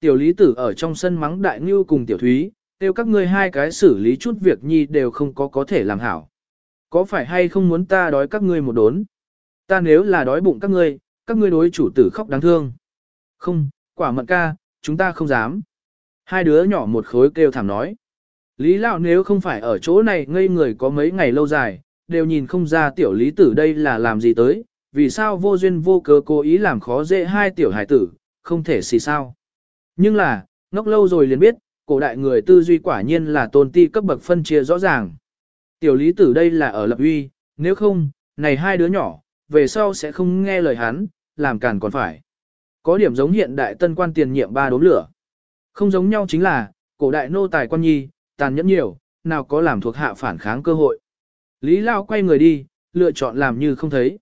Tiểu lý tử ở trong sân mắng đại ngưu cùng tiểu thúy, tiêu các ngươi hai cái xử lý chút việc nhi đều không có có thể làm hảo. Có phải hay không muốn ta đói các ngươi một đốn? Ta nếu là đói bụng các ngươi, các ngươi đối chủ tử khóc đáng thương. Không, quả mận ca, chúng ta không dám. Hai đứa nhỏ một khối kêu thảm nói. Lý lão nếu không phải ở chỗ này ngây người có mấy ngày lâu dài, đều nhìn không ra tiểu lý tử đây là làm gì tới, vì sao vô duyên vô cớ cố ý làm khó dễ hai tiểu hải tử, không thể xì sao. Nhưng là, ngốc lâu rồi liền biết, cổ đại người tư duy quả nhiên là tôn ti cấp bậc phân chia rõ ràng. Tiểu lý tử đây là ở lập uy, nếu không, này hai đứa nhỏ, về sau sẽ không nghe lời hắn, làm càn còn phải. Có điểm giống hiện đại tân quan tiền nhiệm ba đốm lửa. Không giống nhau chính là, cổ đại nô tài quan nhi, tàn nhẫn nhiều, nào có làm thuộc hạ phản kháng cơ hội. Lý Lao quay người đi, lựa chọn làm như không thấy.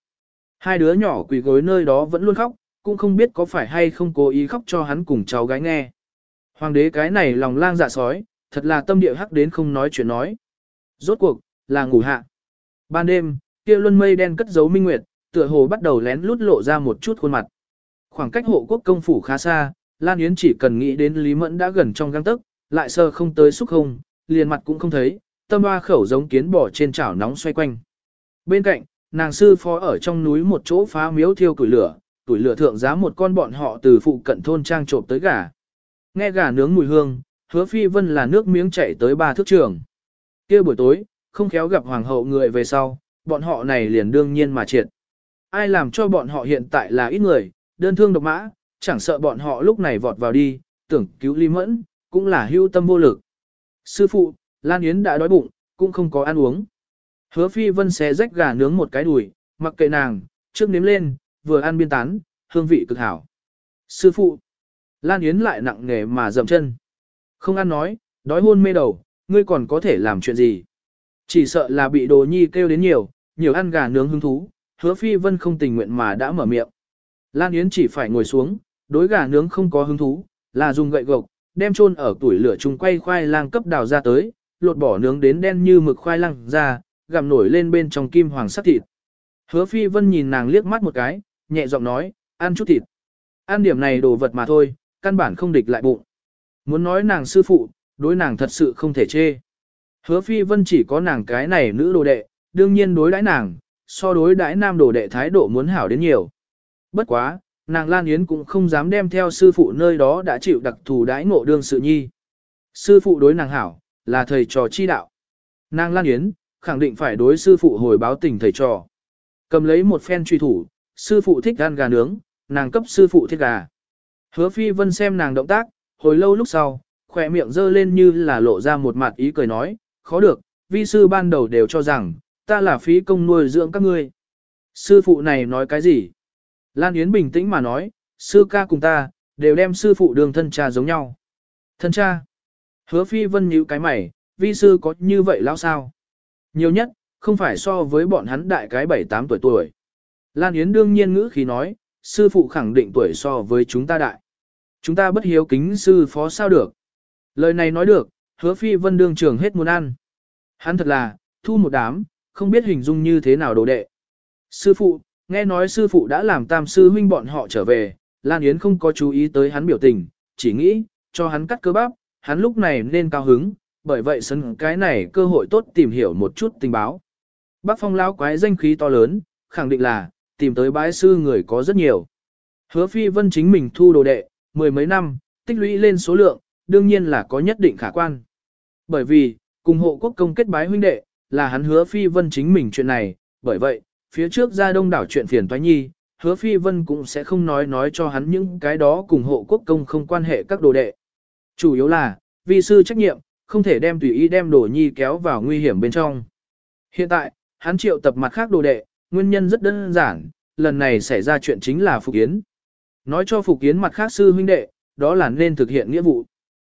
Hai đứa nhỏ quỳ gối nơi đó vẫn luôn khóc, cũng không biết có phải hay không cố ý khóc cho hắn cùng cháu gái nghe. Hoàng đế cái này lòng lang dạ sói, thật là tâm địa hắc đến không nói chuyện nói. Rốt cuộc, là ngủ hạ. Ban đêm, kia luân mây đen cất giấu minh nguyệt, tựa hồ bắt đầu lén lút lộ ra một chút khuôn mặt. Khoảng cách hộ quốc công phủ khá xa, Lan Yến chỉ cần nghĩ đến Lý Mẫn đã gần trong găng tức, lại sơ không tới xúc không, liền mặt cũng không thấy, tâm hoa khẩu giống kiến bỏ trên chảo nóng xoay quanh. Bên cạnh, nàng sư phó ở trong núi một chỗ phá miếu thiêu củi lửa, tuổi lửa thượng giá một con bọn họ từ phụ cận thôn trang trộm tới gà. Nghe gà nướng mùi hương, hứa phi vân là nước miếng chảy tới ba thước trường. kia buổi tối, không khéo gặp hoàng hậu người về sau, bọn họ này liền đương nhiên mà triệt. Ai làm cho bọn họ hiện tại là ít người, đơn thương độc mã, chẳng sợ bọn họ lúc này vọt vào đi, tưởng cứu ly mẫn, cũng là hưu tâm vô lực. Sư phụ, Lan Yến đã đói bụng, cũng không có ăn uống. Hứa phi vân xé rách gà nướng một cái đùi, mặc kệ nàng, trước nếm lên, vừa ăn biên tán, hương vị cực hảo. Sư phụ, Lan Yến lại nặng nề mà dậm chân. Không ăn nói, đói hôn mê đầu, ngươi còn có thể làm chuyện gì? Chỉ sợ là bị đồ nhi kêu đến nhiều, nhiều ăn gà nướng hứng thú, hứa phi vân không tình nguyện mà đã mở miệng. Lan Yến chỉ phải ngồi xuống, đối gà nướng không có hứng thú, là dùng gậy gộc, đem chôn ở tuổi lửa chung quay khoai lang cấp đào ra tới, lột bỏ nướng đến đen như mực khoai lang ra, gặm nổi lên bên trong kim hoàng sắc thịt. Hứa phi vân nhìn nàng liếc mắt một cái, nhẹ giọng nói, ăn chút thịt. Ăn điểm này đồ vật mà thôi, căn bản không địch lại bụng. Muốn nói nàng sư phụ, đối nàng thật sự không thể chê. Hứa phi vân chỉ có nàng cái này nữ đồ đệ, đương nhiên đối đãi nàng, so đối đãi nam đồ đệ thái độ muốn hảo đến nhiều. Bất quá, nàng Lan Yến cũng không dám đem theo sư phụ nơi đó đã chịu đặc thù đãi ngộ đương sự nhi. Sư phụ đối nàng hảo, là thầy trò chi đạo. Nàng Lan Yến, khẳng định phải đối sư phụ hồi báo tình thầy trò. Cầm lấy một phen truy thủ, sư phụ thích ăn gà nướng, nàng cấp sư phụ thiết gà. Hứa phi vân xem nàng động tác, hồi lâu lúc sau, khỏe miệng dơ lên như là lộ ra một mặt ý cười nói, khó được, vi sư ban đầu đều cho rằng, ta là phí công nuôi dưỡng các ngươi. Sư phụ này nói cái gì? Lan Yến bình tĩnh mà nói, sư ca cùng ta, đều đem sư phụ đường thân cha giống nhau. Thân cha. Hứa phi vân nhíu cái mày, vi sư có như vậy lão sao? Nhiều nhất, không phải so với bọn hắn đại cái 7-8 tuổi tuổi. Lan Yến đương nhiên ngữ khí nói, sư phụ khẳng định tuổi so với chúng ta đại. Chúng ta bất hiếu kính sư phó sao được. Lời này nói được, hứa phi vân đương trường hết muốn ăn. Hắn thật là, thu một đám, không biết hình dung như thế nào đồ đệ. Sư phụ, nghe nói sư phụ đã làm tam sư huynh bọn họ trở về, Lan Yến không có chú ý tới hắn biểu tình, chỉ nghĩ, cho hắn cắt cơ bắp, hắn lúc này nên cao hứng, bởi vậy sân cái này cơ hội tốt tìm hiểu một chút tình báo. Bác phong lão quái danh khí to lớn, khẳng định là, tìm tới bái sư người có rất nhiều. Hứa phi vân chính mình thu đồ đệ, mười mấy năm, tích lũy lên số lượng, đương nhiên là có nhất định khả quan. Bởi vì, cùng hộ quốc công kết bái huynh đệ, là hắn hứa phi vân chính mình chuyện này, bởi vậy, phía trước ra đông đảo chuyện phiền toái nhi, hứa phi vân cũng sẽ không nói nói cho hắn những cái đó cùng hộ quốc công không quan hệ các đồ đệ. Chủ yếu là, vì sư trách nhiệm, không thể đem tùy ý đem đồ nhi kéo vào nguy hiểm bên trong. Hiện tại, hắn triệu tập mặt khác đồ đệ, nguyên nhân rất đơn giản, lần này xảy ra chuyện chính là Phục Yến. Nói cho Phục Yến mặt khác sư huynh đệ, đó là nên thực hiện nghĩa vụ.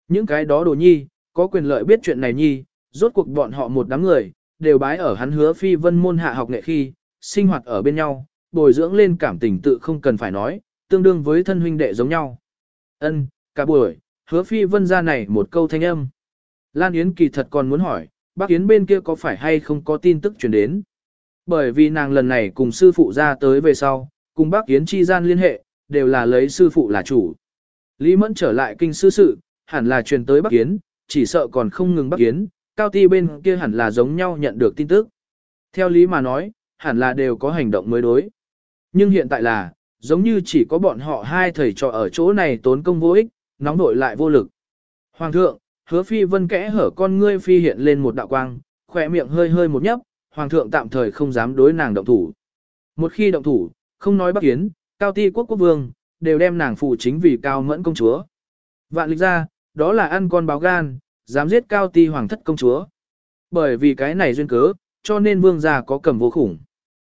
Những cái đó đồ nhi, có quyền lợi biết chuyện này nhi, rốt cuộc bọn họ một đám người, đều bái ở hắn hứa phi vân môn hạ học nghệ khi, sinh hoạt ở bên nhau, bồi dưỡng lên cảm tình tự không cần phải nói, tương đương với thân huynh đệ giống nhau. Ân, cả buổi, hứa phi vân ra này một câu thanh âm. Lan Yến kỳ thật còn muốn hỏi, bác Yến bên kia có phải hay không có tin tức truyền đến. Bởi vì nàng lần này cùng sư phụ ra tới về sau, cùng bác Yến chi gian liên hệ, đều là lấy sư phụ là chủ. Lý Mẫn trở lại kinh sư sự, hẳn là truyền tới Bắc yến chỉ sợ còn không ngừng Bắc yến cao ti bên kia hẳn là giống nhau nhận được tin tức. Theo lý mà nói, hẳn là đều có hành động mới đối. Nhưng hiện tại là, giống như chỉ có bọn họ hai thầy trò ở chỗ này tốn công vô ích, nóng nội lại vô lực. Hoàng thượng, hứa phi vân kẽ hở con ngươi phi hiện lên một đạo quang, khỏe miệng hơi hơi một nhấp, hoàng thượng tạm thời không dám đối nàng động thủ. Một khi động thủ, không nói bắc kiến, cao ti quốc quốc vương, đều đem nàng phụ chính vì cao mẫn công chúa. Vạn lịch ra, đó là ăn con báo gan, dám giết cao ti hoàng thất công chúa. Bởi vì cái này duyên cớ, cho nên vương gia có cầm vô khủng.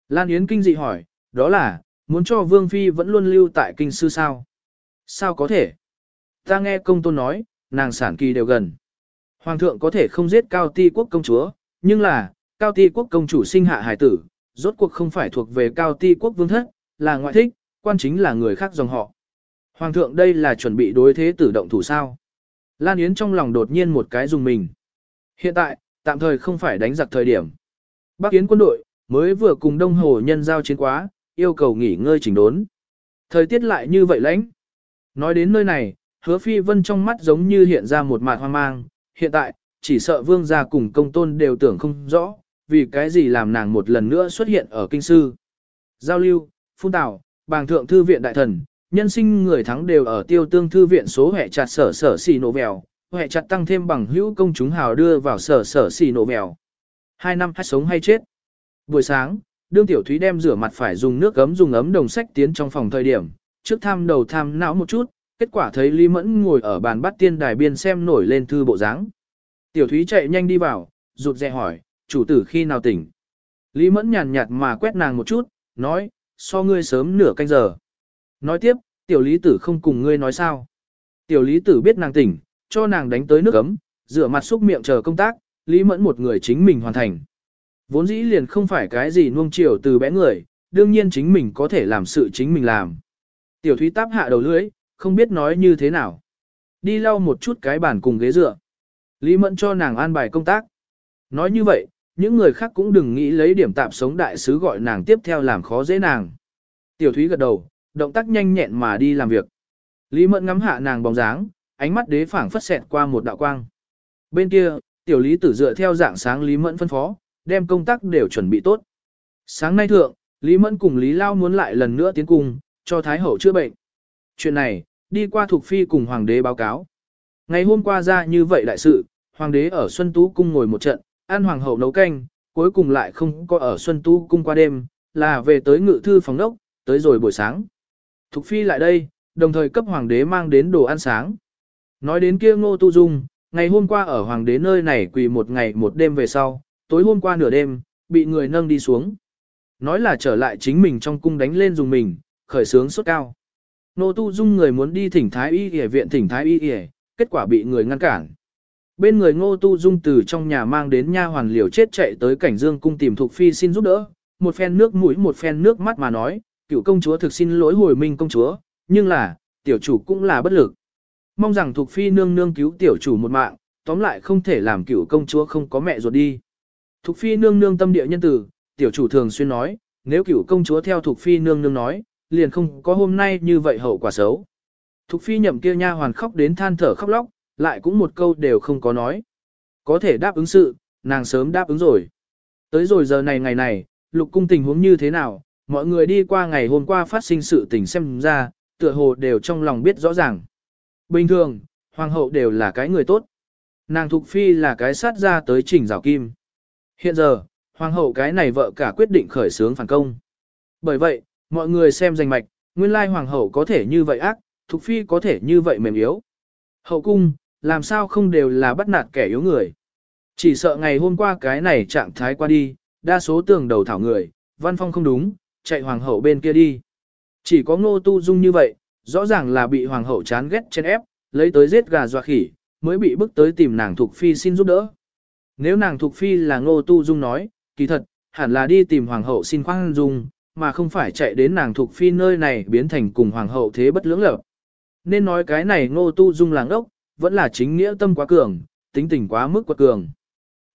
Lan Yến kinh dị hỏi, đó là, muốn cho vương phi vẫn luôn lưu tại kinh sư sao? Sao có thể? Ta nghe công tôn nói, nàng sản kỳ đều gần. Hoàng thượng có thể không giết cao ti quốc công chúa, nhưng là, cao ti quốc công chủ sinh hạ hải tử, rốt cuộc không phải thuộc về cao ti quốc vương thất, là ngoại thích, quan chính là người khác dòng họ. Hoàng thượng đây là chuẩn bị đối thế tử động thủ sao. Lan Yến trong lòng đột nhiên một cái dùng mình. Hiện tại, tạm thời không phải đánh giặc thời điểm. Bắc Yến quân đội, mới vừa cùng Đông Hồ nhân giao chiến quá, yêu cầu nghỉ ngơi chỉnh đốn. Thời tiết lại như vậy lãnh. Nói đến nơi này, hứa phi vân trong mắt giống như hiện ra một mạt hoang mang, hiện tại, chỉ sợ vương gia cùng công tôn đều tưởng không rõ, vì cái gì làm nàng một lần nữa xuất hiện ở kinh sư. Giao lưu, phun tảo, bàng thượng thư viện đại thần, nhân sinh người thắng đều ở tiêu tương thư viện số hệ chặt sở sở xì nổ vèo, hệ chặt tăng thêm bằng hữu công chúng hào đưa vào sở sở xì nổ vèo. Hai năm hay sống hay chết. Buổi sáng, đương tiểu thúy đem rửa mặt phải dùng nước gấm dùng ấm đồng sách tiến trong phòng thời điểm, trước tham đầu tham não một chút, kết quả thấy Lý Mẫn ngồi ở bàn bắt tiên đài biên xem nổi lên thư bộ dáng. Tiểu thúy chạy nhanh đi vào, rụt rè hỏi, chủ tử khi nào tỉnh. Lý Mẫn nhàn nhạt mà quét nàng một chút, nói, so ngươi sớm nửa canh giờ. Nói tiếp, tiểu lý tử không cùng ngươi nói sao. Tiểu lý tử biết nàng tỉnh, cho nàng đánh tới nước ấm, rửa mặt xúc miệng chờ công tác, Lý Mẫn một người chính mình hoàn thành. Vốn dĩ liền không phải cái gì nuông chiều từ bé người, đương nhiên chính mình có thể làm sự chính mình làm. Tiểu thúy táp hạ đầu lưỡi, không biết nói như thế nào. Đi lau một chút cái bàn cùng ghế dựa. Lý Mẫn cho nàng an bài công tác. Nói như vậy, những người khác cũng đừng nghĩ lấy điểm tạm sống đại sứ gọi nàng tiếp theo làm khó dễ nàng. Tiểu thúy gật đầu, động tác nhanh nhẹn mà đi làm việc. Lý Mẫn ngắm hạ nàng bóng dáng, ánh mắt đế phảng phất xẹt qua một đạo quang. Bên kia, tiểu lý tử dựa theo dạng sáng Lý Mẫn phân phó, đem công tác đều chuẩn bị tốt. Sáng nay thượng, Lý Mẫn cùng Lý Lao muốn lại lần nữa tiến cung, cho Thái Hậu chữa bệnh. Chuyện này, đi qua thuộc phi cùng Hoàng đế báo cáo. Ngày hôm qua ra như vậy đại sự, Hoàng đế ở Xuân Tú Cung ngồi một trận, ăn Hoàng hậu nấu canh, cuối cùng lại không có ở Xuân Tu Cung qua đêm, là về tới ngự thư phòng đốc, tới rồi buổi sáng. Thục phi lại đây, đồng thời cấp Hoàng đế mang đến đồ ăn sáng. Nói đến kia ngô tu dung, ngày hôm qua ở Hoàng đế nơi này quỳ một ngày một đêm về sau, tối hôm qua nửa đêm, bị người nâng đi xuống. Nói là trở lại chính mình trong cung đánh lên dùng mình, khởi sướng sốt cao. Nô Tu Dung người muốn đi thỉnh Thái Y Y viện thỉnh Thái Y Y, kết quả bị người ngăn cản. Bên người Ngô Tu Dung từ trong nhà mang đến nha hoàn liều chết chạy tới cảnh dương cung tìm Thục Phi xin giúp đỡ, một phen nước mũi một phen nước mắt mà nói, cựu công chúa thực xin lỗi hồi minh công chúa, nhưng là, tiểu chủ cũng là bất lực. Mong rằng Thục Phi nương nương cứu tiểu chủ một mạng, tóm lại không thể làm cựu công chúa không có mẹ ruột đi. Thục phi nương nương tâm địa nhân tử, tiểu chủ thường xuyên nói, nếu cựu công chúa theo Thục phi nương nương nói, liền không có hôm nay như vậy hậu quả xấu. Thục phi nhậm kia nha hoàn khóc đến than thở khóc lóc, lại cũng một câu đều không có nói. Có thể đáp ứng sự, nàng sớm đáp ứng rồi. Tới rồi giờ này ngày này, lục cung tình huống như thế nào, mọi người đi qua ngày hôm qua phát sinh sự tình xem ra, tựa hồ đều trong lòng biết rõ ràng. Bình thường, hoàng hậu đều là cái người tốt. Nàng Thục Phi là cái sát ra tới trình rào kim. Hiện giờ, hoàng hậu cái này vợ cả quyết định khởi xướng phản công. Bởi vậy, mọi người xem danh mạch, nguyên lai hoàng hậu có thể như vậy ác, thục phi có thể như vậy mềm yếu. Hậu cung, làm sao không đều là bắt nạt kẻ yếu người. Chỉ sợ ngày hôm qua cái này trạng thái qua đi, đa số tường đầu thảo người, văn phong không đúng, chạy hoàng hậu bên kia đi. Chỉ có ngô tu dung như vậy, rõ ràng là bị hoàng hậu chán ghét chen ép, lấy tới giết gà dọa khỉ, mới bị bức tới tìm nàng thuộc phi xin giúp đỡ. Nếu nàng thuộc phi là ngô tu dung nói, kỳ thật, hẳn là đi tìm hoàng hậu xin khoan dung, mà không phải chạy đến nàng thuộc phi nơi này biến thành cùng hoàng hậu thế bất lưỡng lập. Nên nói cái này ngô tu dung làng ốc, vẫn là chính nghĩa tâm quá cường, tính tình quá mức quá cường.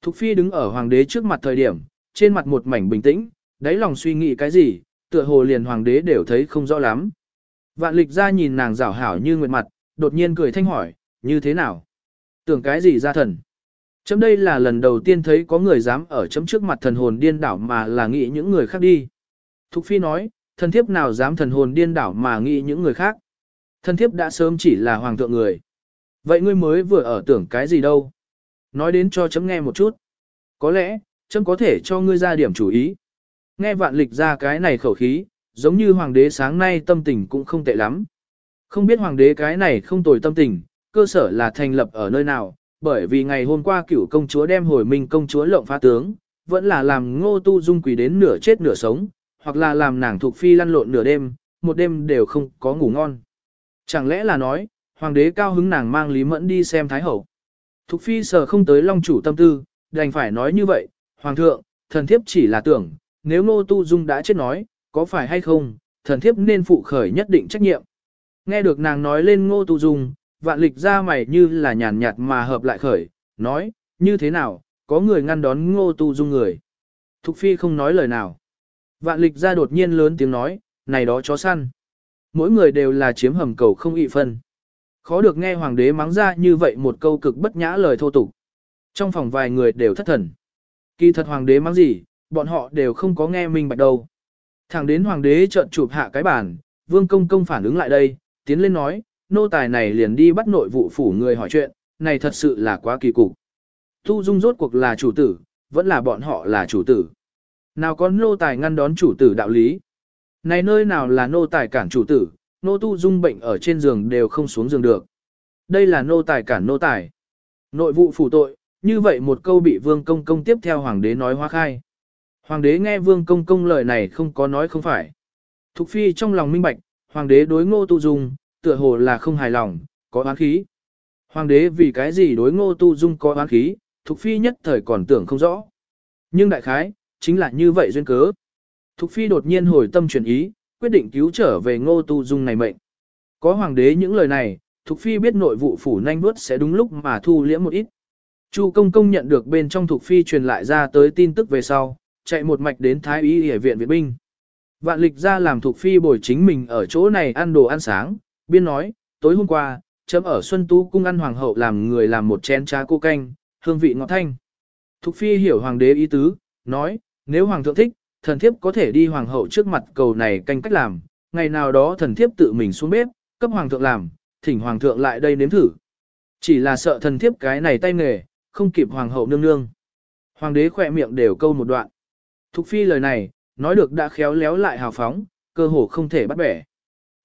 Thục phi đứng ở hoàng đế trước mặt thời điểm, trên mặt một mảnh bình tĩnh, đáy lòng suy nghĩ cái gì, tựa hồ liền hoàng đế đều thấy không rõ lắm. Vạn lịch ra nhìn nàng rảo hảo như nguyệt mặt, đột nhiên cười thanh hỏi, như thế nào? Tưởng cái gì ra thần? Chấm đây là lần đầu tiên thấy có người dám ở chấm trước mặt thần hồn điên đảo mà là nghĩ những người khác đi. Thục Phi nói, thần thiếp nào dám thần hồn điên đảo mà nghĩ những người khác. Thần thiếp đã sớm chỉ là hoàng thượng người. Vậy ngươi mới vừa ở tưởng cái gì đâu? Nói đến cho chấm nghe một chút. Có lẽ, chấm có thể cho ngươi ra điểm chủ ý. Nghe vạn lịch ra cái này khẩu khí, giống như hoàng đế sáng nay tâm tình cũng không tệ lắm. Không biết hoàng đế cái này không tồi tâm tình, cơ sở là thành lập ở nơi nào, bởi vì ngày hôm qua cựu công chúa đem hồi minh công chúa lộng phá tướng, vẫn là làm ngô tu dung quỷ đến nửa chết nửa sống, hoặc là làm nàng thuộc phi lăn lộn nửa đêm, một đêm đều không có ngủ ngon. Chẳng lẽ là nói, hoàng đế cao hứng nàng mang Lý Mẫn đi xem Thái Hậu. Thục phi sờ không tới long chủ tâm tư, đành phải nói như vậy, hoàng thượng, thần thiếp chỉ là tưởng, nếu ngô tu dung đã chết nói, có phải hay không, thần thiếp nên phụ khởi nhất định trách nhiệm. Nghe được nàng nói lên ngô tu dung, vạn lịch ra mày như là nhàn nhạt mà hợp lại khởi, nói, như thế nào, có người ngăn đón ngô tu dung người. Thục phi không nói lời nào. Vạn lịch ra đột nhiên lớn tiếng nói, này đó chó săn. Mỗi người đều là chiếm hầm cầu không ị phân. Khó được nghe hoàng đế mắng ra như vậy một câu cực bất nhã lời thô tục. Trong phòng vài người đều thất thần. Kỳ thật hoàng đế mắng gì, bọn họ đều không có nghe minh bạch đâu. Thẳng đến hoàng đế trợn chụp hạ cái bàn, vương công công phản ứng lại đây, tiến lên nói, nô tài này liền đi bắt nội vụ phủ người hỏi chuyện, này thật sự là quá kỳ cục. thu Dung rốt cuộc là chủ tử, vẫn là bọn họ là chủ tử. Nào có nô tài ngăn đón chủ tử đạo lý. Này nơi nào là nô tài cản chủ tử, nô tu dung bệnh ở trên giường đều không xuống giường được. Đây là nô tài cản nô tài. Nội vụ phủ tội, như vậy một câu bị vương công công tiếp theo hoàng đế nói hoa khai. Hoàng đế nghe vương công công lời này không có nói không phải. Thục phi trong lòng minh bạch, hoàng đế đối ngô tu dung, tựa hồ là không hài lòng, có oán khí. Hoàng đế vì cái gì đối ngô tu dung có oán khí, Thục Phi nhất thời còn tưởng không rõ. Nhưng đại khái, chính là như vậy duyên cớ. Thục Phi đột nhiên hồi tâm chuyển ý, quyết định cứu trở về ngô tu dung này mệnh. Có hoàng đế những lời này, Thục Phi biết nội vụ phủ nhanh bước sẽ đúng lúc mà thu liễm một ít. Chu công công nhận được bên trong Thục Phi truyền lại ra tới tin tức về sau, chạy một mạch đến Thái Y Y viện viện binh. Vạn lịch ra làm Thục Phi bồi chính mình ở chỗ này ăn đồ ăn sáng, biên nói, tối hôm qua, chấm ở Xuân Tú cung ăn hoàng hậu làm người làm một chén trà cô canh, hương vị ngọt thanh. Thục phi hiểu hoàng đế ý tứ, nói, nếu hoàng thượng thích, thần thiếp có thể đi hoàng hậu trước mặt cầu này canh cách làm, ngày nào đó thần thiếp tự mình xuống bếp, cấp hoàng thượng làm, thỉnh hoàng thượng lại đây nếm thử. Chỉ là sợ thần thiếp cái này tay nghề, không kịp hoàng hậu nương nương. Hoàng đế khỏe miệng đều câu một đoạn. Thục phi lời này, nói được đã khéo léo lại hào phóng, cơ hồ không thể bắt bẻ.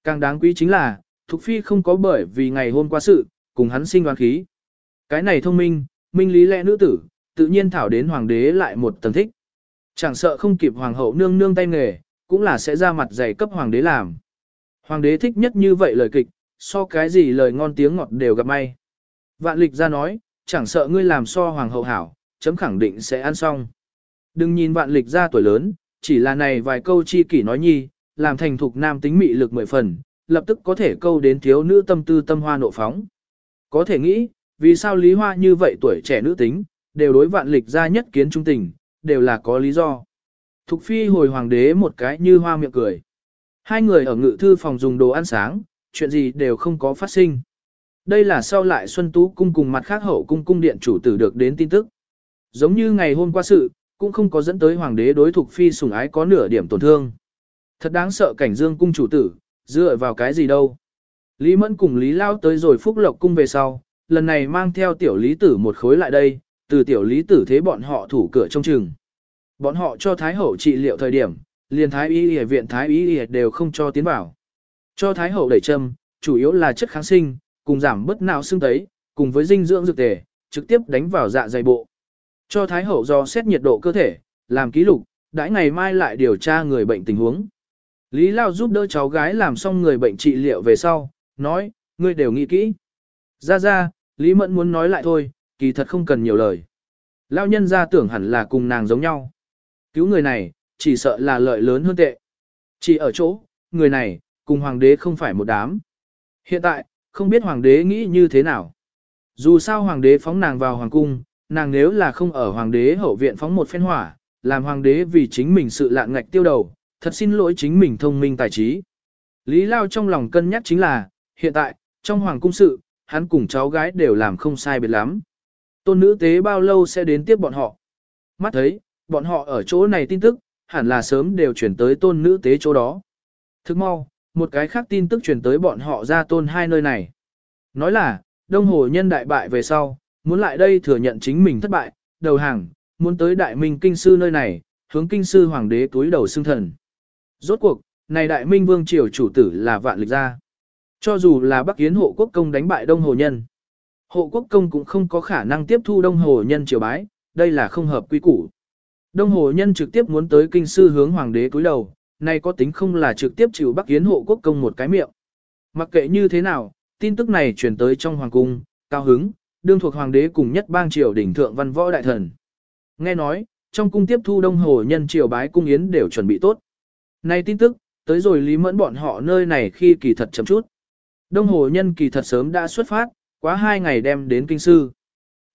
Càng đáng quý chính là, Thục phi không có bởi vì ngày hôm qua sự, cùng hắn sinh đoán khí. Cái này thông minh, minh lý lẽ nữ tử, tự nhiên thảo đến hoàng đế lại một tầng thích. Chẳng sợ không kịp hoàng hậu nương nương tay nghề, cũng là sẽ ra mặt dày cấp hoàng đế làm. Hoàng đế thích nhất như vậy lời kịch, so cái gì lời ngon tiếng ngọt đều gặp may. Vạn lịch ra nói, chẳng sợ ngươi làm so hoàng hậu hảo, chấm khẳng định sẽ ăn xong. Đừng nhìn vạn lịch ra tuổi lớn, chỉ là này vài câu chi kỷ nói nhi, làm thành thục nam tính mị lực mười phần, lập tức có thể câu đến thiếu nữ tâm tư tâm hoa nộ phóng. Có thể nghĩ, vì sao Lý Hoa như vậy tuổi trẻ nữ tính, đều đối vạn lịch ra nhất kiến trung tình, đều là có lý do. Thục phi hồi hoàng đế một cái như hoa miệng cười. Hai người ở ngự thư phòng dùng đồ ăn sáng, chuyện gì đều không có phát sinh. Đây là sau lại Xuân Tú cung cùng mặt khác hậu cung cung điện chủ tử được đến tin tức. Giống như ngày hôm qua sự, cũng không có dẫn tới hoàng đế đối thục phi sủng ái có nửa điểm tổn thương. Thật đáng sợ cảnh dương cung chủ tử, dựa vào cái gì đâu. Lý Mẫn cùng Lý Lao tới rồi Phúc Lộc cung về sau, lần này mang theo tiểu lý tử một khối lại đây, từ tiểu lý tử thế bọn họ thủ cửa trong trường, Bọn họ cho Thái Hậu trị liệu thời điểm, liền Thái Y Y viện Thái Y Y đều không cho tiến vào. Cho Thái Hậu đẩy châm, chủ yếu là chất kháng sinh, cùng giảm bất não xương tấy, cùng với dinh dưỡng dược tề, trực tiếp đánh vào dạ dày bộ. Cho Thái Hậu do xét nhiệt độ cơ thể, làm ký lục, đãi ngày mai lại điều tra người bệnh tình huống. Lý Lao giúp đỡ cháu gái làm xong người bệnh trị liệu về sau, nói, ngươi đều nghĩ kỹ. Ra ra, Lý Mẫn muốn nói lại thôi, kỳ thật không cần nhiều lời. Lao nhân ra tưởng hẳn là cùng nàng giống nhau. Cứu người này, chỉ sợ là lợi lớn hơn tệ. Chỉ ở chỗ, người này, cùng hoàng đế không phải một đám. Hiện tại, không biết hoàng đế nghĩ như thế nào. Dù sao hoàng đế phóng nàng vào hoàng cung, nàng nếu là không ở hoàng đế hậu viện phóng một phen hỏa, làm hoàng đế vì chính mình sự lạn ngạch tiêu đầu, thật xin lỗi chính mình thông minh tài trí. Lý Lao trong lòng cân nhắc chính là, hiện tại, Trong hoàng cung sự, hắn cùng cháu gái đều làm không sai biệt lắm. Tôn nữ tế bao lâu sẽ đến tiếp bọn họ? Mắt thấy, bọn họ ở chỗ này tin tức, hẳn là sớm đều chuyển tới tôn nữ tế chỗ đó. Thức mau, một cái khác tin tức chuyển tới bọn họ ra tôn hai nơi này. Nói là, đông hồ nhân đại bại về sau, muốn lại đây thừa nhận chính mình thất bại, đầu hàng, muốn tới đại minh kinh sư nơi này, hướng kinh sư hoàng đế túi đầu xưng thần. Rốt cuộc, này đại minh vương triều chủ tử là vạn lịch gia. Cho dù là Bắc Yến hộ quốc công đánh bại Đông Hồ Nhân, hộ quốc công cũng không có khả năng tiếp thu Đông Hồ Nhân triều bái, đây là không hợp quy củ. Đông Hồ Nhân trực tiếp muốn tới kinh sư hướng hoàng đế cúi đầu, này có tính không là trực tiếp chịu Bắc Yến hộ quốc công một cái miệng. Mặc kệ như thế nào, tin tức này truyền tới trong hoàng cung, cao hứng, đương thuộc hoàng đế cùng nhất bang triều đỉnh thượng văn võ đại thần. Nghe nói, trong cung tiếp thu Đông Hồ Nhân triều bái cung yến đều chuẩn bị tốt. Này tin tức, tới rồi Lý Mẫn bọn họ nơi này khi kỳ thật chậm chút. Đông Hồ Nhân kỳ thật sớm đã xuất phát, quá hai ngày đem đến kinh sư.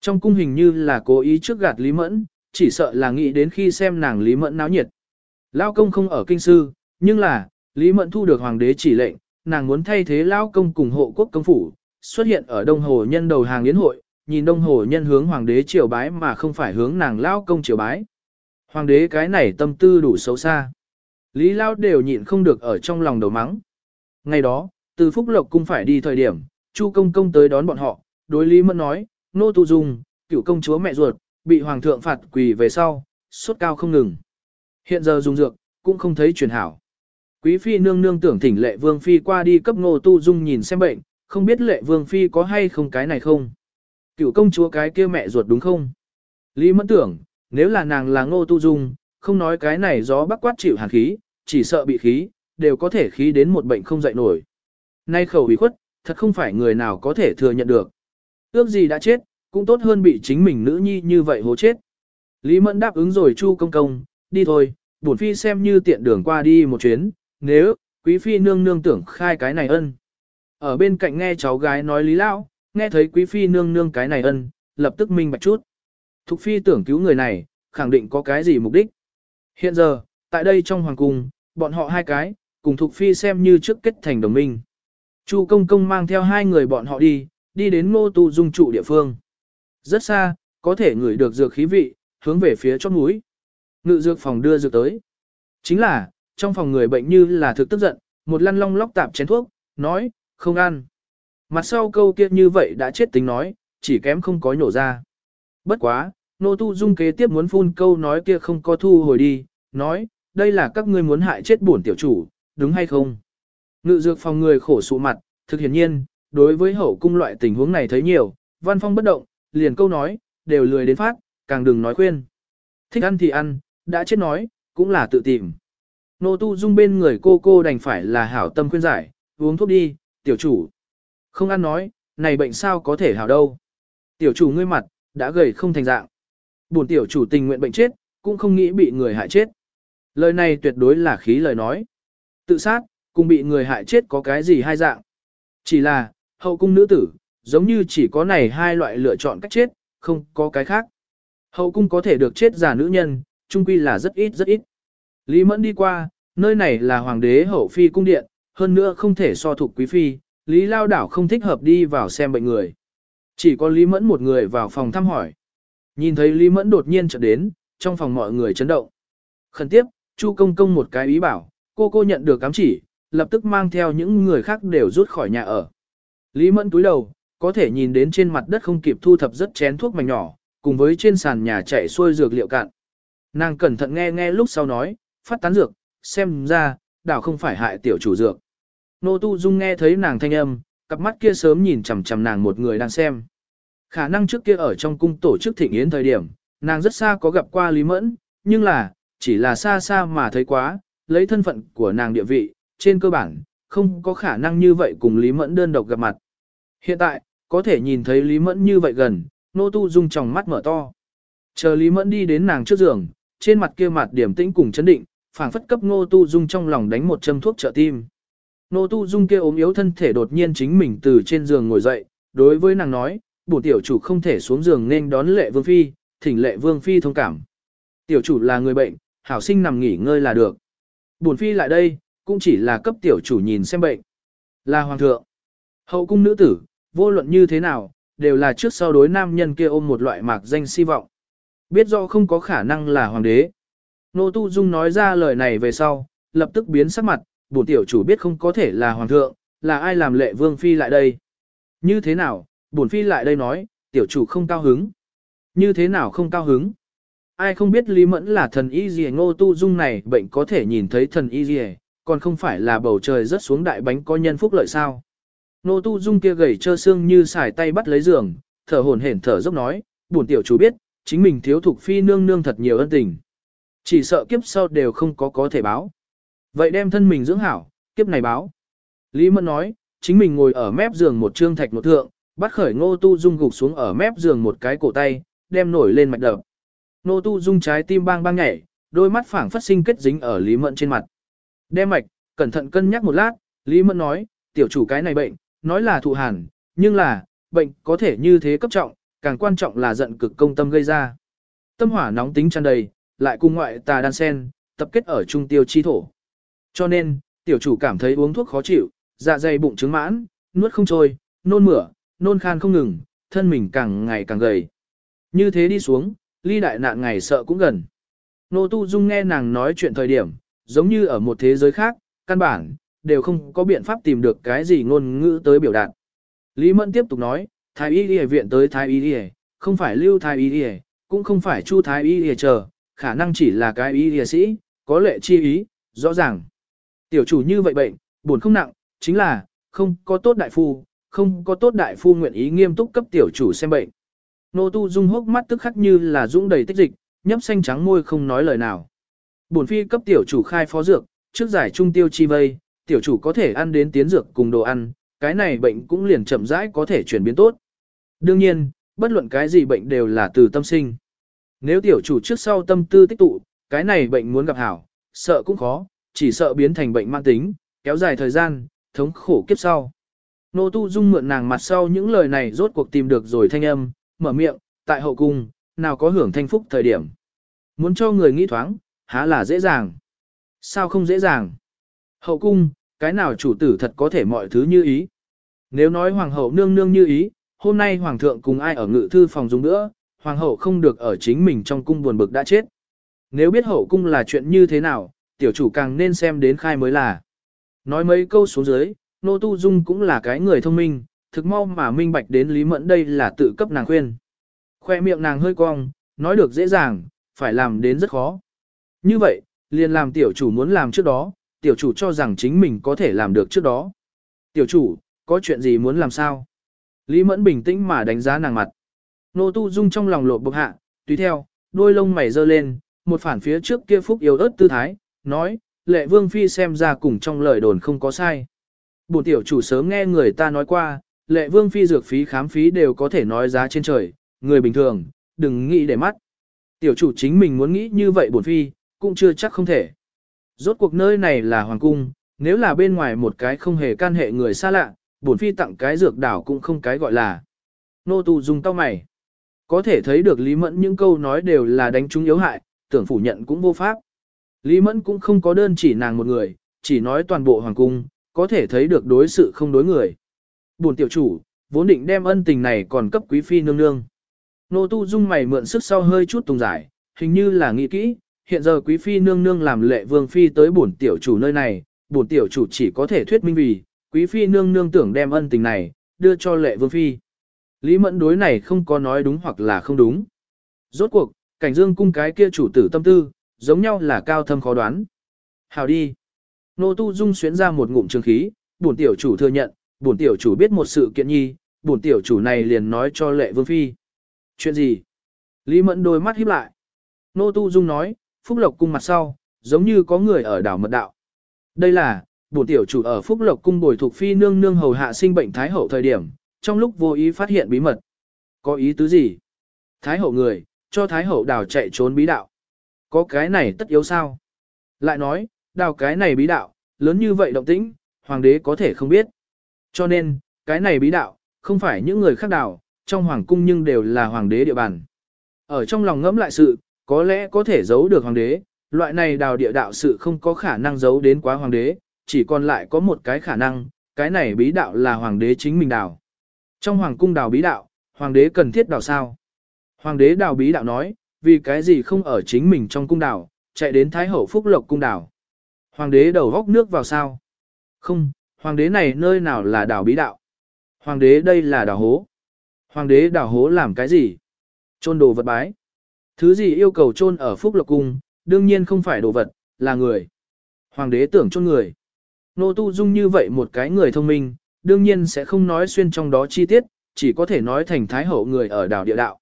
Trong cung hình như là cố ý trước gạt Lý Mẫn, chỉ sợ là nghĩ đến khi xem nàng Lý Mẫn náo nhiệt. Lao công không ở kinh sư, nhưng là, Lý Mẫn thu được hoàng đế chỉ lệnh, nàng muốn thay thế Lao công cùng hộ quốc công phủ, xuất hiện ở Đông Hồ Nhân đầu hàng yến hội, nhìn Đông Hồ Nhân hướng hoàng đế triều bái mà không phải hướng nàng Lao công triều bái. Hoàng đế cái này tâm tư đủ xấu xa. Lý Lao đều nhịn không được ở trong lòng đầu mắng. Ngày đó, từ Phúc Lộc cung phải đi thời điểm, Chu công công tới đón bọn họ, đối Lý Mẫn nói, nô tu dung, cựu công chúa mẹ ruột, bị hoàng thượng phạt quỳ về sau, sốt cao không ngừng. Hiện giờ dùng dược, cũng không thấy truyền hảo. Quý phi nương nương tưởng thỉnh lệ vương phi qua đi cấp ngô tu dung nhìn xem bệnh, không biết lệ vương phi có hay không cái này không. Cựu công chúa cái kia mẹ ruột đúng không? Lý mẫn tưởng, nếu là nàng là ngô tu dung, không nói cái này gió bắc quát chịu hàn khí, chỉ sợ bị khí, đều có thể khí đến một bệnh không dậy nổi. Nay khẩu ủy khuất, thật không phải người nào có thể thừa nhận được. Ước gì đã chết, cũng tốt hơn bị chính mình nữ nhi như vậy hố chết. Lý Mẫn đáp ứng rồi Chu công công, đi thôi, bổn phi xem như tiện đường qua đi một chuyến, nếu, quý phi nương nương tưởng khai cái này ân. Ở bên cạnh nghe cháu gái nói Lý Lão, nghe thấy quý phi nương nương cái này ân, lập tức minh bạch chút. Thục phi tưởng cứu người này, khẳng định có cái gì mục đích. Hiện giờ, tại đây trong hoàng cung, bọn họ hai cái, cùng Thục phi xem như trước kết thành đồng minh. Chu công công mang theo hai người bọn họ đi, đi đến ngô tu dung trụ địa phương. Rất xa, có thể ngửi được dược khí vị, hướng về phía chót núi. Ngự dược phòng đưa dược tới. Chính là, trong phòng người bệnh như là thực tức giận, một lăn long lóc tạp chén thuốc, nói, không ăn. Mặt sau câu kia như vậy đã chết tính nói, chỉ kém không có nhổ ra. Bất quá, nô tu dung kế tiếp muốn phun câu nói kia không có thu hồi đi, nói, đây là các ngươi muốn hại chết bổn tiểu chủ, đúng hay không? Ngự dược phòng người khổ sụ mặt, thực hiển nhiên, đối với hậu cung loại tình huống này thấy nhiều, văn phong bất động, liền câu nói, đều lười đến phát, càng đừng nói khuyên. Thích ăn thì ăn, đã chết nói, cũng là tự tìm. Nô tu dung bên người cô cô đành phải là hảo tâm khuyên giải, uống thuốc đi, tiểu chủ. Không ăn nói, này bệnh sao có thể hảo đâu. Tiểu chủ ngươi mặt, đã gầy không thành dạng. Buồn tiểu chủ tình nguyện bệnh chết, cũng không nghĩ bị người hại chết. Lời này tuyệt đối là khí lời nói. Tự sát, cùng bị người hại chết có cái gì hai dạng. Chỉ là, hậu cung nữ tử, giống như chỉ có này hai loại lựa chọn cách chết, không có cái khác. Hậu cung có thể được chết giả nữ nhân, chung quy là rất ít rất ít. Lý Mẫn đi qua, nơi này là hoàng đế hậu phi cung điện, hơn nữa không thể so thuộc quý phi, Lý Lao đảo không thích hợp đi vào xem bệnh người. Chỉ có Lý Mẫn một người vào phòng thăm hỏi. Nhìn thấy Lý Mẫn đột nhiên trở đến, trong phòng mọi người chấn động. Khẩn tiếp, Chu công công một cái ý bảo, cô cô nhận được cám chỉ, lập tức mang theo những người khác đều rút khỏi nhà ở. Lý Mẫn túi đầu, có thể nhìn đến trên mặt đất không kịp thu thập rất chén thuốc mảnh nhỏ, cùng với trên sàn nhà chạy xuôi dược liệu cạn. Nàng cẩn thận nghe nghe lúc sau nói, phát tán dược, xem ra, đảo không phải hại tiểu chủ dược. Nô Tu Dung nghe thấy nàng thanh âm, cặp mắt kia sớm nhìn chằm chằm nàng một người đang xem. Khả năng trước kia ở trong cung tổ chức thịnh yến thời điểm, nàng rất xa có gặp qua Lý Mẫn, nhưng là, chỉ là xa xa mà thấy quá, lấy thân phận của nàng địa vị, trên cơ bản, không có khả năng như vậy cùng Lý Mẫn đơn độc gặp mặt. Hiện tại, có thể nhìn thấy Lý Mẫn như vậy gần, nô tu dung tròng mắt mở to. Chờ Lý Mẫn đi đến nàng trước giường, trên mặt kia mặt điểm tĩnh cùng chấn định, phảng phất cấp nô tu dung trong lòng đánh một châm thuốc trợ tim. Nô tu dung kia ốm yếu thân thể đột nhiên chính mình từ trên giường ngồi dậy, đối với nàng nói, bổ tiểu chủ không thể xuống giường nên đón lệ vương phi, thỉnh lệ vương phi thông cảm. Tiểu chủ là người bệnh, hảo sinh nằm nghỉ ngơi là được. Bổn phi lại đây, cũng chỉ là cấp tiểu chủ nhìn xem bệnh. Là hoàng thượng. Hậu cung nữ tử, vô luận như thế nào, đều là trước sau đối nam nhân kia ôm một loại mạc danh si vọng. Biết rõ không có khả năng là hoàng đế. Nô Tu Dung nói ra lời này về sau, lập tức biến sắc mặt, bổn tiểu chủ biết không có thể là hoàng thượng, là ai làm lệ vương phi lại đây. Như thế nào, bổn phi lại đây nói, tiểu chủ không cao hứng. Như thế nào không cao hứng? Ai không biết Lý Mẫn là thần y gì ngô tu dung này bệnh có thể nhìn thấy thần y gì, còn không phải là bầu trời rớt xuống đại bánh có nhân phúc lợi sao. Ngô tu dung kia gầy trơ xương như xài tay bắt lấy giường, thở hổn hển thở dốc nói, buồn tiểu chủ biết, chính mình thiếu thuộc phi nương nương thật nhiều ân tình. Chỉ sợ kiếp sau đều không có có thể báo. Vậy đem thân mình dưỡng hảo, kiếp này báo. Lý Mẫn nói, chính mình ngồi ở mép giường một trương thạch một thượng, bắt khởi ngô tu dung gục xuống ở mép giường một cái cổ tay, đem nổi lên mạch đập. Ngô tu dung trái tim bang bang nhảy, đôi mắt phảng phất sinh kết dính ở Lý Mẫn trên mặt. Đem mạch, cẩn thận cân nhắc một lát, Lý Mẫn nói, tiểu chủ cái này bệnh, nói là thụ hàn, nhưng là, bệnh có thể như thế cấp trọng, càng quan trọng là giận cực công tâm gây ra. Tâm hỏa nóng tính tràn đầy, lại cùng ngoại tà đan sen, tập kết ở trung tiêu chi thổ. Cho nên, tiểu chủ cảm thấy uống thuốc khó chịu, dạ dày bụng trứng mãn, nuốt không trôi, nôn mửa, nôn khan không ngừng, thân mình càng ngày càng gầy. Như thế đi xuống, ly đại nạn ngày sợ cũng gần. Nô Tu Dung nghe nàng nói chuyện thời điểm, giống như ở một thế giới khác, căn bản, đều không có biện pháp tìm được cái gì ngôn ngữ tới biểu đạt. Lý Mẫn tiếp tục nói, Thái Y Y viện tới Thái Y Y, không phải lưu Thái Y Y, cũng không phải chu Thái Y Y chờ, khả năng chỉ là cái Y Y sĩ, có lệ chi ý, rõ ràng. Tiểu chủ như vậy bệnh, buồn không nặng, chính là, không có tốt đại phu, không có tốt đại phu nguyện ý nghiêm túc cấp tiểu chủ xem bệnh. Nô tu dung hốc mắt tức khắc như là dũng đầy tích dịch, nhấp xanh trắng môi không nói lời nào. Bổn phi cấp tiểu chủ khai phó dược, trước giải trung tiêu chi vây, tiểu chủ có thể ăn đến tiến dược cùng đồ ăn, cái này bệnh cũng liền chậm rãi có thể chuyển biến tốt. Đương nhiên, bất luận cái gì bệnh đều là từ tâm sinh. Nếu tiểu chủ trước sau tâm tư tích tụ, cái này bệnh muốn gặp hảo, sợ cũng khó, chỉ sợ biến thành bệnh mang tính, kéo dài thời gian, thống khổ kiếp sau. Nô Tu Dung mượn nàng mặt sau những lời này rốt cuộc tìm được rồi thanh âm, mở miệng, tại hậu cung, nào có hưởng thanh phúc thời điểm. Muốn cho người nghĩ thoáng, há là dễ dàng. Sao không dễ dàng? Hậu cung, cái nào chủ tử thật có thể mọi thứ như ý. Nếu nói hoàng hậu nương nương như ý, hôm nay hoàng thượng cùng ai ở ngự thư phòng dùng nữa, hoàng hậu không được ở chính mình trong cung buồn bực đã chết. Nếu biết hậu cung là chuyện như thế nào, tiểu chủ càng nên xem đến khai mới là. Nói mấy câu xuống dưới, Nô Tu Dung cũng là cái người thông minh, thực mau mà minh bạch đến Lý Mẫn đây là tự cấp nàng khuyên. Khoe miệng nàng hơi cong, nói được dễ dàng, phải làm đến rất khó. Như vậy, liền làm tiểu chủ muốn làm trước đó, tiểu chủ cho rằng chính mình có thể làm được trước đó. Tiểu chủ, có chuyện gì muốn làm sao? Lý Mẫn bình tĩnh mà đánh giá nàng mặt. Nô Tu Dung trong lòng lộ bộc hạ, tùy theo, đôi lông mày dơ lên, một phản phía trước kia phúc yếu ớt tư thái, nói, lệ vương phi xem ra cùng trong lời đồn không có sai. Bổn tiểu chủ sớm nghe người ta nói qua, lệ vương phi dược phí khám phí đều có thể nói giá trên trời, người bình thường, đừng nghĩ để mắt. Tiểu chủ chính mình muốn nghĩ như vậy bổn phi, cũng chưa chắc không thể. Rốt cuộc nơi này là hoàng cung, nếu là bên ngoài một cái không hề can hệ người xa lạ, bổn phi tặng cái dược đảo cũng không cái gọi là. Nô tù dùng tao mày. Có thể thấy được Lý Mẫn những câu nói đều là đánh trúng yếu hại, tưởng phủ nhận cũng vô pháp. Lý Mẫn cũng không có đơn chỉ nàng một người, chỉ nói toàn bộ hoàng cung, có thể thấy được đối sự không đối người. Buồn tiểu chủ, vốn định đem ân tình này còn cấp quý phi nương nương. Nô tu dung mày mượn sức sau hơi chút tùng giải, hình như là nghĩ kỹ, hiện giờ quý phi nương nương làm lệ vương phi tới bổn tiểu chủ nơi này, bổn tiểu chủ chỉ có thể thuyết minh vì, quý phi nương nương tưởng đem ân tình này, đưa cho lệ vương phi. Lý mẫn đối này không có nói đúng hoặc là không đúng. Rốt cuộc, cảnh dương cung cái kia chủ tử tâm tư, giống nhau là cao thâm khó đoán. Hào đi. Nô Tu Dung xuyến ra một ngụm trường khí, bổn tiểu chủ thừa nhận, bổn tiểu chủ biết một sự kiện nhi, bổn tiểu chủ này liền nói cho lệ vương phi. Chuyện gì? Lý Mẫn đôi mắt híp lại. Nô Tu Dung nói, Phúc Lộc cung mặt sau, giống như có người ở đảo mật đạo. Đây là, bổn tiểu chủ ở Phúc Lộc cung bồi thuộc phi nương nương hầu hạ sinh bệnh thái hậu thời điểm, trong lúc vô ý phát hiện bí mật. Có ý tứ gì? Thái hậu người, cho thái hậu đào chạy trốn bí đạo. Có cái này tất yếu sao? Lại nói, đào cái này bí đạo, lớn như vậy động tĩnh, hoàng đế có thể không biết. Cho nên, cái này bí đạo, không phải những người khác đào, trong hoàng cung nhưng đều là hoàng đế địa bàn. Ở trong lòng ngẫm lại sự, có lẽ có thể giấu được hoàng đế, loại này đào địa đạo sự không có khả năng giấu đến quá hoàng đế, chỉ còn lại có một cái khả năng, cái này bí đạo là hoàng đế chính mình đào. Trong hoàng cung đào bí đạo, hoàng đế cần thiết đào sao? Hoàng đế đào bí đạo nói, vì cái gì không ở chính mình trong cung đào, chạy đến Thái Hậu Phúc Lộc cung đào. Hoàng đế đầu góc nước vào sao? Không, hoàng đế này nơi nào là đào bí đạo? Hoàng đế đây là đào hố. Hoàng đế đào hố làm cái gì? Trôn đồ vật bái. Thứ gì yêu cầu chôn ở Phúc Lộc cung, đương nhiên không phải đồ vật, là người. Hoàng đế tưởng chôn người. Nô Tu Dung như vậy một cái người thông minh, đương nhiên sẽ không nói xuyên trong đó chi tiết, chỉ có thể nói thành thái hậu người ở đảo địa đạo.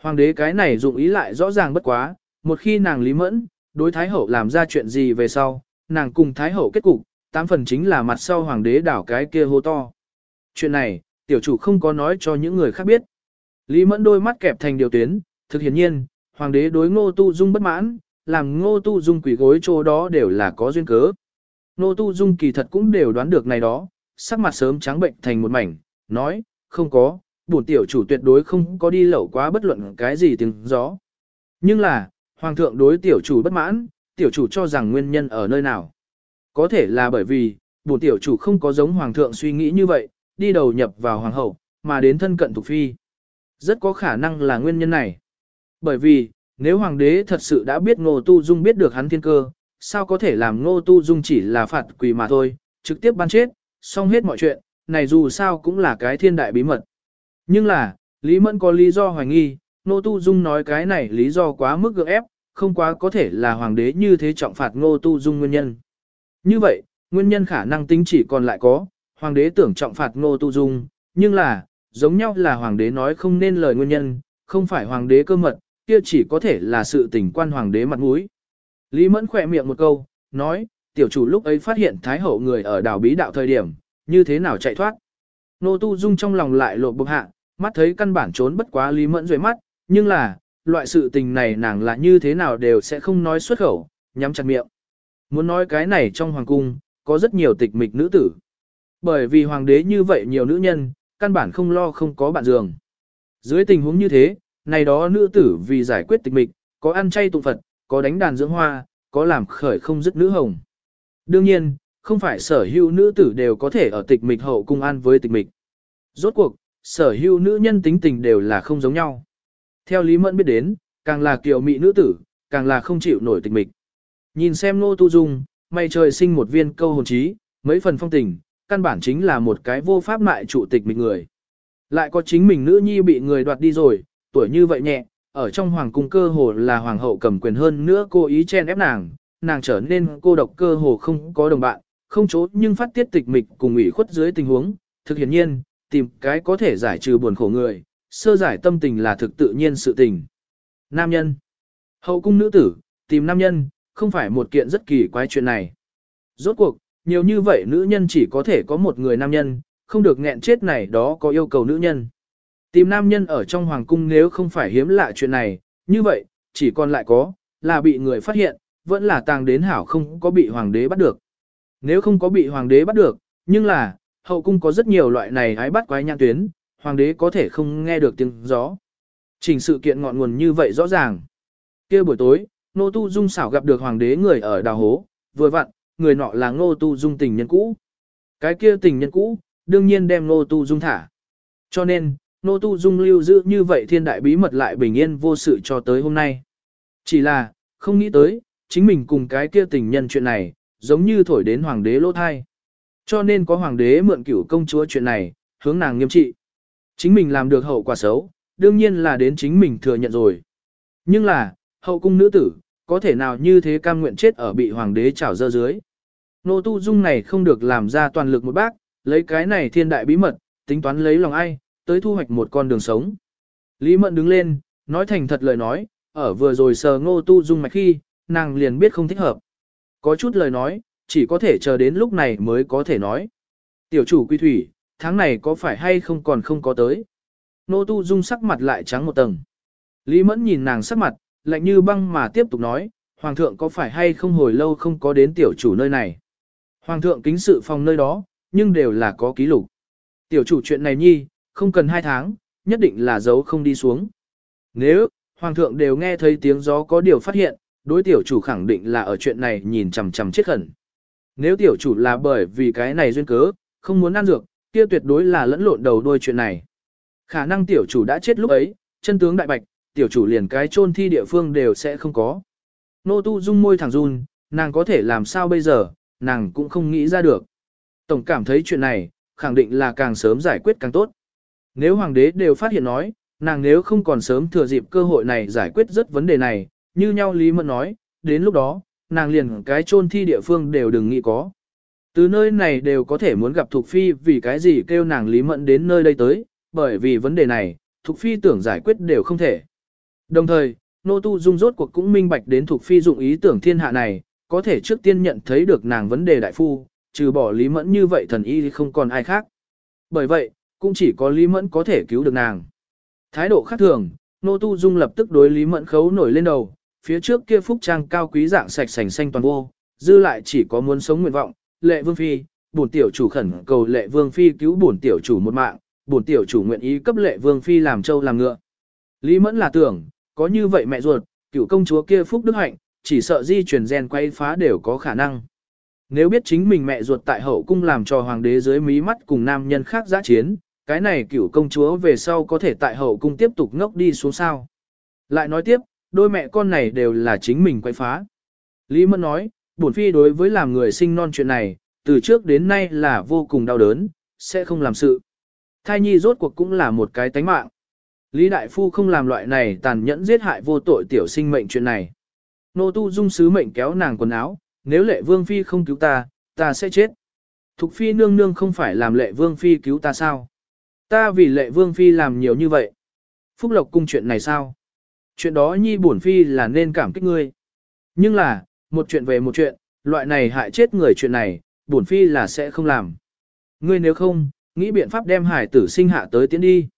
Hoàng đế cái này dụng ý lại rõ ràng bất quá, một khi nàng lý mẫn, đối thái hậu làm ra chuyện gì về sau, nàng cùng thái hậu kết cục, tám phần chính là mặt sau hoàng đế đảo cái kia hô to. Chuyện này, tiểu chủ không có nói cho những người khác biết. Lý mẫn đôi mắt kẹp thành điều tuyến, thực hiển nhiên, hoàng đế đối ngô tu dung bất mãn, làm ngô tu dung quỷ gối chỗ đó đều là có duyên cớ. Ngô tu dung kỳ thật cũng đều đoán được này đó, sắc mặt sớm trắng bệnh thành một mảnh, nói, không có, bổn tiểu chủ tuyệt đối không có đi lẩu quá bất luận cái gì tiếng gió. Nhưng là, hoàng thượng đối tiểu chủ bất mãn, tiểu chủ cho rằng nguyên nhân ở nơi nào. Có thể là bởi vì, bổn tiểu chủ không có giống hoàng thượng suy nghĩ như vậy, đi đầu nhập vào hoàng hậu, mà đến thân cận thuộc phi. Rất có khả năng là nguyên nhân này. Bởi vì, nếu hoàng đế thật sự đã biết Ngô Tu Dung biết được hắn thiên cơ, sao có thể làm Ngô Tu Dung chỉ là phạt quỳ mà thôi, trực tiếp ban chết, xong hết mọi chuyện, này dù sao cũng là cái thiên đại bí mật. Nhưng là, Lý Mẫn có lý do hoài nghi, Ngô Tu Dung nói cái này lý do quá mức gượng ép, không quá có thể là hoàng đế như thế trọng phạt Ngô Tu Dung nguyên nhân. Như vậy, nguyên nhân khả năng tính chỉ còn lại có, hoàng đế tưởng trọng phạt Ngô Tu Dung, nhưng là, giống nhau là hoàng đế nói không nên lời nguyên nhân, không phải hoàng đế cơ mật, kia chỉ có thể là sự tình quan hoàng đế mặt mũi. Lý Mẫn khỏe miệng một câu, nói, tiểu chủ lúc ấy phát hiện thái hậu người ở đảo bí đạo thời điểm, như thế nào chạy thoát. Nô Tu Dung trong lòng lại lộ bực hạ, mắt thấy căn bản trốn bất quá Lý Mẫn rồi mắt, nhưng là, loại sự tình này nàng là như thế nào đều sẽ không nói xuất khẩu, nhắm chặt miệng. Muốn nói cái này trong hoàng cung, có rất nhiều tịch mịch nữ tử. Bởi vì hoàng đế như vậy nhiều nữ nhân, căn bản không lo không có bạn giường. Dưới tình huống như thế, này đó nữ tử vì giải quyết tịch mịch, có ăn chay tụng Phật, có đánh đàn dưỡng hoa, có làm khởi không dứt nữ hồng. Đương nhiên, không phải sở hữu nữ tử đều có thể ở tịch mịch hậu cung an với tịch mịch. Rốt cuộc, sở hữu nữ nhân tính tình đều là không giống nhau. Theo Lý Mẫn biết đến, càng là kiều mị nữ tử, càng là không chịu nổi tịch mịch. Nhìn xem Nô Tu Dung, may trời sinh một viên câu hồn trí, mấy phần phong tình, căn bản chính là một cái vô pháp mại trụ tịch mịch người. Lại có chính mình nữ nhi bị người đoạt đi rồi, tuổi như vậy nhẹ, ở trong hoàng cung cơ hồ là hoàng hậu cầm quyền hơn nữa cô ý chen ép nàng, nàng trở nên cô độc cơ hồ không có đồng bạn, không chỗ nhưng phát tiết tịch mịch cùng ủy khuất dưới tình huống, thực hiện nhiên, tìm cái có thể giải trừ buồn khổ người, sơ giải tâm tình là thực tự nhiên sự tình. Nam nhân Hậu cung nữ tử, tìm nam nhân, không phải một kiện rất kỳ quái chuyện này. Rốt cuộc, nhiều như vậy nữ nhân chỉ có thể có một người nam nhân, không được nghẹn chết này đó có yêu cầu nữ nhân. Tìm nam nhân ở trong hoàng cung nếu không phải hiếm lạ chuyện này, như vậy, chỉ còn lại có, là bị người phát hiện, vẫn là tàng đến hảo không có bị hoàng đế bắt được. Nếu không có bị hoàng đế bắt được, nhưng là, hậu cung có rất nhiều loại này hái bắt quái nhãn tuyến, hoàng đế có thể không nghe được tiếng gió. Trình sự kiện ngọn nguồn như vậy rõ ràng. kia buổi tối, Nô Tu Dung xảo gặp được hoàng đế người ở đào hố, vừa vặn, người nọ là Nô Tu Dung tình nhân cũ. Cái kia tình nhân cũ, đương nhiên đem Nô Tu Dung thả. Cho nên, Nô Tu Dung lưu giữ như vậy thiên đại bí mật lại bình yên vô sự cho tới hôm nay. Chỉ là, không nghĩ tới, chính mình cùng cái kia tình nhân chuyện này, giống như thổi đến hoàng đế lỗ thai. Cho nên có hoàng đế mượn cửu công chúa chuyện này, hướng nàng nghiêm trị. Chính mình làm được hậu quả xấu, đương nhiên là đến chính mình thừa nhận rồi. Nhưng là, hậu cung nữ tử, có thể nào như thế cam nguyện chết ở bị hoàng đế trảo dơ dưới. Nô tu dung này không được làm ra toàn lực một bác, lấy cái này thiên đại bí mật, tính toán lấy lòng ai, tới thu hoạch một con đường sống. Lý Mẫn đứng lên, nói thành thật lời nói, ở vừa rồi sờ ngô tu dung mạch khi, nàng liền biết không thích hợp. Có chút lời nói, chỉ có thể chờ đến lúc này mới có thể nói. Tiểu chủ quy thủy, tháng này có phải hay không còn không có tới. Ngô tu dung sắc mặt lại trắng một tầng. Lý Mẫn nhìn nàng sắc mặt, lạnh như băng mà tiếp tục nói, Hoàng thượng có phải hay không hồi lâu không có đến tiểu chủ nơi này. Hoàng thượng kính sự phòng nơi đó, nhưng đều là có ký lục. Tiểu chủ chuyện này nhi, không cần hai tháng, nhất định là dấu không đi xuống. Nếu, Hoàng thượng đều nghe thấy tiếng gió có điều phát hiện, đối tiểu chủ khẳng định là ở chuyện này nhìn chằm chằm chết khẩn. Nếu tiểu chủ là bởi vì cái này duyên cớ, không muốn ăn dược, kia tuyệt đối là lẫn lộn đầu đuôi chuyện này. Khả năng tiểu chủ đã chết lúc ấy, chân tướng đại bạch, tiểu chủ liền cái chôn thi địa phương đều sẽ không có. Nô tu dung môi thẳng run, nàng có thể làm sao bây giờ, nàng cũng không nghĩ ra được. Tổng cảm thấy chuyện này, khẳng định là càng sớm giải quyết càng tốt. Nếu hoàng đế đều phát hiện nói, nàng nếu không còn sớm thừa dịp cơ hội này giải quyết rất vấn đề này, như nhau Lý Mẫn nói, đến lúc đó, nàng liền cái chôn thi địa phương đều đừng nghĩ có. Từ nơi này đều có thể muốn gặp Thục Phi vì cái gì kêu nàng Lý Mẫn đến nơi đây tới, bởi vì vấn đề này, Thục Phi tưởng giải quyết đều không thể. Đồng thời, Nô Tu Dung rốt cuộc cũng minh bạch đến Thục Phi dụng ý tưởng thiên hạ này, có thể trước tiên nhận thấy được nàng vấn đề đại phu, trừ bỏ Lý Mẫn như vậy thần y không còn ai khác. Bởi vậy, cũng chỉ có Lý Mẫn có thể cứu được nàng. Thái độ khác thường, Nô Tu Dung lập tức đối Lý Mẫn khấu nổi lên đầu, phía trước kia phúc trang cao quý dạng sạch sành xanh toàn vô, dư lại chỉ có muốn sống nguyện vọng, lệ vương phi, bổn tiểu chủ khẩn cầu lệ vương phi cứu bổn tiểu chủ một mạng, bổn tiểu chủ nguyện ý cấp lệ vương phi làm châu làm ngựa. Lý Mẫn là tưởng, có như vậy mẹ ruột, cựu công chúa kia phúc đức hạnh, chỉ sợ di truyền gen quay phá đều có khả năng. Nếu biết chính mình mẹ ruột tại hậu cung làm cho hoàng đế dưới mí mắt cùng nam nhân khác giã chiến, cái này cửu công chúa về sau có thể tại hậu cung tiếp tục ngốc đi xuống sao. Lại nói tiếp, đôi mẹ con này đều là chính mình quay phá. Lý Mẫn nói, bổn phi đối với làm người sinh non chuyện này, từ trước đến nay là vô cùng đau đớn, sẽ không làm sự. Thai nhi rốt cuộc cũng là một cái tánh mạng. Lý Đại Phu không làm loại này tàn nhẫn giết hại vô tội tiểu sinh mệnh chuyện này. Nô tu dung sứ mệnh kéo nàng quần áo, nếu lệ vương phi không cứu ta, ta sẽ chết. Thục phi nương nương không phải làm lệ vương phi cứu ta sao? Ta vì lệ vương phi làm nhiều như vậy. Phúc lộc cung chuyện này sao? Chuyện đó nhi bổn phi là nên cảm kích ngươi. Nhưng là, một chuyện về một chuyện, loại này hại chết người chuyện này, bổn phi là sẽ không làm. Ngươi nếu không, nghĩ biện pháp đem hải tử sinh hạ tới tiến đi.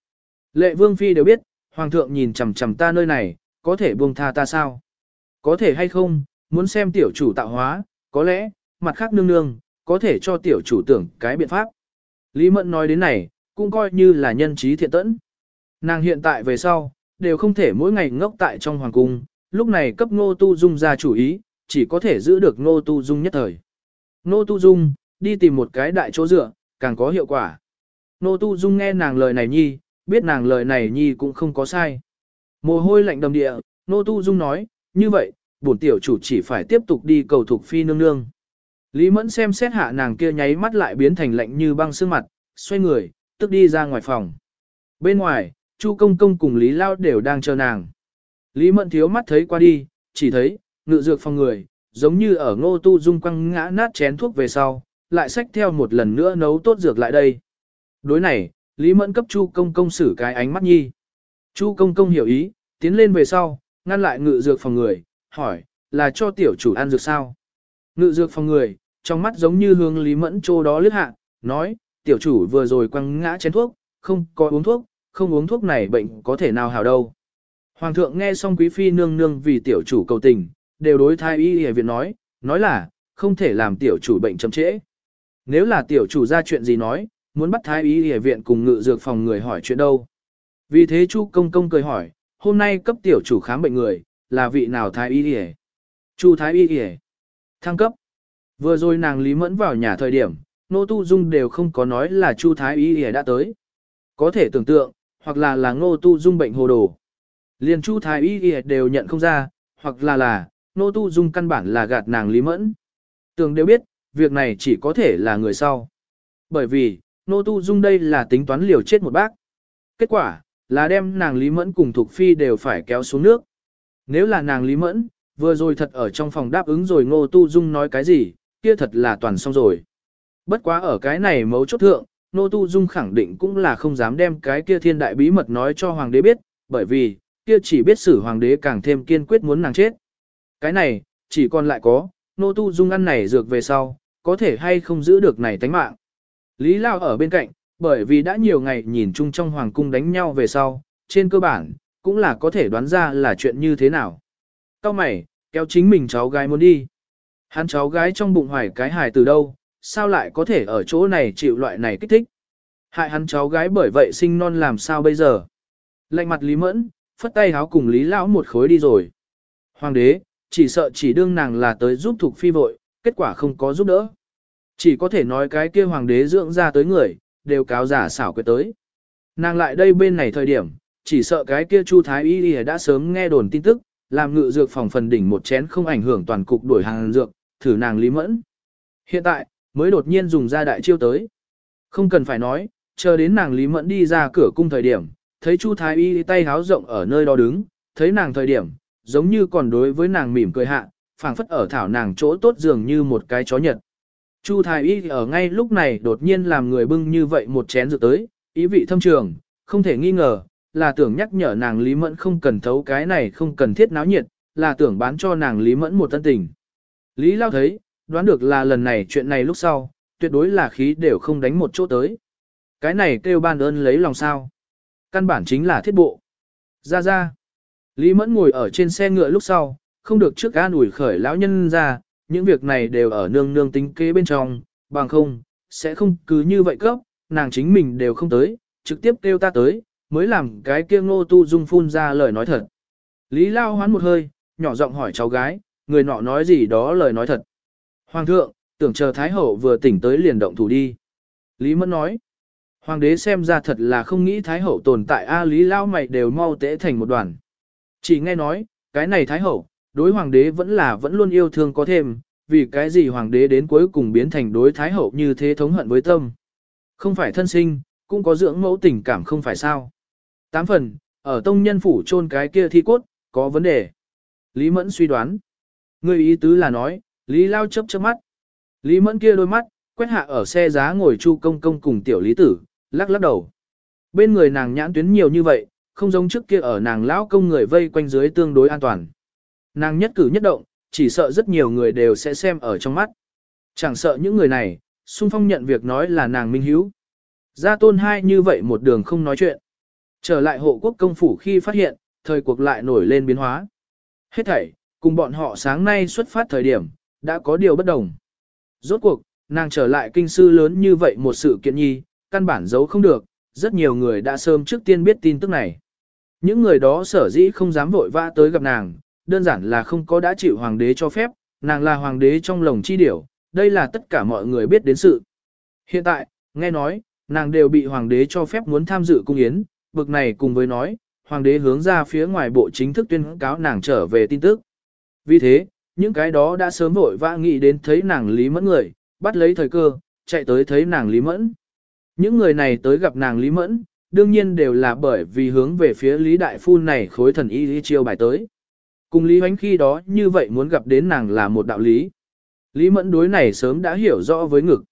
Lệ vương phi đều biết, hoàng thượng nhìn chằm chằm ta nơi này, có thể buông tha ta sao? Có thể hay không, muốn xem tiểu chủ tạo hóa, có lẽ, mặt khác nương nương, có thể cho tiểu chủ tưởng cái biện pháp. Lý Mẫn nói đến này, cũng coi như là nhân trí thiện tẫn. Nàng hiện tại về sau, đều không thể mỗi ngày ngốc tại trong hoàng cung, lúc này cấp ngô tu dung ra chủ ý, chỉ có thể giữ được ngô tu dung nhất thời. Ngô tu dung, đi tìm một cái đại chỗ dựa, càng có hiệu quả. Ngô tu dung nghe nàng lời này nhi, biết nàng lời này nhi cũng không có sai. Mồ hôi lạnh đầm địa, Ngô tu dung nói, như vậy, bổn tiểu chủ chỉ phải tiếp tục đi cầu thục phi nương nương. Lý mẫn xem xét hạ nàng kia nháy mắt lại biến thành lạnh như băng sương mặt, xoay người, tức đi ra ngoài phòng. Bên ngoài, Chu công công cùng Lý Lao đều đang chờ nàng. Lý mẫn thiếu mắt thấy qua đi, chỉ thấy, ngự dược phòng người, giống như ở ngô tu dung quăng ngã nát chén thuốc về sau, lại xách theo một lần nữa nấu tốt dược lại đây. Đối này, Lý Mẫn cấp Chu Công Công xử cái ánh mắt nhi. Chu Công Công hiểu ý, tiến lên về sau, ngăn lại ngự dược phòng người, hỏi, là cho tiểu chủ ăn dược sao? Ngự dược phòng người, trong mắt giống như hướng Lý Mẫn chỗ đó lướt hạ, nói, tiểu chủ vừa rồi quăng ngã chén thuốc, không có uống thuốc, không uống thuốc này bệnh có thể nào hảo đâu. Hoàng thượng nghe xong quý phi nương nương vì tiểu chủ cầu tình, đều đối thái y y viện nói, nói là, không thể làm tiểu chủ bệnh chậm trễ. Nếu là tiểu chủ ra chuyện gì nói, muốn bắt thái y y viện cùng ngự dược phòng người hỏi chuyện đâu. Vì thế Chu công công cười hỏi, hôm nay cấp tiểu chủ khám bệnh người, là vị nào thái y y Chu thái y y Thăng cấp. Vừa rồi nàng Lý Mẫn vào nhà thời điểm, Nô Tu Dung đều không có nói là Chu thái y y đã tới. Có thể tưởng tượng, hoặc là là Ngô Tu Dung bệnh hồ đồ. Liền Chu thái y y đều nhận không ra, hoặc là là, Nô Tu Dung căn bản là gạt nàng Lý Mẫn. Tường đều biết, việc này chỉ có thể là người sau. Bởi vì, Nô Tu Dung đây là tính toán liều chết một bác. Kết quả, là đem nàng Lý Mẫn cùng Thục Phi đều phải kéo xuống nước. Nếu là nàng Lý Mẫn, vừa rồi thật ở trong phòng đáp ứng rồi Ngô Tu Dung nói cái gì, kia thật là toàn xong rồi. Bất quá ở cái này mấu chốt thượng, nô Tu Dung khẳng định cũng là không dám đem cái kia thiên đại bí mật nói cho hoàng đế biết, bởi vì, kia chỉ biết xử hoàng đế càng thêm kiên quyết muốn nàng chết. Cái này, chỉ còn lại có, nô Tu Dung ăn này dược về sau, có thể hay không giữ được này tánh mạng. Lý Lao ở bên cạnh, bởi vì đã nhiều ngày nhìn chung trong hoàng cung đánh nhau về sau, trên cơ bản, cũng là có thể đoán ra là chuyện như thế nào. Cao mày, kéo chính mình cháu gái muốn đi. Hắn cháu gái trong bụng hoài cái hài từ đâu, sao lại có thể ở chỗ này chịu loại này kích thích. Hại hắn cháu gái bởi vậy sinh non làm sao bây giờ. Lạnh mặt Lý Mẫn, phất tay háo cùng Lý Lão một khối đi rồi. Hoàng đế, chỉ sợ chỉ đương nàng là tới giúp thuộc phi vội, kết quả không có giúp đỡ. Chỉ có thể nói cái kia hoàng đế dưỡng ra tới người, đều cáo giả xảo quyệt tới. Nàng lại đây bên này thời điểm, chỉ sợ cái kia Chu Thái Y đã sớm nghe đồn tin tức, làm ngự dược phòng phần đỉnh một chén không ảnh hưởng toàn cục đổi hàng dược, thử nàng Lý Mẫn. Hiện tại, mới đột nhiên dùng ra đại chiêu tới. Không cần phải nói, chờ đến nàng Lý Mẫn đi ra cửa cung thời điểm, thấy Chu Thái Y tay háo rộng ở nơi đó đứng, thấy nàng thời điểm, giống như còn đối với nàng mỉm cười hạ, phảng phất ở thảo nàng chỗ tốt dường như một cái chó nhật. Chu Thái Y ở ngay lúc này đột nhiên làm người bưng như vậy một chén rượu tới, ý vị thâm trường, không thể nghi ngờ, là tưởng nhắc nhở nàng Lý Mẫn không cần thấu cái này không cần thiết náo nhiệt, là tưởng bán cho nàng Lý Mẫn một tân tình. Lý Lao thấy, đoán được là lần này chuyện này lúc sau, tuyệt đối là khí đều không đánh một chỗ tới. Cái này kêu ban ơn lấy lòng sao. Căn bản chính là thiết bộ. Ra ra. Lý Mẫn ngồi ở trên xe ngựa lúc sau, không được trước an ủi khởi lão nhân ra, những việc này đều ở nương nương tính kế bên trong, bằng không, sẽ không cứ như vậy cấp, nàng chính mình đều không tới, trực tiếp kêu ta tới, mới làm cái kia ngô tu dung phun ra lời nói thật. Lý Lao hoán một hơi, nhỏ giọng hỏi cháu gái, người nọ nói gì đó lời nói thật. Hoàng thượng, tưởng chờ Thái Hậu vừa tỉnh tới liền động thủ đi. Lý Mẫn nói, Hoàng đế xem ra thật là không nghĩ Thái Hậu tồn tại A Lý Lao mày đều mau tễ thành một đoàn. Chỉ nghe nói, cái này Thái Hậu, đối Hoàng đế vẫn là vẫn luôn yêu thương có thêm, vì cái gì Hoàng đế đến cuối cùng biến thành đối Thái Hậu như thế thống hận với tâm. Không phải thân sinh, cũng có dưỡng mẫu tình cảm không phải sao. Tám phần, ở tông nhân phủ chôn cái kia thi cốt, có vấn đề. Lý Mẫn suy đoán. Người ý tứ là nói, Lý Lao chấp chớp mắt. Lý Mẫn kia đôi mắt, quét hạ ở xe giá ngồi chu công công cùng tiểu lý tử, lắc lắc đầu. Bên người nàng nhãn tuyến nhiều như vậy, không giống trước kia ở nàng lão công người vây quanh dưới tương đối an toàn. Nàng nhất cử nhất động, chỉ sợ rất nhiều người đều sẽ xem ở trong mắt. Chẳng sợ những người này, xung phong nhận việc nói là nàng minh hiếu. Gia tôn hai như vậy một đường không nói chuyện. Trở lại hộ quốc công phủ khi phát hiện, thời cuộc lại nổi lên biến hóa. Hết thảy, cùng bọn họ sáng nay xuất phát thời điểm, đã có điều bất đồng. Rốt cuộc, nàng trở lại kinh sư lớn như vậy một sự kiện nhi, căn bản giấu không được, rất nhiều người đã sớm trước tiên biết tin tức này. Những người đó sở dĩ không dám vội vã tới gặp nàng, đơn giản là không có đã chịu hoàng đế cho phép, nàng là hoàng đế trong lồng chi điểu, đây là tất cả mọi người biết đến sự. Hiện tại, nghe nói, nàng đều bị hoàng đế cho phép muốn tham dự cung yến, bực này cùng với nói, hoàng đế hướng ra phía ngoài bộ chính thức tuyên cáo nàng trở về tin tức. Vì thế, những cái đó đã sớm vội vã nghĩ đến thấy nàng Lý Mẫn người, bắt lấy thời cơ, chạy tới thấy nàng Lý Mẫn. Những người này tới gặp nàng Lý Mẫn, đương nhiên đều là bởi vì hướng về phía Lý Đại Phu này khối thần y lý chiêu bài tới. Cùng Lý Hoánh khi đó như vậy muốn gặp đến nàng là một đạo lý. Lý Mẫn đối này sớm đã hiểu rõ với ngực.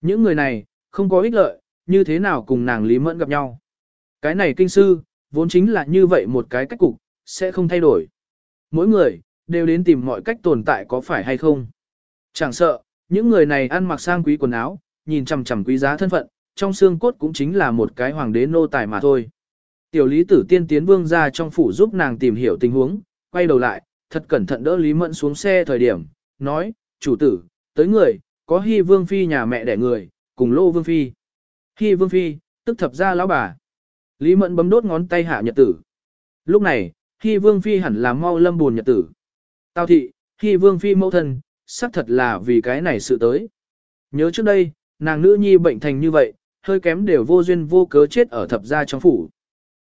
Những người này, không có ích lợi, như thế nào cùng nàng Lý Mẫn gặp nhau. Cái này kinh sư, vốn chính là như vậy một cái cách cục, sẽ không thay đổi. Mỗi người, đều đến tìm mọi cách tồn tại có phải hay không. Chẳng sợ, những người này ăn mặc sang quý quần áo, nhìn chằm chằm quý giá thân phận, trong xương cốt cũng chính là một cái hoàng đế nô tài mà thôi. Tiểu lý tử tiên tiến vương ra trong phủ giúp nàng tìm hiểu tình huống, quay đầu lại, thật cẩn thận đỡ Lý Mẫn xuống xe thời điểm, nói, chủ tử, tới người, có hy vương phi nhà mẹ đẻ người, cùng lô vương phi. Hy vương phi, tức thập ra lão bà. Lý Mẫn bấm đốt ngón tay hạ nhật tử. Lúc này, Hy Vương Phi hẳn là mau lâm buồn nhật tử. Tào thị, khi Vương Phi mẫu thân, xác thật là vì cái này sự tới. Nhớ trước đây, nàng nữ nhi bệnh thành như vậy, hơi kém đều vô duyên vô cớ chết ở thập gia trong phủ.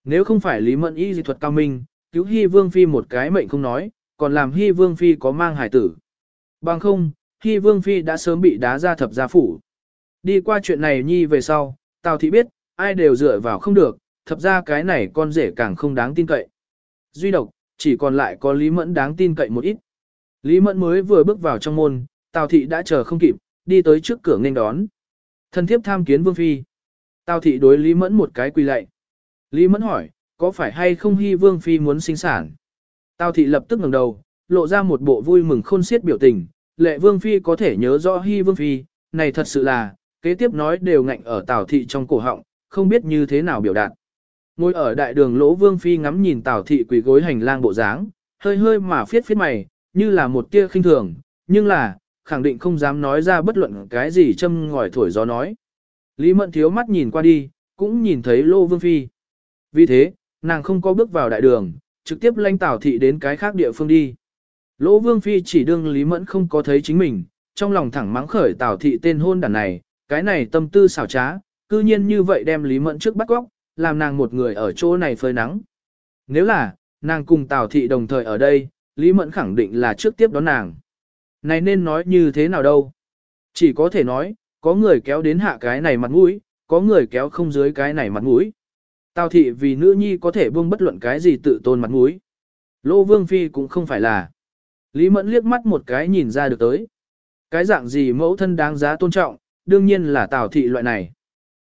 Nếu không phải Lý Mẫn y dị thuật cao minh, cứu Hy Vương Phi một cái mệnh không nói, còn làm Hy Vương Phi có mang hải tử. Bằng không, Hy Vương Phi đã sớm bị đá ra thập gia phủ. Đi qua chuyện này nhi về sau, Tào thị biết, ai đều dựa vào không được, thập ra cái này con rể càng không đáng tin cậy. Duy độc, chỉ còn lại có Lý Mẫn đáng tin cậy một ít. Lý Mẫn mới vừa bước vào trong môn, Tào thị đã chờ không kịp, đi tới trước cửa nghênh đón. Thân thiếp tham kiến Vương Phi. Tào thị đối Lý Mẫn một cái quỳ lạy. Lý Mẫn hỏi, có phải hay không hy Vương Phi muốn sinh sản? Tào thị lập tức ngẩng đầu, lộ ra một bộ vui mừng khôn xiết biểu tình. Lệ Vương Phi có thể nhớ rõ hy Vương Phi, này thật sự là, kế tiếp nói đều ngạnh ở Tào thị trong cổ họng, không biết như thế nào biểu đạt. Ngồi ở đại đường lỗ vương phi ngắm nhìn tào thị quỳ gối hành lang bộ dáng, hơi hơi mà phiết phiết mày, như là một tia khinh thường, nhưng là, khẳng định không dám nói ra bất luận cái gì châm ngòi thổi gió nói. Lý Mẫn thiếu mắt nhìn qua đi, cũng nhìn thấy lỗ vương phi. Vì thế, nàng không có bước vào đại đường, trực tiếp lanh tào thị đến cái khác địa phương đi. Lỗ vương phi chỉ đương Lý mẫn không có thấy chính mình, trong lòng thẳng mắng khởi Tào thị tên hôn đàn này, cái này tâm tư xảo trá, cư nhiên như vậy đem Lý Mẫn trước bắt góc, làm nàng một người ở chỗ này phơi nắng. Nếu là, nàng cùng Tào thị đồng thời ở đây, Lý Mẫn khẳng định là trước tiếp đón nàng. Này nên nói như thế nào đâu? Chỉ có thể nói, có người kéo đến hạ cái này mặt mũi, có người kéo không dưới cái này mặt mũi. Tào thị vì nữ nhi có thể buông bất luận cái gì tự tôn mặt mũi. Lô Vương Phi cũng không phải là. Lý Mẫn liếc mắt một cái nhìn ra được tới. Cái dạng gì mẫu thân đáng giá tôn trọng, đương nhiên là Tào thị loại này.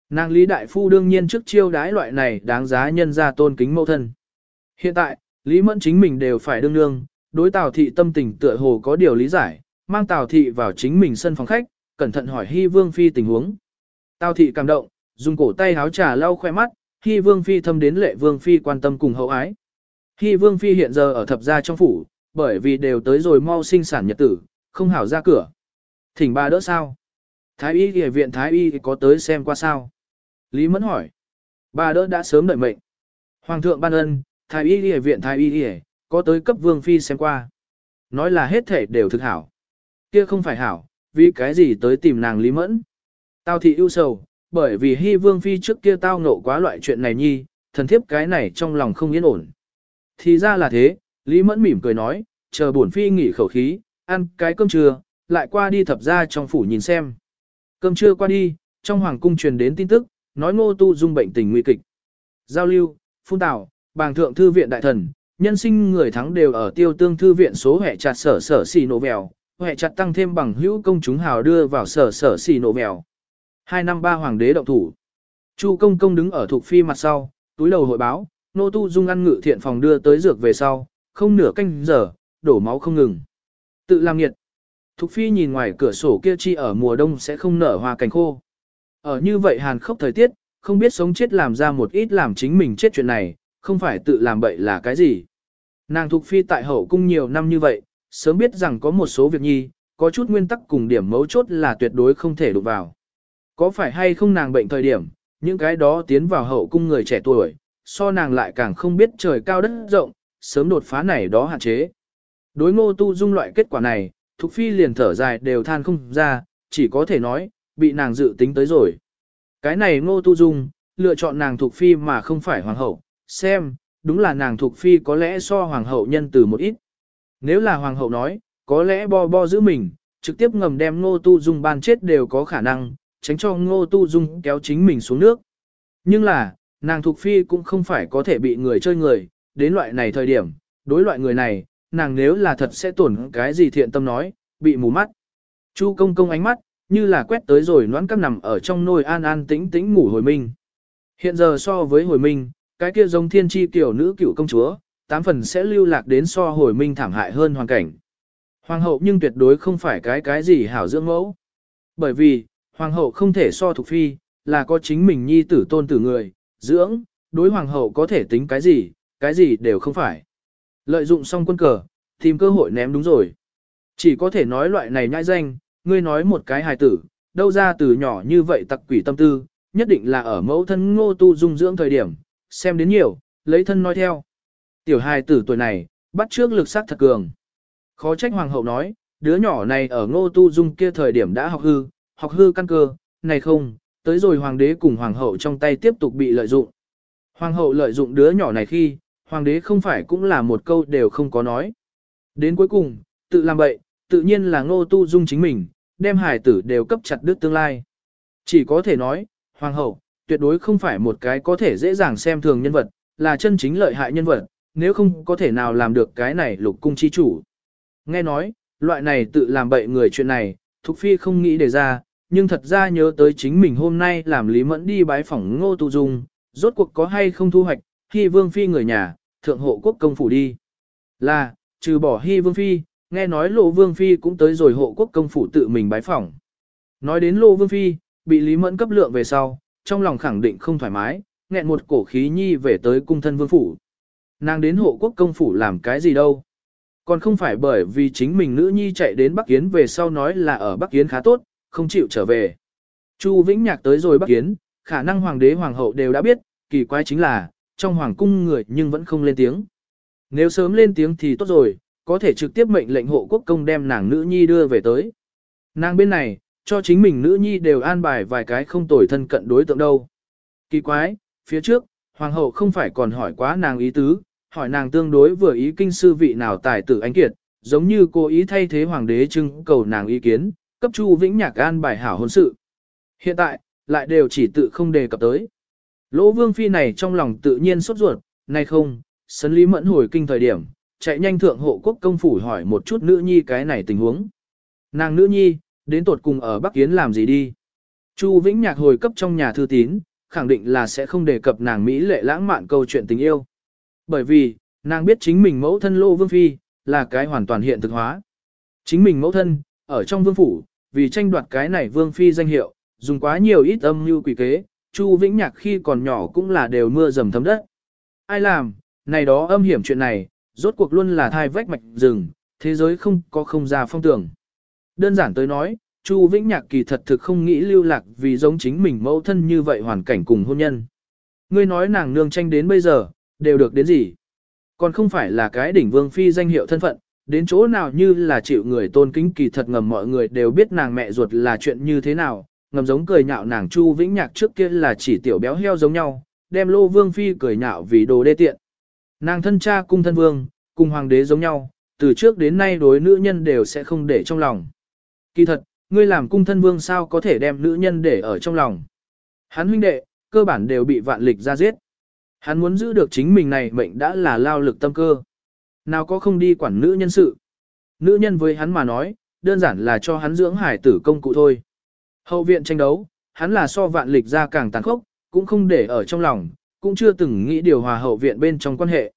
Nàng Lý Đại Phu đương nhiên trước chiêu đái loại này đáng giá nhân ra tôn kính mẫu thân. Hiện tại, Lý Mẫn chính mình đều phải đương đương, đối Tào thị tâm tình tựa hồ có điều lý giải, mang Tào thị vào chính mình sân phòng khách, cẩn thận hỏi Hy Vương Phi tình huống. Tào thị cảm động, dùng cổ tay háo trà lau khoe mắt, Hy Vương Phi thâm đến lệ Vương Phi quan tâm cùng hậu ái. Hy Vương Phi hiện giờ ở thập gia trong phủ, bởi vì đều tới rồi mau sinh sản nhật tử, không hảo ra cửa. Thỉnh ba đỡ sao? Thái y y viện Thái y có tới xem qua sao? Lý Mẫn hỏi. Bà đỡ đã sớm đợi mệnh. Hoàng thượng ban ân, Thái y y viện Thái y y có tới cấp Vương Phi xem qua. Nói là hết thể đều thực hảo. Kia không phải hảo, vì cái gì tới tìm nàng Lý Mẫn. Tao thị ưu sầu, bởi vì Hy Vương Phi trước kia tao nộ quá loại chuyện này nhi, thần thiếp cái này trong lòng không yên ổn. Thì ra là thế, Lý Mẫn mỉm cười nói, chờ bổn Phi nghỉ khẩu khí, ăn cái cơm trưa, lại qua đi thập ra trong phủ nhìn xem. Cơm trưa qua đi, trong hoàng cung truyền đến tin tức, nói ngô tu dung bệnh tình nguy kịch. Giao lưu, phun tảo, bàng thượng thư viện đại thần, nhân sinh người thắng đều ở tiêu tương thư viện số hệ chặt sở sở xì nổ vèo, hệ chặt tăng thêm bằng hữu công chúng hào đưa vào sở sở xì nổ vèo. Hai năm ba hoàng đế động thủ. Chu công công đứng ở thuộc phi mặt sau, túi đầu hội báo, nô tu dung ăn ngự thiện phòng đưa tới dược về sau, không nửa canh giờ, đổ máu không ngừng. Tự làm nghiệt. Thục phi nhìn ngoài cửa sổ kia chi ở mùa đông sẽ không nở hoa cành khô. Ở như vậy hàn khốc thời tiết, không biết sống chết làm ra một ít làm chính mình chết chuyện này, không phải tự làm bậy là cái gì. Nàng thuộc phi tại hậu cung nhiều năm như vậy, sớm biết rằng có một số việc nhi, có chút nguyên tắc cùng điểm mấu chốt là tuyệt đối không thể đụng vào. Có phải hay không nàng bệnh thời điểm, những cái đó tiến vào hậu cung người trẻ tuổi, so nàng lại càng không biết trời cao đất rộng, sớm đột phá này đó hạn chế. Đối ngô tu dung loại kết quả này, Thục Phi liền thở dài đều than không ra, chỉ có thể nói, bị nàng dự tính tới rồi. Cái này ngô tu dung, lựa chọn nàng thuộc Phi mà không phải hoàng hậu, xem, đúng là nàng thuộc Phi có lẽ so hoàng hậu nhân từ một ít. Nếu là hoàng hậu nói, có lẽ bo bo giữ mình, trực tiếp ngầm đem ngô tu dung ban chết đều có khả năng, tránh cho ngô tu dung kéo chính mình xuống nước. Nhưng là, nàng thuộc Phi cũng không phải có thể bị người chơi người, đến loại này thời điểm, đối loại người này, nàng nếu là thật sẽ tổn cái gì thiện tâm nói, bị mù mắt. Chu công công ánh mắt, như là quét tới rồi noãn các nằm ở trong nồi an an tĩnh tĩnh ngủ hồi minh. Hiện giờ so với hồi minh, cái kia giống thiên tri tiểu nữ cựu công chúa, tám phần sẽ lưu lạc đến so hồi minh thảm hại hơn hoàn cảnh. Hoàng hậu nhưng tuyệt đối không phải cái cái gì hảo dưỡng mẫu. Bởi vì, hoàng hậu không thể so thuộc phi, là có chính mình nhi tử tôn tử người, dưỡng, đối hoàng hậu có thể tính cái gì, cái gì đều không phải. Lợi dụng xong quân cờ, tìm cơ hội ném đúng rồi. Chỉ có thể nói loại này nhãi danh, ngươi nói một cái hài tử, đâu ra từ nhỏ như vậy tặc quỷ tâm tư, nhất định là ở mẫu thân ngô tu dung dưỡng thời điểm, xem đến nhiều, lấy thân nói theo. Tiểu hài tử tuổi này, bắt trước lực sắc thật cường. Khó trách hoàng hậu nói, đứa nhỏ này ở ngô tu dung kia thời điểm đã học hư, học hư căn cơ, này không, tới rồi hoàng đế cùng hoàng hậu trong tay tiếp tục bị lợi dụng. Hoàng hậu lợi dụng đứa nhỏ này khi, hoàng đế không phải cũng là một câu đều không có nói. Đến cuối cùng, tự làm bậy, tự nhiên là ngô tu dung chính mình, đem hài tử đều cấp chặt đứt tương lai. Chỉ có thể nói, hoàng hậu, tuyệt đối không phải một cái có thể dễ dàng xem thường nhân vật, là chân chính lợi hại nhân vật, nếu không có thể nào làm được cái này lục cung chi chủ. Nghe nói, loại này tự làm bậy người chuyện này, Thục Phi không nghĩ đề ra, nhưng thật ra nhớ tới chính mình hôm nay làm Lý Mẫn đi bái phỏng Ngô Tu Dung, rốt cuộc có hay không thu hoạch, khi Vương Phi người nhà, thượng hộ quốc công phủ đi. Là, trừ bỏ Hy Vương Phi, nghe nói Lộ Vương Phi cũng tới rồi hộ quốc công phủ tự mình bái phỏng. Nói đến Lộ Vương Phi, bị Lý Mẫn cấp lượng về sau, trong lòng khẳng định không thoải mái, nghẹn một cổ khí nhi về tới cung thân vương phủ. Nàng đến hộ quốc công phủ làm cái gì đâu. Còn không phải bởi vì chính mình nữ nhi chạy đến Bắc Kiến về sau nói là ở Bắc Kiến khá tốt, không chịu trở về. Chu Vĩnh Nhạc tới rồi Bắc Kiến, khả năng hoàng đế hoàng hậu đều đã biết, kỳ quái chính là, trong hoàng cung người nhưng vẫn không lên tiếng. Nếu sớm lên tiếng thì tốt rồi, có thể trực tiếp mệnh lệnh hộ quốc công đem nàng nữ nhi đưa về tới. Nàng bên này, cho chính mình nữ nhi đều an bài vài cái không tồi thân cận đối tượng đâu. Kỳ quái, phía trước, hoàng hậu không phải còn hỏi quá nàng ý tứ, hỏi nàng tương đối vừa ý kinh sư vị nào tài tử anh kiệt, giống như cô ý thay thế hoàng đế trưng cầu nàng ý kiến, cấp Chu Vĩnh Nhạc an bài hảo hôn sự. Hiện tại, lại đều chỉ tự không đề cập tới. Lỗ Vương Phi này trong lòng tự nhiên sốt ruột, nay không, sấn lý mẫn hồi kinh thời điểm, chạy nhanh thượng hộ quốc công phủ hỏi một chút nữ nhi cái này tình huống. Nàng nữ nhi, đến tột cùng ở Bắc Kiến làm gì đi? Chu Vĩnh Nhạc hồi cấp trong nhà thư tín, khẳng định là sẽ không đề cập nàng Mỹ lệ lãng mạn câu chuyện tình yêu. Bởi vì, nàng biết chính mình mẫu thân Lô Vương Phi, là cái hoàn toàn hiện thực hóa. Chính mình mẫu thân, ở trong vương phủ, vì tranh đoạt cái này Vương Phi danh hiệu, dùng quá nhiều ít âm mưu quỷ kế, Chu Vĩnh Nhạc khi còn nhỏ cũng là đều mưa dầm thấm đất. Ai làm, này đó âm hiểm chuyện này, rốt cuộc luôn là thai vách mạch rừng, thế giới không có không ra phong tưởng. Đơn giản tới nói, Chu Vĩnh Nhạc kỳ thật thực không nghĩ lưu lạc vì giống chính mình mẫu thân như vậy hoàn cảnh cùng hôn nhân. Ngươi nói nàng nương tranh đến bây giờ, đều được đến gì? Còn không phải là cái đỉnh vương phi danh hiệu thân phận, đến chỗ nào như là chịu người tôn kính kỳ thật ngầm mọi người đều biết nàng mẹ ruột là chuyện như thế nào, ngầm giống cười nhạo nàng Chu Vĩnh Nhạc trước kia là chỉ tiểu béo heo giống nhau, đem lô vương phi cười nhạo vì đồ đê tiện. Nàng thân cha cung thân vương, cùng hoàng đế giống nhau, từ trước đến nay đối nữ nhân đều sẽ không để trong lòng. Kỳ thật, ngươi làm cung thân vương sao có thể đem nữ nhân để ở trong lòng. Hắn huynh đệ, cơ bản đều bị vạn lịch ra giết. Hắn muốn giữ được chính mình này mệnh đã là lao lực tâm cơ. Nào có không đi quản nữ nhân sự. Nữ nhân với hắn mà nói, đơn giản là cho hắn dưỡng hải tử công cụ thôi. Hậu viện tranh đấu, hắn là so vạn lịch ra càng tàn khốc, cũng không để ở trong lòng, cũng chưa từng nghĩ điều hòa hậu viện bên trong quan hệ.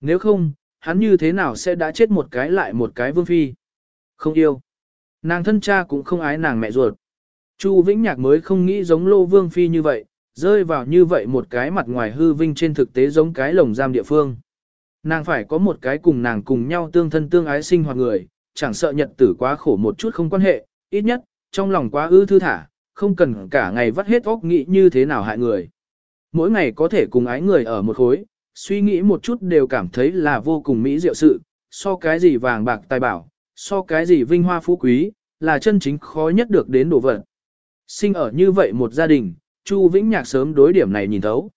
Nếu không, hắn như thế nào sẽ đã chết một cái lại một cái vương phi? Không yêu. Nàng thân cha cũng không ái nàng mẹ ruột. Chu Vĩnh Nhạc mới không nghĩ giống Lô Vương Phi như vậy, rơi vào như vậy một cái mặt ngoài hư vinh trên thực tế giống cái lồng giam địa phương. Nàng phải có một cái cùng nàng cùng nhau tương thân tương ái sinh hoạt người, chẳng sợ nhật tử quá khổ một chút không quan hệ, ít nhất, trong lòng quá ư thư thả, không cần cả ngày vắt hết óc nghĩ như thế nào hại người. Mỗi ngày có thể cùng ái người ở một khối, suy nghĩ một chút đều cảm thấy là vô cùng mỹ diệu sự, so cái gì vàng bạc tài bảo, so cái gì vinh hoa phú quý, là chân chính khó nhất được đến đồ vật. Sinh ở như vậy một gia đình, Chu Vĩnh Nhạc sớm đối điểm này nhìn thấu.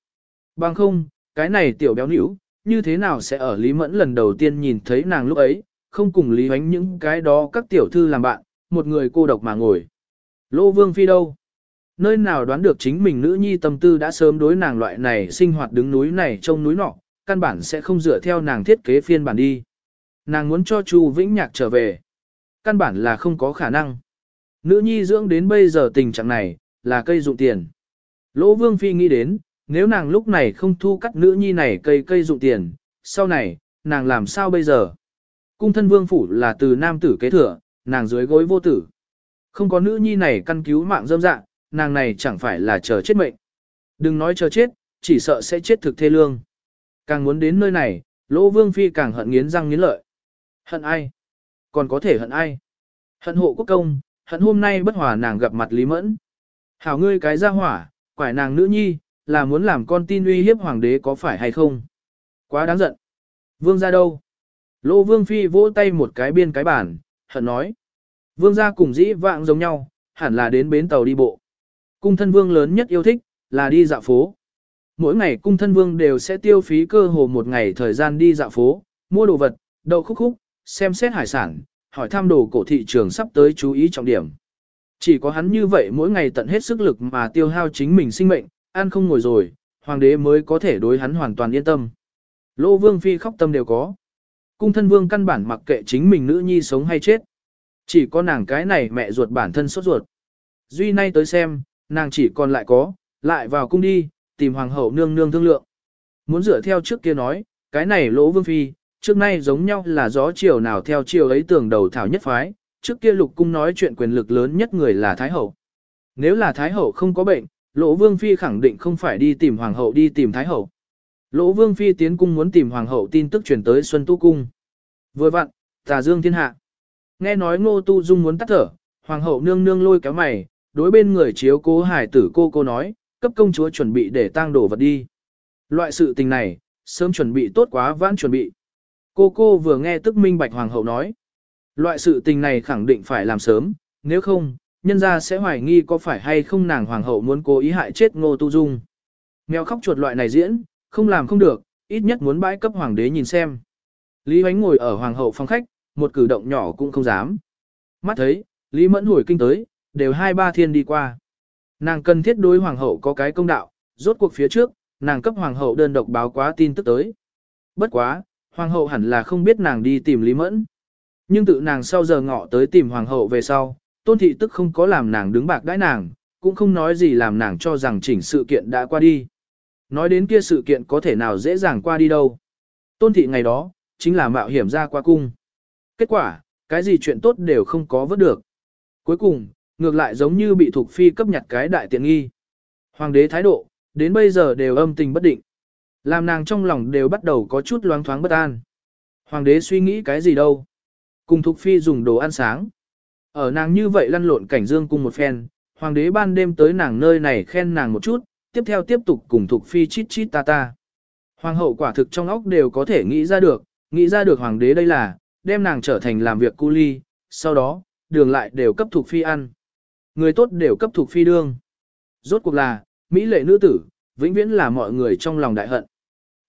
Bằng không, cái này tiểu béo nữ, như thế nào sẽ ở Lý Mẫn lần đầu tiên nhìn thấy nàng lúc ấy, không cùng Lý Hoánh những cái đó các tiểu thư làm bạn, một người cô độc mà ngồi. Lô Vương Phi đâu? Nơi nào đoán được chính mình nữ nhi tâm tư đã sớm đối nàng loại này sinh hoạt đứng núi này trông núi nọ, căn bản sẽ không dựa theo nàng thiết kế phiên bản đi. Nàng muốn cho Chu Vĩnh Nhạc trở về. Căn bản là không có khả năng. Nữ nhi dưỡng đến bây giờ tình trạng này, là cây dụng tiền. Lỗ Vương Phi nghĩ đến, nếu nàng lúc này không thu cắt nữ nhi này cây cây dụng tiền, sau này, nàng làm sao bây giờ? Cung thân vương phủ là từ nam tử kế thừa, nàng dưới gối vô tử. Không có nữ nhi này căn cứu mạng dâm dạng, nàng này chẳng phải là chờ chết mệnh. Đừng nói chờ chết, chỉ sợ sẽ chết thực thê lương. Càng muốn đến nơi này, lỗ vương phi càng hận nghiến răng nghiến lợi. Hận ai? Còn có thể hận ai? Hận hộ quốc công, hận hôm nay bất hòa nàng gặp mặt Lý Mẫn. Hảo ngươi cái ra hỏa, quải nàng nữ nhi, là muốn làm con tin uy hiếp hoàng đế có phải hay không? Quá đáng giận. Vương ra đâu? Lô vương phi vỗ tay một cái biên cái bản, hận nói. Vương gia cùng dĩ vạng giống nhau, hẳn là đến bến tàu đi bộ. Cung thân vương lớn nhất yêu thích, là đi dạo phố. Mỗi ngày cung thân vương đều sẽ tiêu phí cơ hồ một ngày thời gian đi dạo phố, mua đồ vật, đậu khúc khúc, xem xét hải sản, hỏi thăm đồ cổ thị trường sắp tới chú ý trọng điểm. Chỉ có hắn như vậy mỗi ngày tận hết sức lực mà tiêu hao chính mình sinh mệnh, ăn không ngồi rồi, hoàng đế mới có thể đối hắn hoàn toàn yên tâm. Lô vương phi khóc tâm đều có. Cung thân vương căn bản mặc kệ chính mình nữ nhi sống hay chết. Chỉ có nàng cái này mẹ ruột bản thân sốt ruột. Duy nay tới xem, nàng chỉ còn lại có, lại vào cung đi, tìm hoàng hậu nương nương thương lượng. Muốn dựa theo trước kia nói, cái này lỗ vương phi, trước nay giống nhau là gió chiều nào theo chiều ấy tưởng đầu thảo nhất phái, trước kia lục cung nói chuyện quyền lực lớn nhất người là Thái Hậu. Nếu là Thái Hậu không có bệnh, Lỗ Vương Phi khẳng định không phải đi tìm Hoàng Hậu đi tìm Thái Hậu. Lỗ Vương Phi tiến cung muốn tìm Hoàng Hậu tin tức truyền tới Xuân Tu Cung. Vừa vặn, tà dương thiên hạ. Nghe nói Ngô Tu Dung muốn tắt thở, Hoàng Hậu nương nương lôi kéo mày, đối bên người chiếu cố hải tử cô cô nói, cấp công chúa chuẩn bị để tang đổ vật đi. Loại sự tình này, sớm chuẩn bị tốt quá vãn chuẩn bị. Cô cô vừa nghe tức minh bạch hoàng hậu nói. Loại sự tình này khẳng định phải làm sớm, nếu không, nhân ra sẽ hoài nghi có phải hay không nàng hoàng hậu muốn cố ý hại chết ngô tu dung. Mèo khóc chuột loại này diễn, không làm không được, ít nhất muốn bãi cấp hoàng đế nhìn xem. Lý Hoánh ngồi ở hoàng hậu phòng khách, một cử động nhỏ cũng không dám. Mắt thấy, Lý Mẫn hồi kinh tới, đều hai ba thiên đi qua. Nàng cần thiết đối hoàng hậu có cái công đạo, rốt cuộc phía trước, nàng cấp hoàng hậu đơn độc báo quá tin tức tới. Bất quá, hoàng hậu hẳn là không biết nàng đi tìm Lý Mẫn. Nhưng tự nàng sau giờ ngọ tới tìm hoàng hậu về sau, tôn thị tức không có làm nàng đứng bạc đãi nàng, cũng không nói gì làm nàng cho rằng chỉnh sự kiện đã qua đi. Nói đến kia sự kiện có thể nào dễ dàng qua đi đâu. Tôn thị ngày đó, chính là mạo hiểm ra qua cung. Kết quả, cái gì chuyện tốt đều không có vớt được. Cuối cùng, ngược lại giống như bị thuộc phi cấp nhặt cái đại tiện nghi. Hoàng đế thái độ, đến bây giờ đều âm tình bất định. Làm nàng trong lòng đều bắt đầu có chút loáng thoáng bất an. Hoàng đế suy nghĩ cái gì đâu. Cùng thuộc phi dùng đồ ăn sáng. Ở nàng như vậy lăn lộn cảnh dương cùng một phen, hoàng đế ban đêm tới nàng nơi này khen nàng một chút, tiếp theo tiếp tục cùng thuộc phi chít chít ta ta. Hoàng hậu quả thực trong óc đều có thể nghĩ ra được, nghĩ ra được hoàng đế đây là, đem nàng trở thành làm việc cu ly, sau đó, đường lại đều cấp thuộc phi ăn. Người tốt đều cấp thuộc phi đương. Rốt cuộc là, Mỹ lệ nữ tử, vĩnh viễn là mọi người trong lòng đại hận.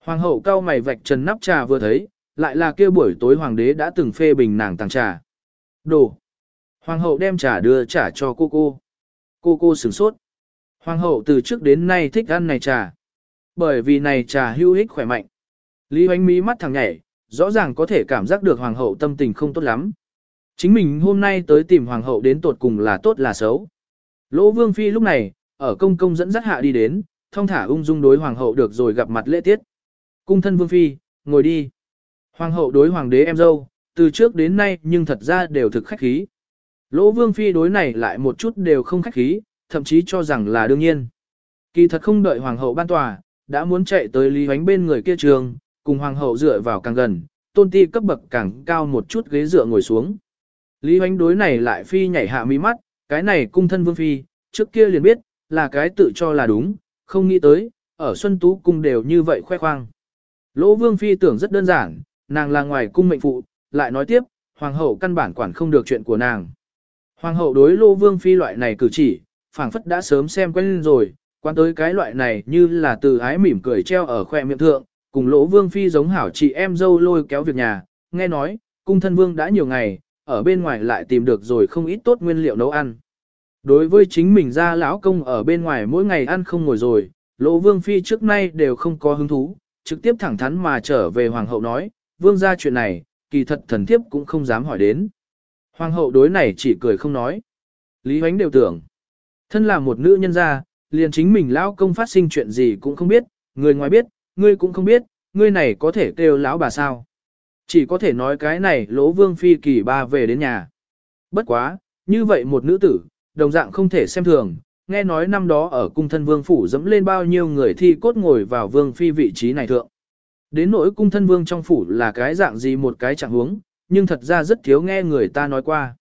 Hoàng hậu cao mày vạch trần nắp trà vừa thấy, lại là kia buổi tối hoàng đế đã từng phê bình nàng tàng trà. Đồ. Hoàng hậu đem trà đưa trả cho cô cô. Cô cô sửng sốt. Hoàng hậu từ trước đến nay thích ăn này trà. Bởi vì này trà hữu ích khỏe mạnh. Lý hoánh mí mắt thằng nhảy, rõ ràng có thể cảm giác được hoàng hậu tâm tình không tốt lắm. Chính mình hôm nay tới tìm hoàng hậu đến tột cùng là tốt là xấu. Lỗ vương phi lúc này, ở công công dẫn dắt hạ đi đến, thông thả ung dung đối hoàng hậu được rồi gặp mặt lễ tiết. Cung thân vương phi, ngồi đi. Hoàng hậu đối hoàng đế em dâu, từ trước đến nay nhưng thật ra đều thực khách khí. Lỗ vương phi đối này lại một chút đều không khách khí, thậm chí cho rằng là đương nhiên. Kỳ thật không đợi hoàng hậu ban tòa, đã muốn chạy tới lý hoánh bên người kia trường, cùng hoàng hậu dựa vào càng gần, tôn ti cấp bậc càng cao một chút ghế dựa ngồi xuống. Lý hoánh đối này lại phi nhảy hạ mí mắt, cái này cung thân vương phi, trước kia liền biết, là cái tự cho là đúng, không nghĩ tới, ở Xuân Tú cung đều như vậy khoe khoang. Lỗ vương phi tưởng rất đơn giản, nàng là ngoài cung mệnh phụ, lại nói tiếp, hoàng hậu căn bản quản không được chuyện của nàng. Hoàng hậu đối lỗ vương phi loại này cử chỉ, phảng phất đã sớm xem quen rồi, quan tới cái loại này như là từ ái mỉm cười treo ở khoe miệng thượng, cùng lỗ vương phi giống hảo chị em dâu lôi kéo việc nhà, nghe nói, cung thân vương đã nhiều ngày, ở bên ngoài lại tìm được rồi không ít tốt nguyên liệu nấu ăn. Đối với chính mình ra lão công ở bên ngoài mỗi ngày ăn không ngồi rồi, lỗ vương phi trước nay đều không có hứng thú, trực tiếp thẳng thắn mà trở về hoàng hậu nói, vương ra chuyện này, kỳ thật thần thiếp cũng không dám hỏi đến. Hoàng hậu đối này chỉ cười không nói. Lý Huánh đều tưởng, thân là một nữ nhân gia, liền chính mình lão công phát sinh chuyện gì cũng không biết, người ngoài biết, ngươi cũng không biết, ngươi này có thể kêu lão bà sao. Chỉ có thể nói cái này lỗ vương phi kỳ ba về đến nhà. Bất quá, như vậy một nữ tử, đồng dạng không thể xem thường, nghe nói năm đó ở cung thân vương phủ dẫm lên bao nhiêu người thi cốt ngồi vào vương phi vị trí này thượng. Đến nỗi cung thân vương trong phủ là cái dạng gì một cái trạng huống, nhưng thật ra rất thiếu nghe người ta nói qua.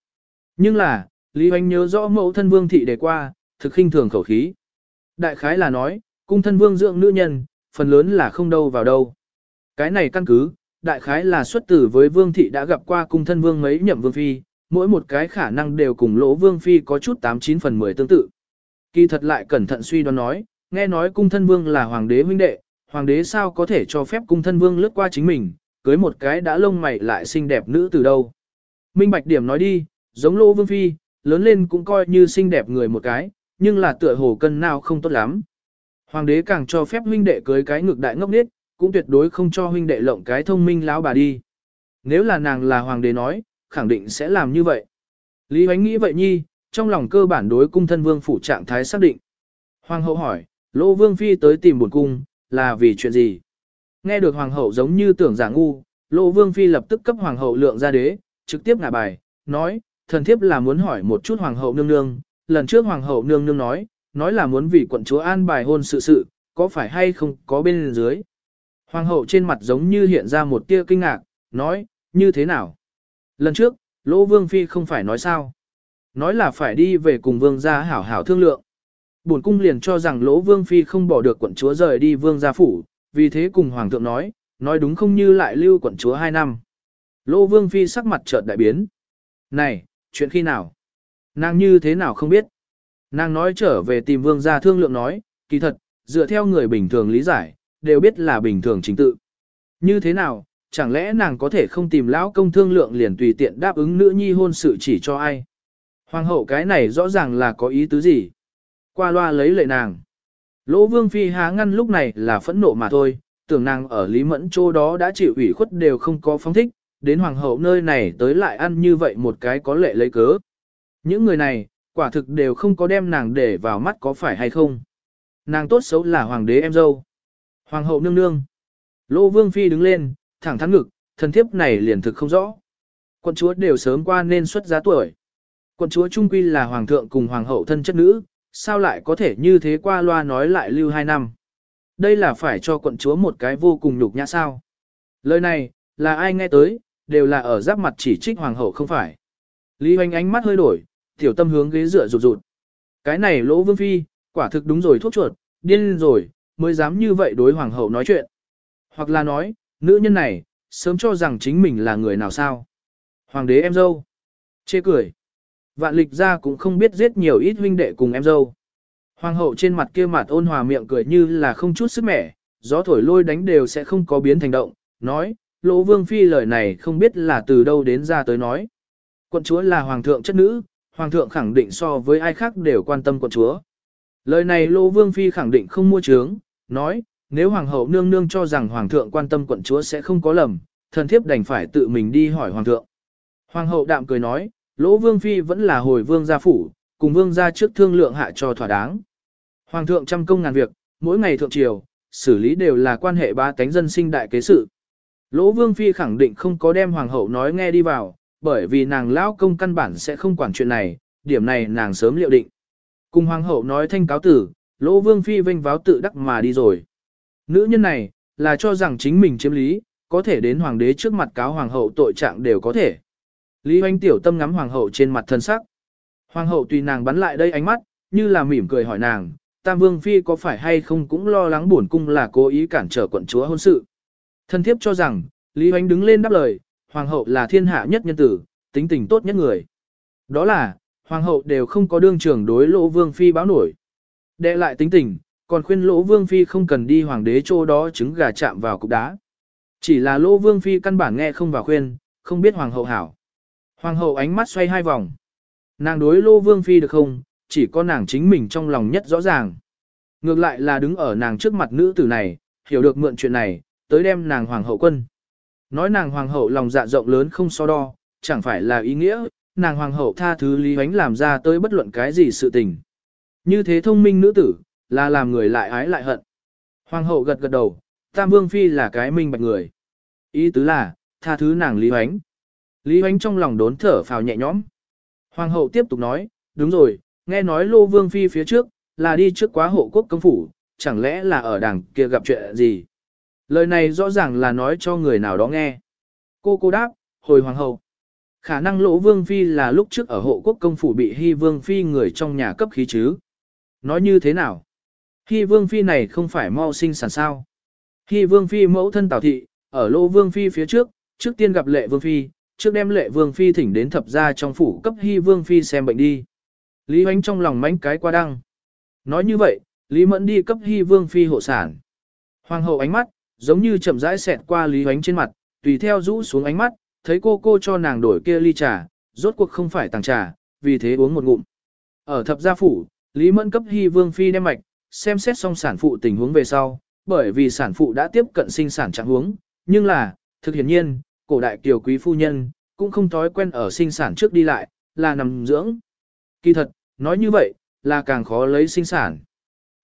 Nhưng là, Lý Hoành nhớ rõ mẫu thân vương thị đề qua, thực khinh thường khẩu khí. Đại khái là nói, cung thân vương dưỡng nữ nhân, phần lớn là không đâu vào đâu. Cái này căn cứ, đại khái là xuất tử với vương thị đã gặp qua cung thân vương mấy nhậm vương phi, mỗi một cái khả năng đều cùng lỗ vương phi có chút 89 phần 10 tương tự. Kỳ thật lại cẩn thận suy đoán nói, nghe nói cung thân vương là hoàng đế huynh đệ, hoàng đế sao có thể cho phép cung thân vương lướt qua chính mình, cưới một cái đã lông mày lại xinh đẹp nữ từ đâu. Minh Bạch Điểm nói đi, giống lỗ vương phi, lớn lên cũng coi như xinh đẹp người một cái, nhưng là tựa hồ cân nào không tốt lắm. Hoàng đế càng cho phép huynh đệ cưới cái ngược đại ngốc nết, cũng tuyệt đối không cho huynh đệ lộng cái thông minh lão bà đi. Nếu là nàng là hoàng đế nói, khẳng định sẽ làm như vậy. Lý Hoánh nghĩ vậy nhi, trong lòng cơ bản đối cung thân vương phủ trạng thái xác định. Hoàng hậu hỏi, Lô Vương Phi tới tìm buồn cung, là vì chuyện gì? Nghe được Hoàng hậu giống như tưởng giả ngu, Lô Vương Phi lập tức cấp Hoàng hậu lượng ra đế, trực tiếp ngả bài, nói, thần thiếp là muốn hỏi một chút Hoàng hậu nương nương. Lần trước Hoàng hậu nương nương nói, nói là muốn vì quận chúa an bài hôn sự sự, có phải hay không có bên dưới. Hoàng hậu trên mặt giống như hiện ra một tia kinh ngạc, nói, như thế nào? Lần trước, Lỗ Vương Phi không phải nói sao? Nói là phải đi về cùng Vương gia hảo hảo thương lượng. Bổn cung liền cho rằng Lỗ Vương Phi không bỏ được quận chúa rời đi Vương gia phủ, vì thế cùng Hoàng thượng nói, nói đúng không như lại lưu quận chúa hai năm. Lỗ Vương Phi sắc mặt chợt đại biến. Này, chuyện khi nào? Nàng như thế nào không biết. Nàng nói trở về tìm vương gia thương lượng nói, kỳ thật, dựa theo người bình thường lý giải, đều biết là bình thường chính tự. Như thế nào, chẳng lẽ nàng có thể không tìm lão công thương lượng liền tùy tiện đáp ứng nữ nhi hôn sự chỉ cho ai. Hoàng hậu cái này rõ ràng là có ý tứ gì. Qua loa lấy lệ nàng. Lỗ vương phi há ngăn lúc này là phẫn nộ mà thôi, tưởng nàng ở Lý Mẫn chỗ đó đã chịu ủy khuất đều không có phóng thích, đến hoàng hậu nơi này tới lại ăn như vậy một cái có lệ lấy cớ. Những người này, quả thực đều không có đem nàng để vào mắt có phải hay không. Nàng tốt xấu là hoàng đế em dâu. Hoàng hậu nương nương. Lô vương phi đứng lên, thẳng thắn ngực, thần thiếp này liền thực không rõ. Quận chúa đều sớm qua nên xuất giá tuổi. Quận chúa trung quy là hoàng thượng cùng hoàng hậu thân chất nữ, sao lại có thể như thế qua loa nói lại lưu hai năm. Đây là phải cho quận chúa một cái vô cùng nhục nhã sao. Lời này, là ai nghe tới, đều là ở giáp mặt chỉ trích hoàng hậu không phải. Lý hoành ánh mắt hơi đổi, tiểu tâm hướng ghế dựa rụt rụt. Cái này lỗ vương phi, quả thực đúng rồi thuốc chuột, điên rồi, mới dám như vậy đối hoàng hậu nói chuyện. Hoặc là nói, nữ nhân này, sớm cho rằng chính mình là người nào sao. Hoàng đế em dâu. Chê cười. Vạn lịch ra cũng không biết giết nhiều ít huynh đệ cùng em dâu. Hoàng hậu trên mặt kia mặt ôn hòa miệng cười như là không chút sức mẻ, gió thổi lôi đánh đều sẽ không có biến thành động, nói, lỗ vương phi lời này không biết là từ đâu đến ra tới nói. Quận chúa là hoàng thượng chất nữ, hoàng thượng khẳng định so với ai khác đều quan tâm quận chúa. Lời này lỗ vương phi khẳng định không mua trướng, nói, nếu hoàng hậu nương nương cho rằng hoàng thượng quan tâm quận chúa sẽ không có lầm, thần thiếp đành phải tự mình đi hỏi hoàng thượng. Hoàng hậu đạm cười nói, lỗ vương phi vẫn là hồi vương gia phủ, cùng vương gia trước thương lượng hạ cho thỏa đáng. Hoàng thượng trăm công ngàn việc, mỗi ngày thượng triều, xử lý đều là quan hệ ba tánh dân sinh đại kế sự. Lỗ vương phi khẳng định không có đem hoàng hậu nói nghe đi vào, bởi vì nàng lão công căn bản sẽ không quản chuyện này, điểm này nàng sớm liệu định. Cùng hoàng hậu nói thanh cáo tử, lỗ vương phi vênh váo tự đắc mà đi rồi. Nữ nhân này, là cho rằng chính mình chiếm lý, có thể đến hoàng đế trước mặt cáo hoàng hậu tội trạng đều có thể. Lý Hoanh tiểu tâm ngắm hoàng hậu trên mặt thân sắc. Hoàng hậu tùy nàng bắn lại đây ánh mắt, như là mỉm cười hỏi nàng, Tam Vương Phi có phải hay không cũng lo lắng buồn cung là cố ý cản trở quận chúa hôn sự. Thân thiếp cho rằng, Lý Hoanh đứng lên đáp lời, Hoàng hậu là thiên hạ nhất nhân tử, tính tình tốt nhất người. Đó là, Hoàng hậu đều không có đương trưởng đối lỗ Vương Phi báo nổi. Đệ lại tính tình, còn khuyên lỗ Vương Phi không cần đi Hoàng đế chỗ đó trứng gà chạm vào cục đá. Chỉ là lỗ Vương Phi căn bản nghe không vào khuyên, không biết Hoàng hậu hảo. Hoàng hậu ánh mắt xoay hai vòng. Nàng đối lỗ Vương Phi được không, chỉ có nàng chính mình trong lòng nhất rõ ràng. Ngược lại là đứng ở nàng trước mặt nữ tử này, hiểu được mượn chuyện này, tới đem nàng hoàng hậu quân. Nói nàng hoàng hậu lòng dạ rộng lớn không so đo, chẳng phải là ý nghĩa, nàng hoàng hậu tha thứ Lý Huánh làm ra tới bất luận cái gì sự tình. Như thế thông minh nữ tử, là làm người lại ái lại hận. Hoàng hậu gật gật đầu, Tam Vương Phi là cái minh bạch người. Ý tứ là, tha thứ nàng Lý Huánh. Lý Huánh trong lòng đốn thở phào nhẹ nhõm. Hoàng hậu tiếp tục nói, đúng rồi, nghe nói Lô Vương Phi phía trước, là đi trước quá hộ quốc công phủ, chẳng lẽ là ở đằng kia gặp chuyện gì. Lời này rõ ràng là nói cho người nào đó nghe. Cô cô đáp, hồi hoàng hậu. Khả năng lỗ vương phi là lúc trước ở hộ quốc công phủ bị hy vương phi người trong nhà cấp khí chứ. Nói như thế nào? Hy vương phi này không phải mau sinh sản sao. Hy vương phi mẫu thân tào thị, ở lỗ vương phi phía trước, trước tiên gặp lệ vương phi, trước đem lệ vương phi thỉnh đến thập gia trong phủ cấp hy vương phi xem bệnh đi. Lý Hoánh trong lòng mánh cái qua đăng. Nói như vậy, Lý Mẫn đi cấp hy vương phi hộ sản. Hoàng hậu ánh mắt, giống như chậm rãi xẹt qua Lý Hoánh trên mặt, tùy theo rũ xuống ánh mắt, thấy cô cô cho nàng đổi kia ly trà, rốt cuộc không phải tàng trà, vì thế uống một ngụm. Ở thập gia phủ, Lý Mẫn cấp hy vương phi đem mạch, xem xét xong sản phụ tình huống về sau, bởi vì sản phụ đã tiếp cận sinh sản trạng huống, nhưng là, thực hiển nhiên, cổ đại kiều quý phu nhân, cũng không thói quen ở sinh sản trước đi lại, là nằm dưỡng. Kỳ thật, nói như vậy, là càng khó lấy sinh sản.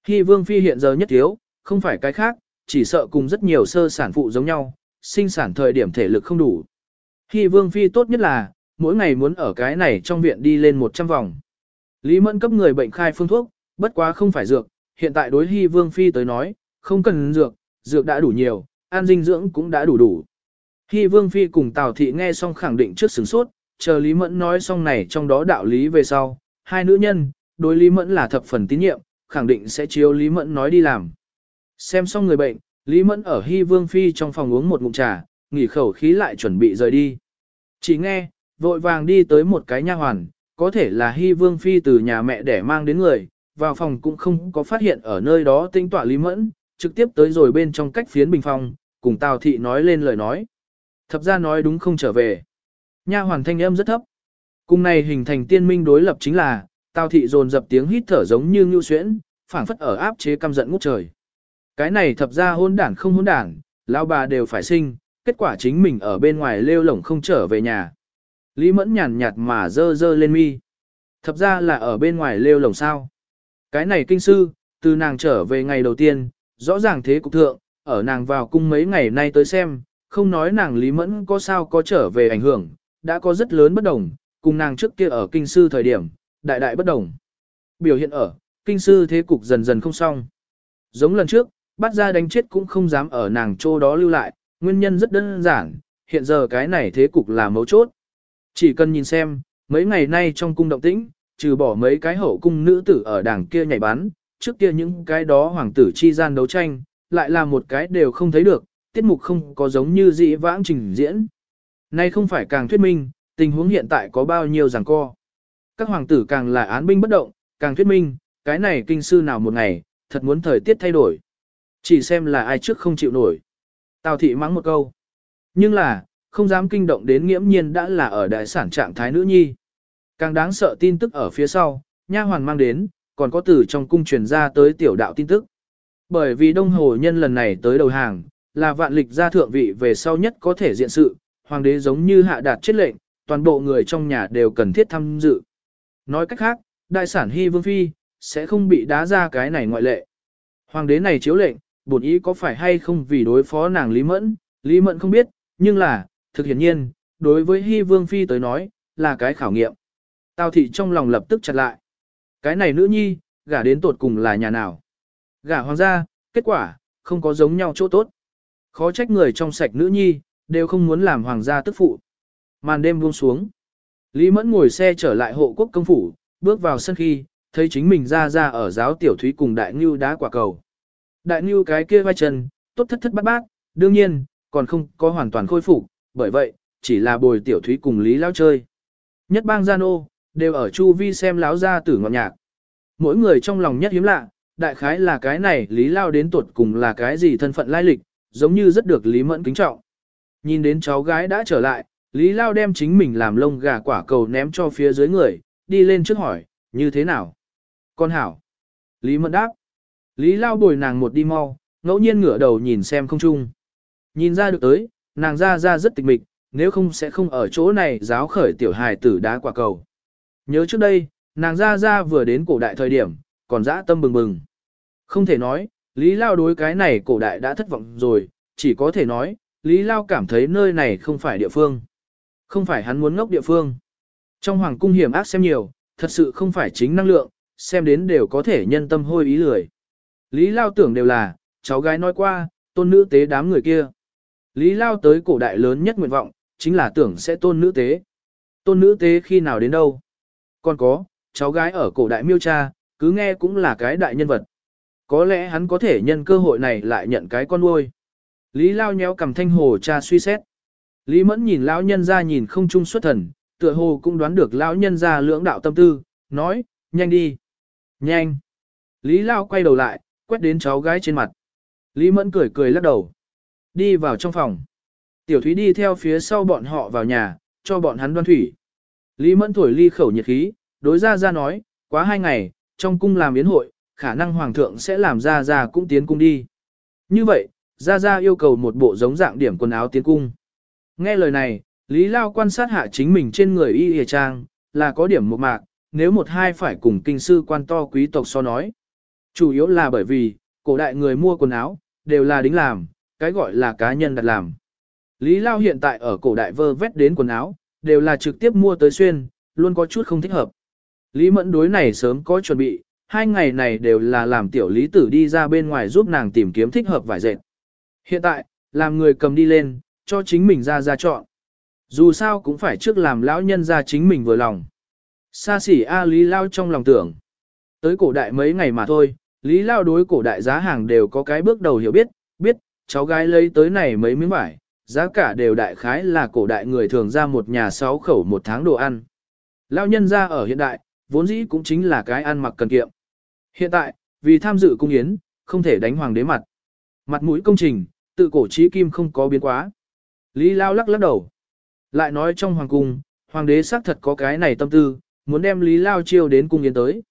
Hy vương phi hiện giờ nhất thiếu, không phải cái khác, chỉ sợ cùng rất nhiều sơ sản phụ giống nhau, sinh sản thời điểm thể lực không đủ. Hy vương phi tốt nhất là, mỗi ngày muốn ở cái này trong viện đi lên 100 vòng. Lý mẫn cấp người bệnh khai phương thuốc, bất quá không phải dược, hiện tại đối hy vương phi tới nói, không cần dược, dược đã đủ nhiều, an dinh dưỡng cũng đã đủ đủ. Hy vương phi cùng Tào thị nghe xong khẳng định trước sửng sốt, chờ Lý mẫn nói xong này trong đó đạo lý về sau, hai nữ nhân, đối Lý mẫn là thập phần tín nhiệm, khẳng định sẽ chiếu Lý mẫn nói đi làm. Xem xong người bệnh, Lý Mẫn ở Hy Vương Phi trong phòng uống một ngụm trà, nghỉ khẩu khí lại chuẩn bị rời đi. Chỉ nghe, vội vàng đi tới một cái nha hoàn, có thể là hy vương phi từ nhà mẹ để mang đến người, vào phòng cũng không có phát hiện ở nơi đó tinh tọa Lý Mẫn, trực tiếp tới rồi bên trong cách phiến bình phòng, cùng Tào thị nói lên lời nói. Thập ra nói đúng không trở về. Nha hoàn thanh âm rất thấp. Cùng này hình thành tiên minh đối lập chính là, Tào thị dồn dập tiếng hít thở giống như ngưu xuyễn, phảng phất ở áp chế căm giận ngút trời. Cái này thập ra hôn đản không hôn đản, lão bà đều phải sinh, kết quả chính mình ở bên ngoài lêu lổng không trở về nhà. Lý mẫn nhàn nhạt mà dơ dơ lên mi. Thập ra là ở bên ngoài lêu lồng sao. Cái này kinh sư, từ nàng trở về ngày đầu tiên, rõ ràng thế cục thượng, ở nàng vào cung mấy ngày nay tới xem, không nói nàng Lý Mẫn có sao có trở về ảnh hưởng, đã có rất lớn bất đồng, cùng nàng trước kia ở kinh sư thời điểm, đại đại bất đồng. Biểu hiện ở, kinh sư thế cục dần dần không xong. Giống lần trước, bắt ra đánh chết cũng không dám ở nàng chỗ đó lưu lại, nguyên nhân rất đơn giản, hiện giờ cái này thế cục là mấu chốt. Chỉ cần nhìn xem, mấy ngày nay trong cung động tĩnh, trừ bỏ mấy cái hậu cung nữ tử ở đảng kia nhảy bắn, trước kia những cái đó hoàng tử chi gian đấu tranh, lại là một cái đều không thấy được, tiết mục không có giống như dị vãng trình diễn. Nay không phải càng thuyết minh, tình huống hiện tại có bao nhiêu ràng co. Các hoàng tử càng là án binh bất động, càng thuyết minh, cái này kinh sư nào một ngày, thật muốn thời tiết thay đổi. Chỉ xem là ai trước không chịu nổi. Tào thị mắng một câu. Nhưng là, không dám kinh động đến nghiễm nhiên đã là ở đại sản trạng thái nữ nhi. Càng đáng sợ tin tức ở phía sau, nha hoàn mang đến, còn có từ trong cung truyền ra tới tiểu đạo tin tức. Bởi vì đông hồ nhân lần này tới đầu hàng, là vạn lịch gia thượng vị về sau nhất có thể diện sự, hoàng đế giống như hạ đạt chết lệnh, toàn bộ người trong nhà đều cần thiết tham dự. Nói cách khác, đại sản hy vương phi, sẽ không bị đá ra cái này ngoại lệ. Hoàng đế này chiếu lệnh, bổn ý có phải hay không vì đối phó nàng Lý Mẫn, Lý Mẫn không biết, nhưng là, thực hiển nhiên, đối với Hy Vương Phi tới nói, là cái khảo nghiệm. Tào thị trong lòng lập tức chặt lại. Cái này nữ nhi, gả đến tột cùng là nhà nào? Gả hoàng gia, kết quả, không có giống nhau chỗ tốt. Khó trách người trong sạch nữ nhi, đều không muốn làm hoàng gia tức phụ. Màn đêm buông xuống. Lý Mẫn ngồi xe trở lại hộ quốc công phủ, bước vào sân khi, thấy chính mình ra ra ở giáo tiểu thúy cùng đại ngưu đá quả cầu. Đại ngưu cái kia vai chân, tốt thất thất bát bát, đương nhiên, còn không có hoàn toàn khôi phục, bởi vậy, chỉ là bồi tiểu thúy cùng Lý Lao chơi. Nhất bang gian ô, đều ở chu vi xem láo ra tử ngọt nhạc. Mỗi người trong lòng nhất hiếm lạ, đại khái là cái này Lý Lao đến tuột cùng là cái gì thân phận lai lịch, giống như rất được Lý Mẫn kính trọng. Nhìn đến cháu gái đã trở lại, Lý Lao đem chính mình làm lông gà quả cầu ném cho phía dưới người, đi lên trước hỏi, như thế nào? Con hảo. Lý Mẫn đáp. Lý Lao bồi nàng một đi mau, ngẫu nhiên ngửa đầu nhìn xem không chung. Nhìn ra được tới, nàng ra ra rất tịch mịch, nếu không sẽ không ở chỗ này giáo khởi tiểu hài tử đá quả cầu. Nhớ trước đây, nàng ra ra vừa đến cổ đại thời điểm, còn dã tâm bừng bừng. Không thể nói, Lý Lao đối cái này cổ đại đã thất vọng rồi, chỉ có thể nói, Lý Lao cảm thấy nơi này không phải địa phương. Không phải hắn muốn ngốc địa phương. Trong hoàng cung hiểm ác xem nhiều, thật sự không phải chính năng lượng, xem đến đều có thể nhân tâm hôi ý lười. Lý Lao tưởng đều là, cháu gái nói qua, tôn nữ tế đám người kia. Lý Lao tới cổ đại lớn nhất nguyện vọng, chính là tưởng sẽ tôn nữ tế. Tôn nữ tế khi nào đến đâu? Còn có, cháu gái ở cổ đại miêu cha, cứ nghe cũng là cái đại nhân vật. Có lẽ hắn có thể nhân cơ hội này lại nhận cái con nuôi. Lý Lao nhéo cầm thanh hồ cha suy xét. Lý Mẫn nhìn lão nhân ra nhìn không trung xuất thần, tựa hồ cũng đoán được lão nhân ra lưỡng đạo tâm tư, nói, nhanh đi. Nhanh. Lý Lao quay đầu lại, quét đến cháu gái trên mặt. Lý Mẫn cười cười lắc đầu. Đi vào trong phòng. Tiểu Thúy đi theo phía sau bọn họ vào nhà, cho bọn hắn đoan thủy. Lý Mẫn thổi ly khẩu nhiệt khí, đối ra ra nói, quá hai ngày, trong cung làm yến hội, khả năng hoàng thượng sẽ làm ra ra cũng tiến cung đi. Như vậy, ra ra yêu cầu một bộ giống dạng điểm quần áo tiến cung. Nghe lời này, Lý Lao quan sát hạ chính mình trên người y hề trang, là có điểm một mạc, nếu một hai phải cùng kinh sư quan to quý tộc so nói. Chủ yếu là bởi vì, cổ đại người mua quần áo, đều là đính làm, cái gọi là cá nhân đặt làm. Lý Lao hiện tại ở cổ đại vơ vét đến quần áo, đều là trực tiếp mua tới xuyên, luôn có chút không thích hợp. Lý Mẫn đối này sớm có chuẩn bị, hai ngày này đều là làm tiểu lý tử đi ra bên ngoài giúp nàng tìm kiếm thích hợp vải dệt. Hiện tại, làm người cầm đi lên, cho chính mình ra ra chọn. Dù sao cũng phải trước làm lão nhân ra chính mình vừa lòng. Xa xỉ A Lý Lao trong lòng tưởng. Tới cổ đại mấy ngày mà thôi, Lý Lao đối cổ đại giá hàng đều có cái bước đầu hiểu biết, biết, cháu gái lấy tới này mấy miếng vải, giá cả đều đại khái là cổ đại người thường ra một nhà sáu khẩu một tháng đồ ăn. Lao nhân ra ở hiện đại, vốn dĩ cũng chính là cái ăn mặc cần kiệm. Hiện tại, vì tham dự cung yến, không thể đánh hoàng đế mặt. Mặt mũi công trình, tự cổ trí kim không có biến quá. Lý Lao lắc lắc đầu. Lại nói trong hoàng cung, hoàng đế xác thật có cái này tâm tư, muốn đem Lý Lao chiêu đến cung yến tới.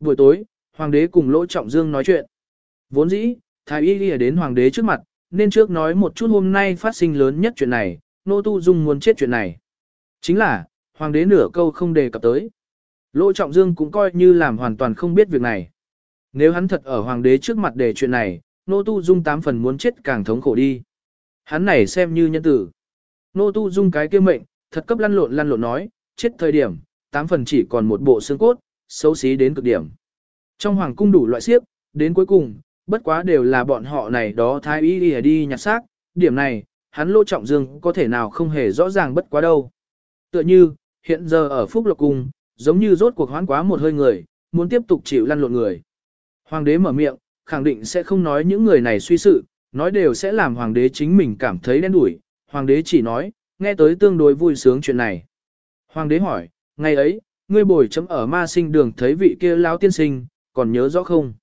Buổi tối, hoàng đế cùng Lỗ Trọng Dương nói chuyện. Vốn dĩ, thái y đi đến hoàng đế trước mặt, nên trước nói một chút hôm nay phát sinh lớn nhất chuyện này, nô tu dung muốn chết chuyện này. Chính là, hoàng đế nửa câu không đề cập tới. Lỗ Trọng Dương cũng coi như làm hoàn toàn không biết việc này. Nếu hắn thật ở hoàng đế trước mặt để chuyện này, nô tu dung tám phần muốn chết càng thống khổ đi. Hắn này xem như nhân tử. Nô tu dung cái kia mệnh, thật cấp lăn lộn lăn lộn nói, chết thời điểm, tám phần chỉ còn một bộ xương cốt, xấu xí đến cực điểm. Trong hoàng cung đủ loại xiếc, đến cuối cùng, bất quá đều là bọn họ này đó thái y đi, đi nhặt xác, điểm này, hắn lỗ trọng dương có thể nào không hề rõ ràng bất quá đâu. Tựa như, hiện giờ ở Phúc Lộc Cung, giống như rốt cuộc hoán quá một hơi người, muốn tiếp tục chịu lăn lộn người. Hoàng đế mở miệng, khẳng định sẽ không nói những người này suy sự, nói đều sẽ làm hoàng đế chính mình cảm thấy đen đủi. Hoàng đế chỉ nói, nghe tới tương đối vui sướng chuyện này. Hoàng đế hỏi, ngày ấy, ngươi bồi chấm ở ma sinh đường thấy vị kia lão tiên sinh, còn nhớ rõ không?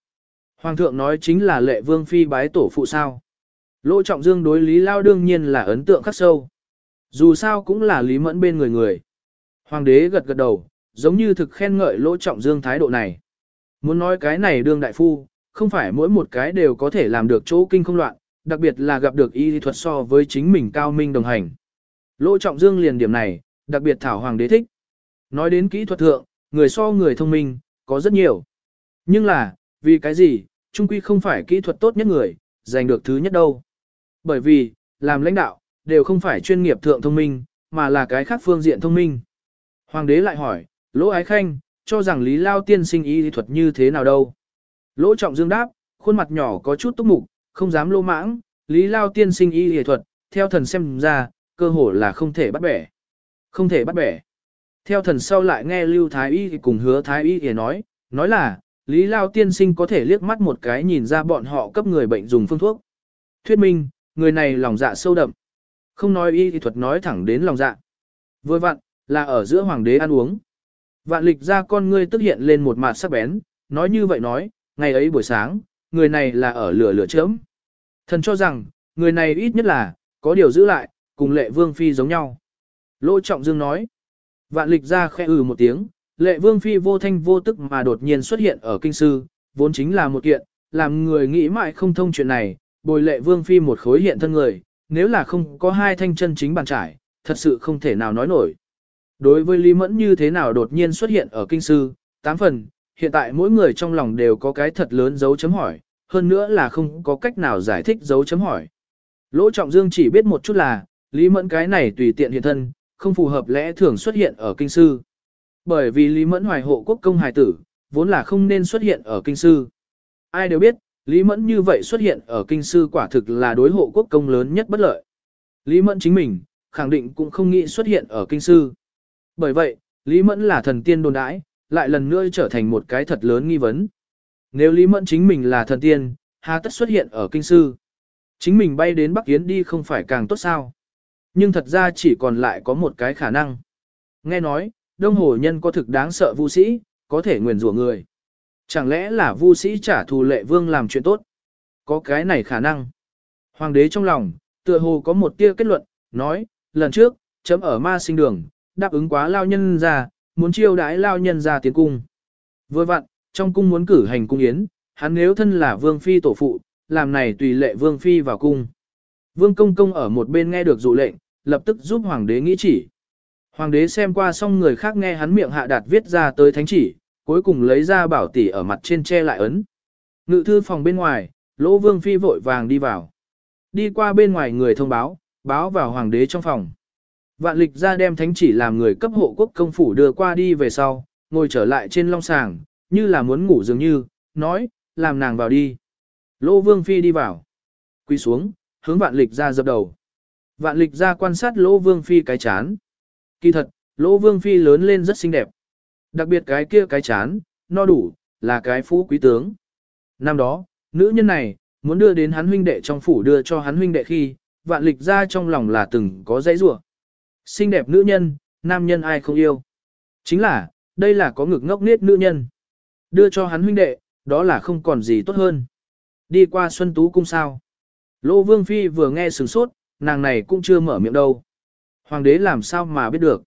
Hoàng thượng nói chính là lệ vương phi bái tổ phụ sao. Lỗ trọng dương đối lý lao đương nhiên là ấn tượng khắc sâu. Dù sao cũng là lý mẫn bên người người. Hoàng đế gật gật đầu, giống như thực khen ngợi lỗ trọng dương thái độ này. Muốn nói cái này đương đại phu, không phải mỗi một cái đều có thể làm được chỗ kinh không loạn, đặc biệt là gặp được y thuật so với chính mình cao minh đồng hành. Lỗ trọng dương liền điểm này, đặc biệt thảo hoàng đế thích. Nói đến kỹ thuật thượng, người so người thông minh, có rất nhiều. Nhưng là, vì cái gì, trung quy không phải kỹ thuật tốt nhất người, giành được thứ nhất đâu. Bởi vì, làm lãnh đạo, đều không phải chuyên nghiệp thượng thông minh, mà là cái khác phương diện thông minh. Hoàng đế lại hỏi, Lỗ Ái Khanh, cho rằng Lý Lao tiên sinh y thuật như thế nào đâu? Lỗ Trọng Dương đáp, khuôn mặt nhỏ có chút túc mục, không dám lô mãng, Lý Lao tiên sinh y thuật, theo thần xem ra, cơ hồ là không thể bắt bẻ. Không thể bắt bẻ. Theo thần sau lại nghe Lưu Thái Y cùng hứa Thái Y thì nói, nói là, Lý Lao tiên sinh có thể liếc mắt một cái nhìn ra bọn họ cấp người bệnh dùng phương thuốc. Thuyết minh, người này lòng dạ sâu đậm. Không nói y thì thuật nói thẳng đến lòng dạ. Vừa vặn, là ở giữa hoàng đế ăn uống. Vạn lịch ra con ngươi tức hiện lên một mặt sắc bén, nói như vậy nói, ngày ấy buổi sáng, người này là ở lửa lửa chớm. Thần cho rằng, người này ít nhất là, có điều giữ lại, cùng lệ vương phi giống nhau. Lỗ trọng dương nói, vạn lịch ra khẽ ừ một tiếng, lệ vương phi vô thanh vô tức mà đột nhiên xuất hiện ở kinh sư, vốn chính là một kiện, làm người nghĩ mãi không thông chuyện này, bồi lệ vương phi một khối hiện thân người, nếu là không có hai thanh chân chính bàn trải, thật sự không thể nào nói nổi. Đối với Lý Mẫn như thế nào đột nhiên xuất hiện ở kinh sư, tám phần, hiện tại mỗi người trong lòng đều có cái thật lớn dấu chấm hỏi, hơn nữa là không có cách nào giải thích dấu chấm hỏi. Lỗ Trọng Dương chỉ biết một chút là, Lý Mẫn cái này tùy tiện hiện thân, không phù hợp lẽ thường xuất hiện ở kinh sư. Bởi vì Lý Mẫn hoài hộ quốc công hài tử, vốn là không nên xuất hiện ở kinh sư. Ai đều biết, Lý Mẫn như vậy xuất hiện ở kinh sư quả thực là đối hộ quốc công lớn nhất bất lợi. Lý Mẫn chính mình, khẳng định cũng không nghĩ xuất hiện ở kinh sư. Bởi vậy, Lý Mẫn là thần tiên đồn đãi, lại lần nữa trở thành một cái thật lớn nghi vấn. Nếu Lý Mẫn chính mình là thần tiên, hà tất xuất hiện ở kinh sư. Chính mình bay đến Bắc Yến đi không phải càng tốt sao. Nhưng thật ra chỉ còn lại có một cái khả năng. Nghe nói, Đông Hồ Nhân có thực đáng sợ vu sĩ, có thể nguyền rủa người. Chẳng lẽ là vu sĩ trả thù lệ vương làm chuyện tốt? Có cái này khả năng. Hoàng đế trong lòng, tựa hồ có một tia kết luận, nói, lần trước, chấm ở ma sinh đường, đáp ứng quá lao nhân ra, muốn chiêu đãi lao nhân ra tiến cung. Vừa vặn, trong cung muốn cử hành cung yến, hắn nếu thân là vương phi tổ phụ, làm này tùy lệ vương phi vào cung. Vương công công ở một bên nghe được dụ lệnh, lập tức giúp hoàng đế nghĩ chỉ. Hoàng đế xem qua xong người khác nghe hắn miệng hạ đạt viết ra tới thánh chỉ, cuối cùng lấy ra bảo tỷ ở mặt trên che lại ấn. Ngự thư phòng bên ngoài, lỗ vương phi vội vàng đi vào. Đi qua bên ngoài người thông báo, báo vào hoàng đế trong phòng. Vạn lịch ra đem thánh chỉ làm người cấp hộ quốc công phủ đưa qua đi về sau, ngồi trở lại trên long sàng, như là muốn ngủ dường như, nói, làm nàng vào đi. Lỗ vương phi đi vào. Quy xuống, hướng vạn lịch ra dập đầu. Vạn lịch ra quan sát lỗ vương phi cái chán. Kỳ thật, lỗ vương phi lớn lên rất xinh đẹp. Đặc biệt cái kia cái chán, no đủ, là cái phú quý tướng. Năm đó, nữ nhân này, muốn đưa đến hắn huynh đệ trong phủ đưa cho hắn huynh đệ khi, vạn lịch ra trong lòng là từng có dãy rủa Xinh đẹp nữ nhân, nam nhân ai không yêu. Chính là, đây là có ngực ngốc nết nữ nhân. Đưa cho hắn huynh đệ, đó là không còn gì tốt hơn. Đi qua Xuân Tú cung sao. Lô Vương Phi vừa nghe sừng sốt, nàng này cũng chưa mở miệng đâu. Hoàng đế làm sao mà biết được.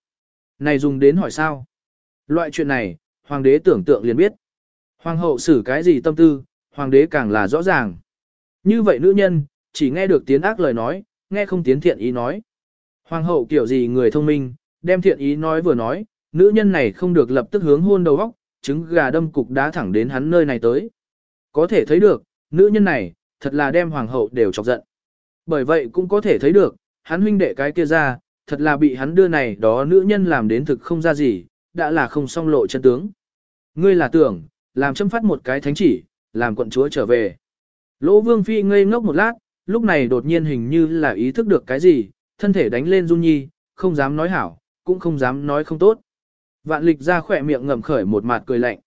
Này dùng đến hỏi sao. Loại chuyện này, hoàng đế tưởng tượng liền biết. Hoàng hậu xử cái gì tâm tư, hoàng đế càng là rõ ràng. Như vậy nữ nhân, chỉ nghe được tiếng ác lời nói, nghe không tiến thiện ý nói. Hoàng hậu kiểu gì người thông minh, đem thiện ý nói vừa nói, nữ nhân này không được lập tức hướng hôn đầu góc, trứng gà đâm cục đá thẳng đến hắn nơi này tới. Có thể thấy được, nữ nhân này, thật là đem hoàng hậu đều chọc giận. Bởi vậy cũng có thể thấy được, hắn huynh đệ cái kia ra, thật là bị hắn đưa này đó nữ nhân làm đến thực không ra gì, đã là không song lộ chân tướng. Ngươi là tưởng, làm châm phát một cái thánh chỉ, làm quận chúa trở về. Lỗ vương phi ngây ngốc một lát, lúc này đột nhiên hình như là ý thức được cái gì, thân thể đánh lên run nhi, không dám nói hảo, cũng không dám nói không tốt. Vạn lịch ra khỏe miệng ngầm khởi một mặt cười lạnh.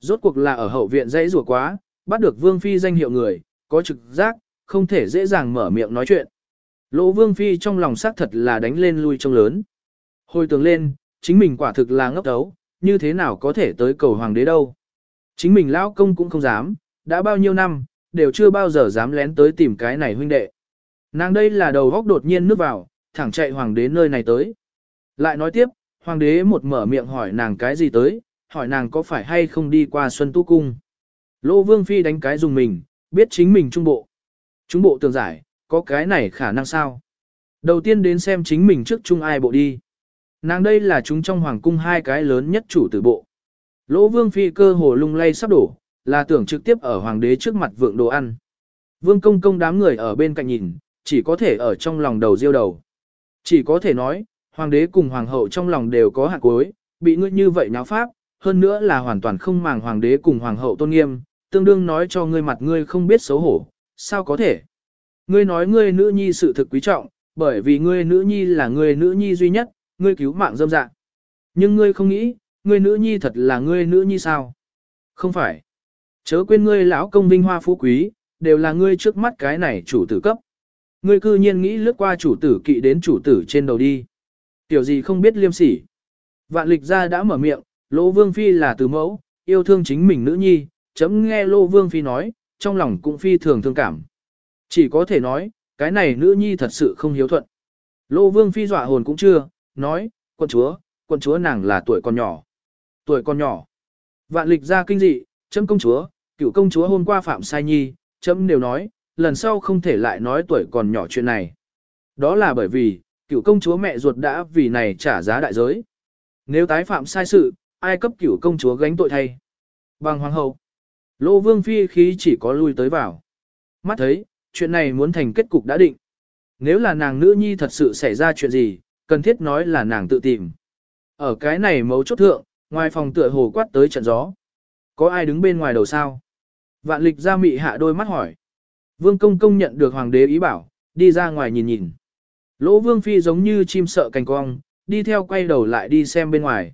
Rốt cuộc là ở hậu viện dãy rùa quá, bắt được vương phi danh hiệu người, có trực giác, không thể dễ dàng mở miệng nói chuyện. Lỗ vương phi trong lòng xác thật là đánh lên lui trông lớn. Hồi tưởng lên, chính mình quả thực là ngốc đấu, như thế nào có thể tới cầu hoàng đế đâu. Chính mình lão công cũng không dám, đã bao nhiêu năm, đều chưa bao giờ dám lén tới tìm cái này huynh đệ. Nàng đây là đầu góc đột nhiên nước vào, thẳng chạy hoàng đế nơi này tới. Lại nói tiếp, hoàng đế một mở miệng hỏi nàng cái gì tới, hỏi nàng có phải hay không đi qua Xuân Tu Cung. Lô Vương Phi đánh cái dùng mình, biết chính mình trung bộ. Trung bộ tường giải, có cái này khả năng sao? Đầu tiên đến xem chính mình trước trung ai bộ đi. Nàng đây là chúng trong hoàng cung hai cái lớn nhất chủ tử bộ. Lỗ Vương Phi cơ hồ lung lay sắp đổ, là tưởng trực tiếp ở hoàng đế trước mặt vượng đồ ăn. Vương công công đám người ở bên cạnh nhìn, chỉ có thể ở trong lòng đầu diêu đầu. Chỉ có thể nói, hoàng đế cùng hoàng hậu trong lòng đều có hạt cuối, bị ngươi như vậy nháo pháp, hơn nữa là hoàn toàn không màng hoàng đế cùng hoàng hậu tôn nghiêm, tương đương nói cho ngươi mặt ngươi không biết xấu hổ, sao có thể? Ngươi nói ngươi nữ nhi sự thực quý trọng, bởi vì ngươi nữ nhi là ngươi nữ nhi duy nhất, ngươi cứu mạng dâm dạng. Nhưng ngươi không nghĩ, ngươi nữ nhi thật là ngươi nữ nhi sao? Không phải. Chớ quên ngươi lão công vinh hoa phú quý, đều là ngươi trước mắt cái này chủ tử cấp. Ngươi cư nhiên nghĩ lướt qua chủ tử kỵ đến chủ tử trên đầu đi. Tiểu gì không biết liêm sỉ. Vạn lịch ra đã mở miệng, Lỗ Vương Phi là từ mẫu, yêu thương chính mình nữ nhi, chấm nghe Lỗ Vương Phi nói, trong lòng cũng phi thường thương cảm. Chỉ có thể nói, cái này nữ nhi thật sự không hiếu thuận. lô Vương Phi dọa hồn cũng chưa, nói, quân chúa, quân chúa nàng là tuổi còn nhỏ. Tuổi còn nhỏ. Vạn lịch ra kinh dị, chấm công chúa, cựu công chúa hôm qua phạm sai nhi, chấm đều nói, lần sau không thể lại nói tuổi còn nhỏ chuyện này. Đó là bởi vì, cựu công chúa mẹ ruột đã vì này trả giá đại giới. Nếu tái phạm sai sự, ai cấp cửu công chúa gánh tội thay? Bằng hoàng hậu. Lô vương phi khí chỉ có lui tới vào. Mắt thấy, chuyện này muốn thành kết cục đã định. Nếu là nàng nữ nhi thật sự xảy ra chuyện gì, cần thiết nói là nàng tự tìm. Ở cái này mấu chốt thượng, ngoài phòng tựa hồ quát tới trận gió. Có ai đứng bên ngoài đầu sao? Vạn lịch ra mị hạ đôi mắt hỏi. Vương công công nhận được hoàng đế ý bảo, đi ra ngoài nhìn nhìn. Lỗ vương phi giống như chim sợ cành cong, đi theo quay đầu lại đi xem bên ngoài.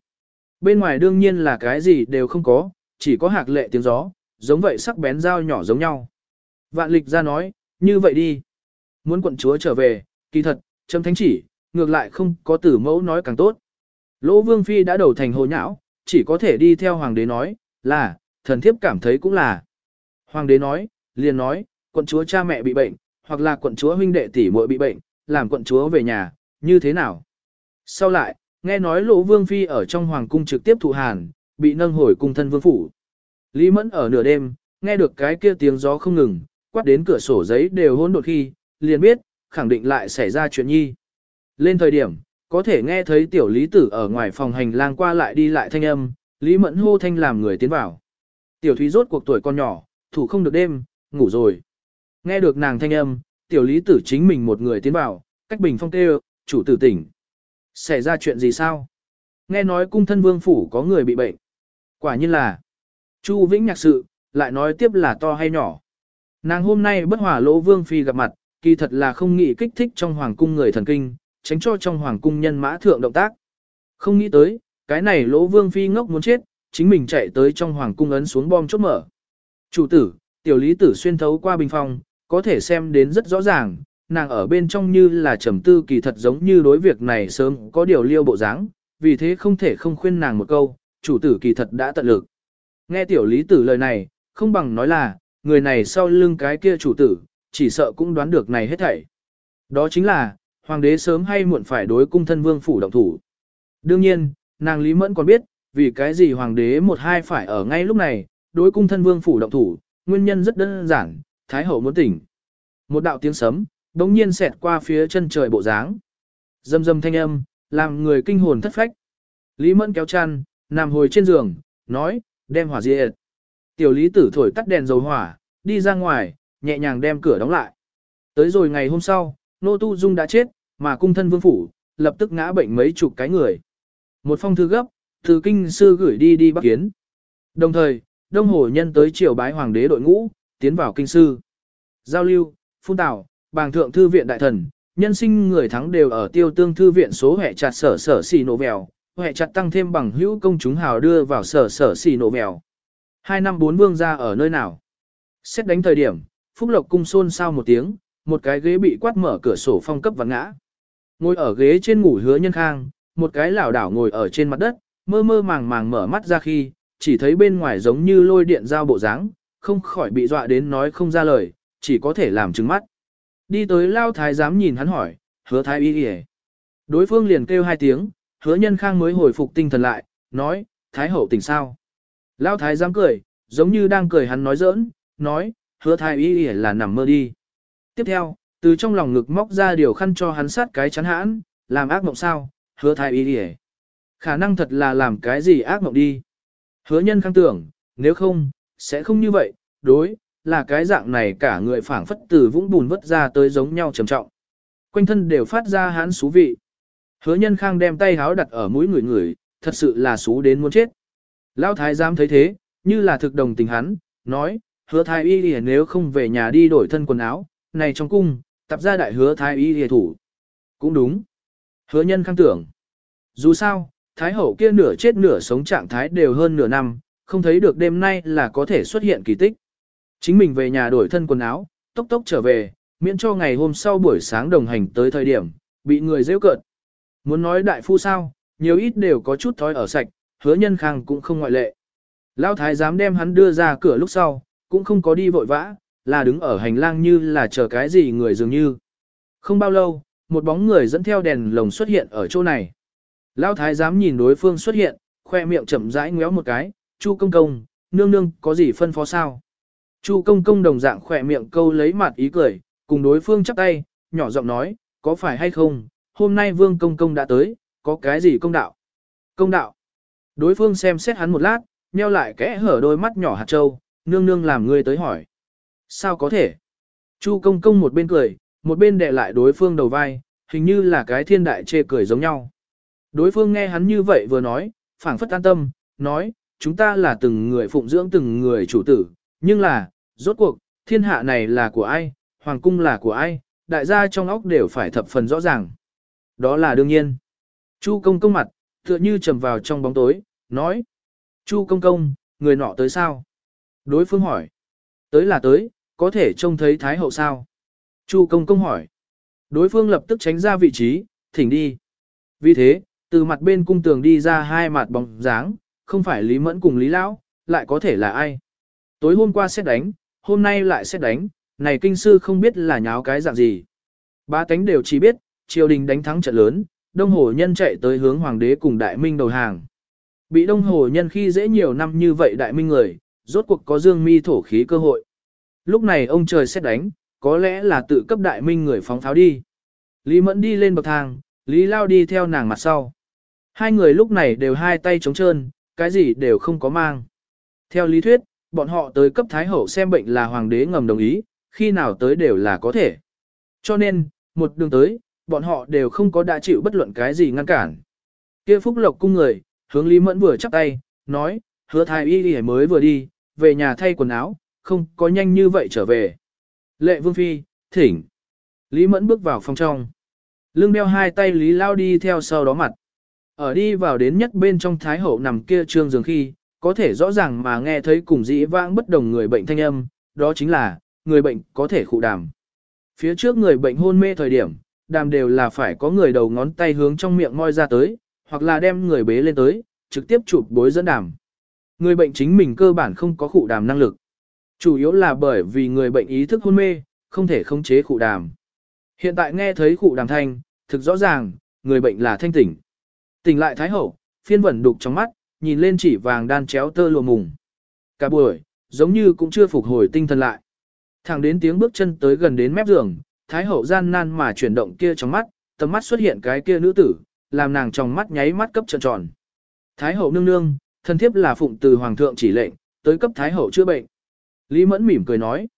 Bên ngoài đương nhiên là cái gì đều không có, chỉ có hạc lệ tiếng gió, giống vậy sắc bén dao nhỏ giống nhau. Vạn lịch ra nói, như vậy đi. Muốn quận chúa trở về, kỳ thật, châm thánh chỉ, ngược lại không có tử mẫu nói càng tốt. Lỗ vương phi đã đầu thành hồ nhão, chỉ có thể đi theo hoàng đế nói, là, thần thiếp cảm thấy cũng là. Hoàng đế nói, liền nói, quận chúa cha mẹ bị bệnh, hoặc là quận chúa huynh đệ tỷ muội bị bệnh, làm quận chúa về nhà, như thế nào? Sau lại, nghe nói lỗ vương phi ở trong hoàng cung trực tiếp thụ hàn, bị nâng hồi cung thân vương phủ. Lý Mẫn ở nửa đêm, nghe được cái kia tiếng gió không ngừng, quát đến cửa sổ giấy đều hỗn độn khi, liền biết, khẳng định lại xảy ra chuyện nhi. Lên thời điểm, có thể nghe thấy tiểu lý tử ở ngoài phòng hành lang qua lại đi lại thanh âm, Lý Mẫn hô thanh làm người tiến vào. Tiểu Thúy rốt cuộc tuổi con nhỏ, thủ không được đêm, ngủ rồi. Nghe được nàng thanh âm, tiểu lý tử chính mình một người tiến vào, cách bình phong kêu, chủ tử tỉnh. Xảy ra chuyện gì sao? Nghe nói cung thân vương phủ có người bị bệnh. Quả nhiên là, Chu Vĩnh nhạc sự, lại nói tiếp là to hay nhỏ. Nàng hôm nay bất hòa lỗ vương phi gặp mặt, kỳ thật là không nghĩ kích thích trong hoàng cung người thần kinh, tránh cho trong hoàng cung nhân mã thượng động tác. Không nghĩ tới, cái này lỗ vương phi ngốc muốn chết, chính mình chạy tới trong hoàng cung ấn xuống bom chốt mở. Chủ tử, tiểu lý tử xuyên thấu qua bình phong, có thể xem đến rất rõ ràng, nàng ở bên trong như là trầm tư kỳ thật giống như đối việc này sớm có điều liêu bộ dáng, vì thế không thể không khuyên nàng một câu, chủ tử kỳ thật đã tận lực. Nghe tiểu lý tử lời này, không bằng nói là, người này sau lưng cái kia chủ tử, chỉ sợ cũng đoán được này hết thảy. Đó chính là, hoàng đế sớm hay muộn phải đối cung thân vương phủ động thủ. Đương nhiên, nàng Lý Mẫn còn biết, vì cái gì hoàng đế một hai phải ở ngay lúc này, đối cung thân vương phủ động thủ, nguyên nhân rất đơn giản, thái hậu muốn tỉnh. Một đạo tiếng sấm, đống nhiên xẹt qua phía chân trời bộ dáng. Dâm dâm thanh âm, làm người kinh hồn thất phách. Lý Mẫn kéo chăn, nằm hồi trên giường, nói, đem hỏa diệt. Tiểu lý tử thổi tắt đèn dầu hỏa, đi ra ngoài, nhẹ nhàng đem cửa đóng lại. Tới rồi ngày hôm sau, Nô Tu Dung đã chết, mà cung thân vương phủ, lập tức ngã bệnh mấy chục cái người. Một phong thư gấp, từ kinh sư gửi đi đi bắc kiến. Đồng thời, Đông Hồ nhân tới triều bái hoàng đế đội ngũ, tiến vào kinh sư. Giao lưu, phun tảo, bàng thượng thư viện đại thần, nhân sinh người thắng đều ở tiêu tương thư viện số hệ chặt sở sở xì nổ vèo, hệ chặt tăng thêm bằng hữu công chúng hào đưa vào sở sở xì nổ vèo. Hai năm bốn vương ra ở nơi nào? Xét đánh thời điểm, Phúc Lộc cung xôn sao một tiếng, một cái ghế bị quát mở cửa sổ phong cấp và ngã. Ngồi ở ghế trên ngủ hứa nhân khang, một cái lảo đảo ngồi ở trên mặt đất, mơ mơ màng màng mở mắt ra khi, chỉ thấy bên ngoài giống như lôi điện giao bộ dáng, không khỏi bị dọa đến nói không ra lời, chỉ có thể làm trừng mắt. Đi tới lao thái giám nhìn hắn hỏi, hứa thái y đi Đối phương liền kêu hai tiếng, hứa nhân khang mới hồi phục tinh thần lại, nói, thái hậu tỉnh sao. Lao thái giám cười, giống như đang cười hắn nói giỡn, nói, hứa thái y là nằm mơ đi. Tiếp theo, từ trong lòng ngực móc ra điều khăn cho hắn sát cái chắn hãn, làm ác mộng sao, hứa thái y y Khả năng thật là làm cái gì ác mộng đi. Hứa nhân khang tưởng, nếu không, sẽ không như vậy, đối, là cái dạng này cả người phảng phất từ vũng bùn vất ra tới giống nhau trầm trọng. Quanh thân đều phát ra hán xú vị. Hứa nhân khang đem tay háo đặt ở mũi người người, thật sự là xú đến muốn chết. Lão thái giám thấy thế, như là thực đồng tình hắn, nói, hứa thái y lìa nếu không về nhà đi đổi thân quần áo, này trong cung, tập ra đại hứa thái y lìa thủ. Cũng đúng. Hứa nhân khăng tưởng. Dù sao, thái hậu kia nửa chết nửa sống trạng thái đều hơn nửa năm, không thấy được đêm nay là có thể xuất hiện kỳ tích. Chính mình về nhà đổi thân quần áo, tốc tốc trở về, miễn cho ngày hôm sau buổi sáng đồng hành tới thời điểm, bị người rêu cợt. Muốn nói đại phu sao, nhiều ít đều có chút thói ở sạch, hứa nhân khang cũng không ngoại lệ. Lão thái dám đem hắn đưa ra cửa lúc sau, cũng không có đi vội vã, là đứng ở hành lang như là chờ cái gì người dường như. Không bao lâu, một bóng người dẫn theo đèn lồng xuất hiện ở chỗ này. Lão thái dám nhìn đối phương xuất hiện, khoe miệng chậm rãi ngéo một cái, Chu công công, nương nương có gì phân phó sao? Chu công công đồng dạng khỏe miệng câu lấy mặt ý cười, cùng đối phương chắp tay, nhỏ giọng nói, có phải hay không, hôm nay vương công công đã tới, có cái gì công đạo? Công đạo. Đối phương xem xét hắn một lát, nheo lại kẽ hở đôi mắt nhỏ hạt trâu, nương nương làm người tới hỏi. Sao có thể? Chu công công một bên cười, một bên đè lại đối phương đầu vai, hình như là cái thiên đại chê cười giống nhau. Đối phương nghe hắn như vậy vừa nói, phảng phất an tâm, nói, chúng ta là từng người phụng dưỡng từng người chủ tử, nhưng là, rốt cuộc, thiên hạ này là của ai, hoàng cung là của ai, đại gia trong óc đều phải thập phần rõ ràng. Đó là đương nhiên. Chu công công mặt, tựa như trầm vào trong bóng tối, nói. Chu công công, người nọ tới sao? Đối phương hỏi. Tới là tới, có thể trông thấy Thái hậu sao? Chu công công hỏi. Đối phương lập tức tránh ra vị trí, thỉnh đi. Vì thế, từ mặt bên cung tường đi ra hai mặt bóng dáng, không phải Lý Mẫn cùng Lý Lão, lại có thể là ai? Tối hôm qua xét đánh, hôm nay lại xét đánh, này kinh sư không biết là nháo cái dạng gì. Ba tánh đều chỉ biết, triều đình đánh thắng trận lớn, đông hồ nhân chạy tới hướng hoàng đế cùng đại minh đầu hàng. Bị đông hồ nhân khi dễ nhiều năm như vậy đại minh người, rốt cuộc có dương mi thổ khí cơ hội. Lúc này ông trời xét đánh, có lẽ là tự cấp đại minh người phóng pháo đi. Lý Mẫn đi lên bậc thang, Lý Lao đi theo nàng mặt sau. Hai người lúc này đều hai tay trống trơn, cái gì đều không có mang. Theo lý thuyết, bọn họ tới cấp Thái Hậu xem bệnh là Hoàng đế ngầm đồng ý, khi nào tới đều là có thể. Cho nên, một đường tới, bọn họ đều không có đã chịu bất luận cái gì ngăn cản. kia Phúc Lộc cung người, hướng Lý Mẫn vừa chắp tay, nói, hứa thái y đi mới vừa đi, về nhà thay quần áo, không có nhanh như vậy trở về. Lệ Vương Phi, thỉnh. Lý Mẫn bước vào phòng trong. Lưng đeo hai tay Lý Lao đi theo sau đó mặt. Ở đi vào đến nhất bên trong Thái Hậu nằm kia trương giường khi, có thể rõ ràng mà nghe thấy cùng dĩ vãng bất đồng người bệnh thanh âm, đó chính là, người bệnh có thể khụ đàm. Phía trước người bệnh hôn mê thời điểm, đàm đều là phải có người đầu ngón tay hướng trong miệng moi ra tới, hoặc là đem người bế lên tới, trực tiếp chụp bối dẫn đàm. Người bệnh chính mình cơ bản không có khụ đàm năng lực. Chủ yếu là bởi vì người bệnh ý thức hôn mê, không thể khống chế khụ đàm. Hiện tại nghe thấy khụ đàm thanh, thực rõ ràng, người bệnh là thanh tỉnh. Tỉnh lại Thái Hậu, phiên vẩn đục trong mắt, nhìn lên chỉ vàng đan chéo tơ lụa mùng. Cả buổi, giống như cũng chưa phục hồi tinh thần lại. Thẳng đến tiếng bước chân tới gần đến mép giường, Thái Hậu gian nan mà chuyển động kia trong mắt, tầm mắt xuất hiện cái kia nữ tử, làm nàng trong mắt nháy mắt cấp tròn tròn. Thái Hậu nương nương, thân thiếp là phụng từ Hoàng thượng chỉ lệnh, tới cấp Thái Hậu chữa bệnh. Lý Mẫn mỉm cười nói.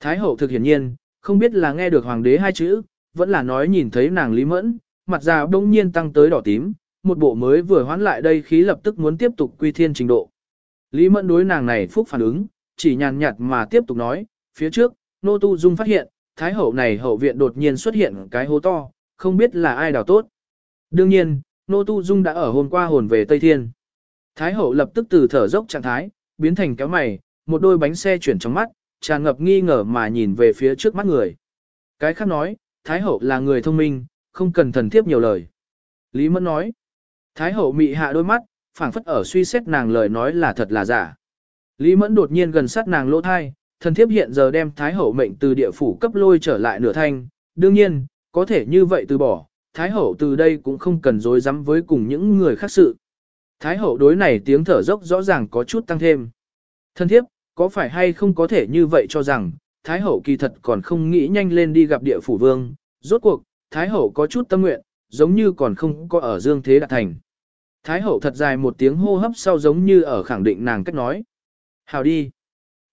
Thái Hậu thực hiển nhiên, không biết là nghe được Hoàng đế hai chữ, vẫn là nói nhìn thấy nàng Lý Mẫn, mặt già đông nhiên tăng tới đỏ tím, một bộ mới vừa hoán lại đây khí lập tức muốn tiếp tục quy thiên trình độ. Lý Mẫn đối nàng này phúc phản ứng, chỉ nhàn nhạt mà tiếp tục nói, phía trước, Nô Tu Dung phát hiện, Thái hậu này hậu viện đột nhiên xuất hiện cái hố to, không biết là ai đào tốt. Đương nhiên, Nô Tu Dung đã ở hôm qua hồn về Tây Thiên. Thái hậu lập tức từ thở dốc trạng thái, biến thành kéo mày, một đôi bánh xe chuyển trong mắt, tràn ngập nghi ngờ mà nhìn về phía trước mắt người. Cái khác nói, Thái hậu là người thông minh, không cần thần thiếp nhiều lời. Lý Mẫn nói, Thái hậu mị hạ đôi mắt, phảng phất ở suy xét nàng lời nói là thật là giả. Lý Mẫn đột nhiên gần sát nàng lỗ thai, thần thiếp hiện giờ đem Thái hậu mệnh từ địa phủ cấp lôi trở lại nửa thanh, đương nhiên, có thể như vậy từ bỏ, Thái hậu từ đây cũng không cần dối rắm với cùng những người khác sự. Thái hậu đối này tiếng thở dốc rõ ràng có chút tăng thêm. Thần thiếp, có phải hay không có thể như vậy cho rằng, Thái hậu kỳ thật còn không nghĩ nhanh lên đi gặp địa phủ vương, rốt cuộc, Thái hậu có chút tâm nguyện, giống như còn không có ở dương thế đạt thành. Thái hậu thật dài một tiếng hô hấp sau giống như ở khẳng định nàng cách nói. Hào đi.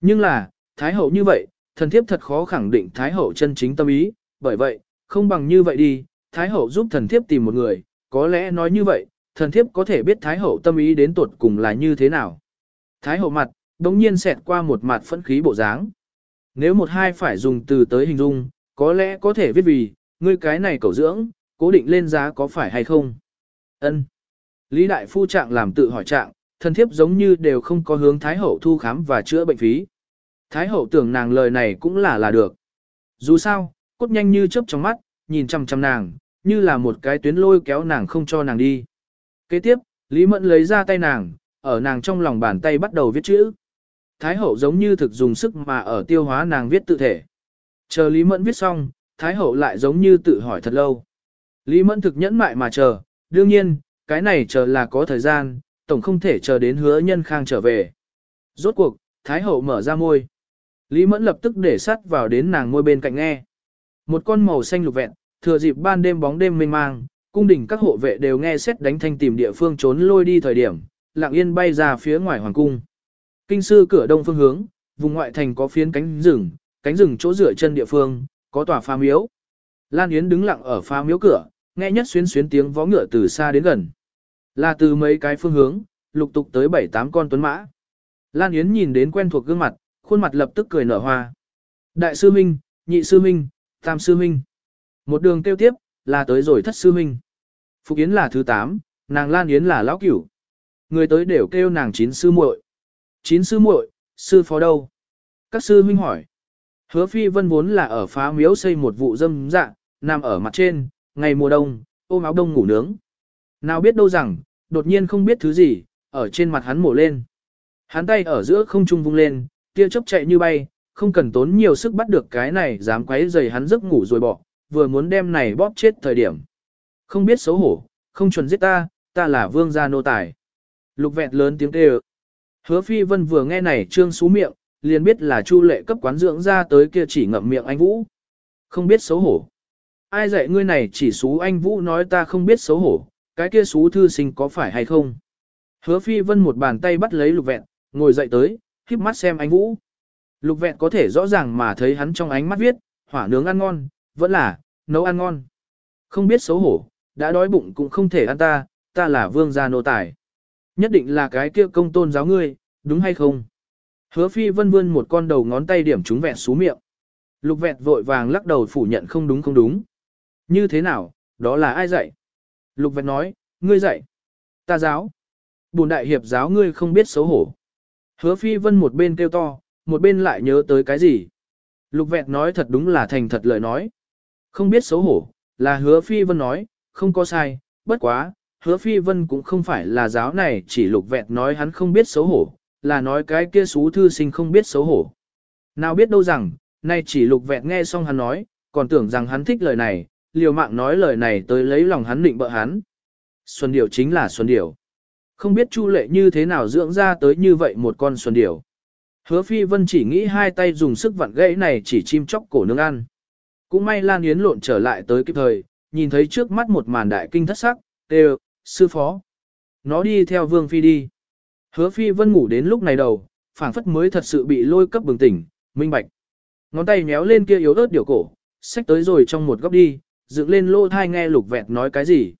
Nhưng là, Thái hậu như vậy, thần thiếp thật khó khẳng định Thái hậu chân chính tâm ý, bởi vậy, không bằng như vậy đi, Thái hậu giúp thần thiếp tìm một người, có lẽ nói như vậy, thần thiếp có thể biết Thái hậu tâm ý đến tuột cùng là như thế nào. Thái hậu mặt, đống nhiên xẹt qua một mặt phẫn khí bộ dáng. Nếu một hai phải dùng từ tới hình dung, có lẽ có thể viết vì, ngươi cái này cầu dưỡng, cố định lên giá có phải hay không? Ân. Lý đại phu trạng làm tự hỏi trạng, thần thiếp giống như đều không có hướng Thái hậu thu khám và chữa bệnh phí. Thái hậu tưởng nàng lời này cũng là là được. Dù sao, cốt nhanh như chớp trong mắt, nhìn chăm chăm nàng, như là một cái tuyến lôi kéo nàng không cho nàng đi. Kế tiếp, Lý Mẫn lấy ra tay nàng, ở nàng trong lòng bàn tay bắt đầu viết chữ. Thái hậu giống như thực dùng sức mà ở tiêu hóa nàng viết tự thể. Chờ Lý Mẫn viết xong, Thái hậu lại giống như tự hỏi thật lâu. Lý Mẫn thực nhẫn mại mà chờ, đương nhiên, cái này chờ là có thời gian, tổng không thể chờ đến hứa nhân khang trở về. Rốt cuộc, Thái hậu mở ra môi. Lý Mẫn lập tức để sắt vào đến nàng môi bên cạnh nghe. Một con màu xanh lục vẹn, thừa dịp ban đêm bóng đêm mênh mang, cung đình các hộ vệ đều nghe xét đánh thanh tìm địa phương trốn lôi đi thời điểm, lặng yên bay ra phía ngoài hoàng cung. Kinh sư cửa đông phương hướng, vùng ngoại thành có phiến cánh rừng, cánh rừng chỗ rửa chân địa phương, có tòa phá miếu. Lan Yến đứng lặng ở phá miếu cửa, nghe nhất xuyến xuyến tiếng vó ngựa từ xa đến gần. Là từ mấy cái phương hướng, lục tục tới bảy tám con tuấn mã. Lan Yến nhìn đến quen thuộc gương mặt, khuôn mặt lập tức cười nở hoa. Đại sư Minh, nhị sư Minh, tam sư Minh. Một đường tiêu tiếp, là tới rồi thất sư Minh. Phục Yến là thứ tám, nàng Lan Yến là lão cửu. Người tới đều kêu nàng chín sư muội. Chín sư muội, sư phó đâu? Các sư huynh hỏi. Hứa phi vân vốn là ở phá miếu xây một vụ dâm dạ, nằm ở mặt trên, ngày mùa đông, ôm áo đông ngủ nướng. Nào biết đâu rằng, đột nhiên không biết thứ gì, ở trên mặt hắn mổ lên. Hắn tay ở giữa không trung vung lên, tia chớp chạy như bay, không cần tốn nhiều sức bắt được cái này dám quấy rầy hắn giấc ngủ rồi bỏ, vừa muốn đem này bóp chết thời điểm. Không biết xấu hổ, không chuẩn giết ta, ta là vương gia nô tài. Lục vẹt lớn tiếng kêu. Hứa phi vân vừa nghe này trương xú miệng, liền biết là chu lệ cấp quán dưỡng ra tới kia chỉ ngậm miệng anh Vũ. Không biết xấu hổ. Ai dạy ngươi này chỉ xú anh Vũ nói ta không biết xấu hổ, cái kia xú thư sinh có phải hay không? Hứa phi vân một bàn tay bắt lấy lục vẹn, ngồi dậy tới, híp mắt xem anh Vũ. Lục vẹn có thể rõ ràng mà thấy hắn trong ánh mắt viết, hỏa nướng ăn ngon, vẫn là, nấu ăn ngon. Không biết xấu hổ, đã đói bụng cũng không thể ăn ta, ta là vương gia nô tài. Nhất định là cái kia công tôn giáo ngươi, đúng hay không? Hứa phi vân vươn một con đầu ngón tay điểm trúng vẹn xú miệng. Lục vẹn vội vàng lắc đầu phủ nhận không đúng không đúng. Như thế nào, đó là ai dạy? Lục vẹn nói, ngươi dạy. Ta giáo. Bùn đại hiệp giáo ngươi không biết xấu hổ. Hứa phi vân một bên kêu to, một bên lại nhớ tới cái gì. Lục vẹn nói thật đúng là thành thật lời nói. Không biết xấu hổ, là hứa phi vân nói, không có sai, bất quá, hứa phi vân cũng không phải là giáo này chỉ lục vẹn nói hắn không biết xấu hổ, là nói cái kia xú thư sinh không biết xấu hổ. Nào biết đâu rằng, nay chỉ lục vẹn nghe xong hắn nói, còn tưởng rằng hắn thích lời này, liều mạng nói lời này tới lấy lòng hắn định bợ hắn. Xuân điểu chính là xuân điểu. Không biết Chu lệ như thế nào dưỡng ra tới như vậy một con xuân điểu. Hứa phi vân chỉ nghĩ hai tay dùng sức vặn gãy này chỉ chim chóc cổ nương ăn. Cũng may Lan Yến lộn trở lại tới kịp thời, nhìn thấy trước mắt một màn đại kinh thất sắc, đều, sư phó. Nó đi theo vương phi đi. Hứa phi vân ngủ đến lúc này đầu, phảng phất mới thật sự bị lôi cấp bừng tỉnh, minh bạch. Ngón tay méo lên kia yếu ớt điều cổ, xách tới rồi trong một góc đi, dựng lên lô thai nghe lục vẹt nói cái gì.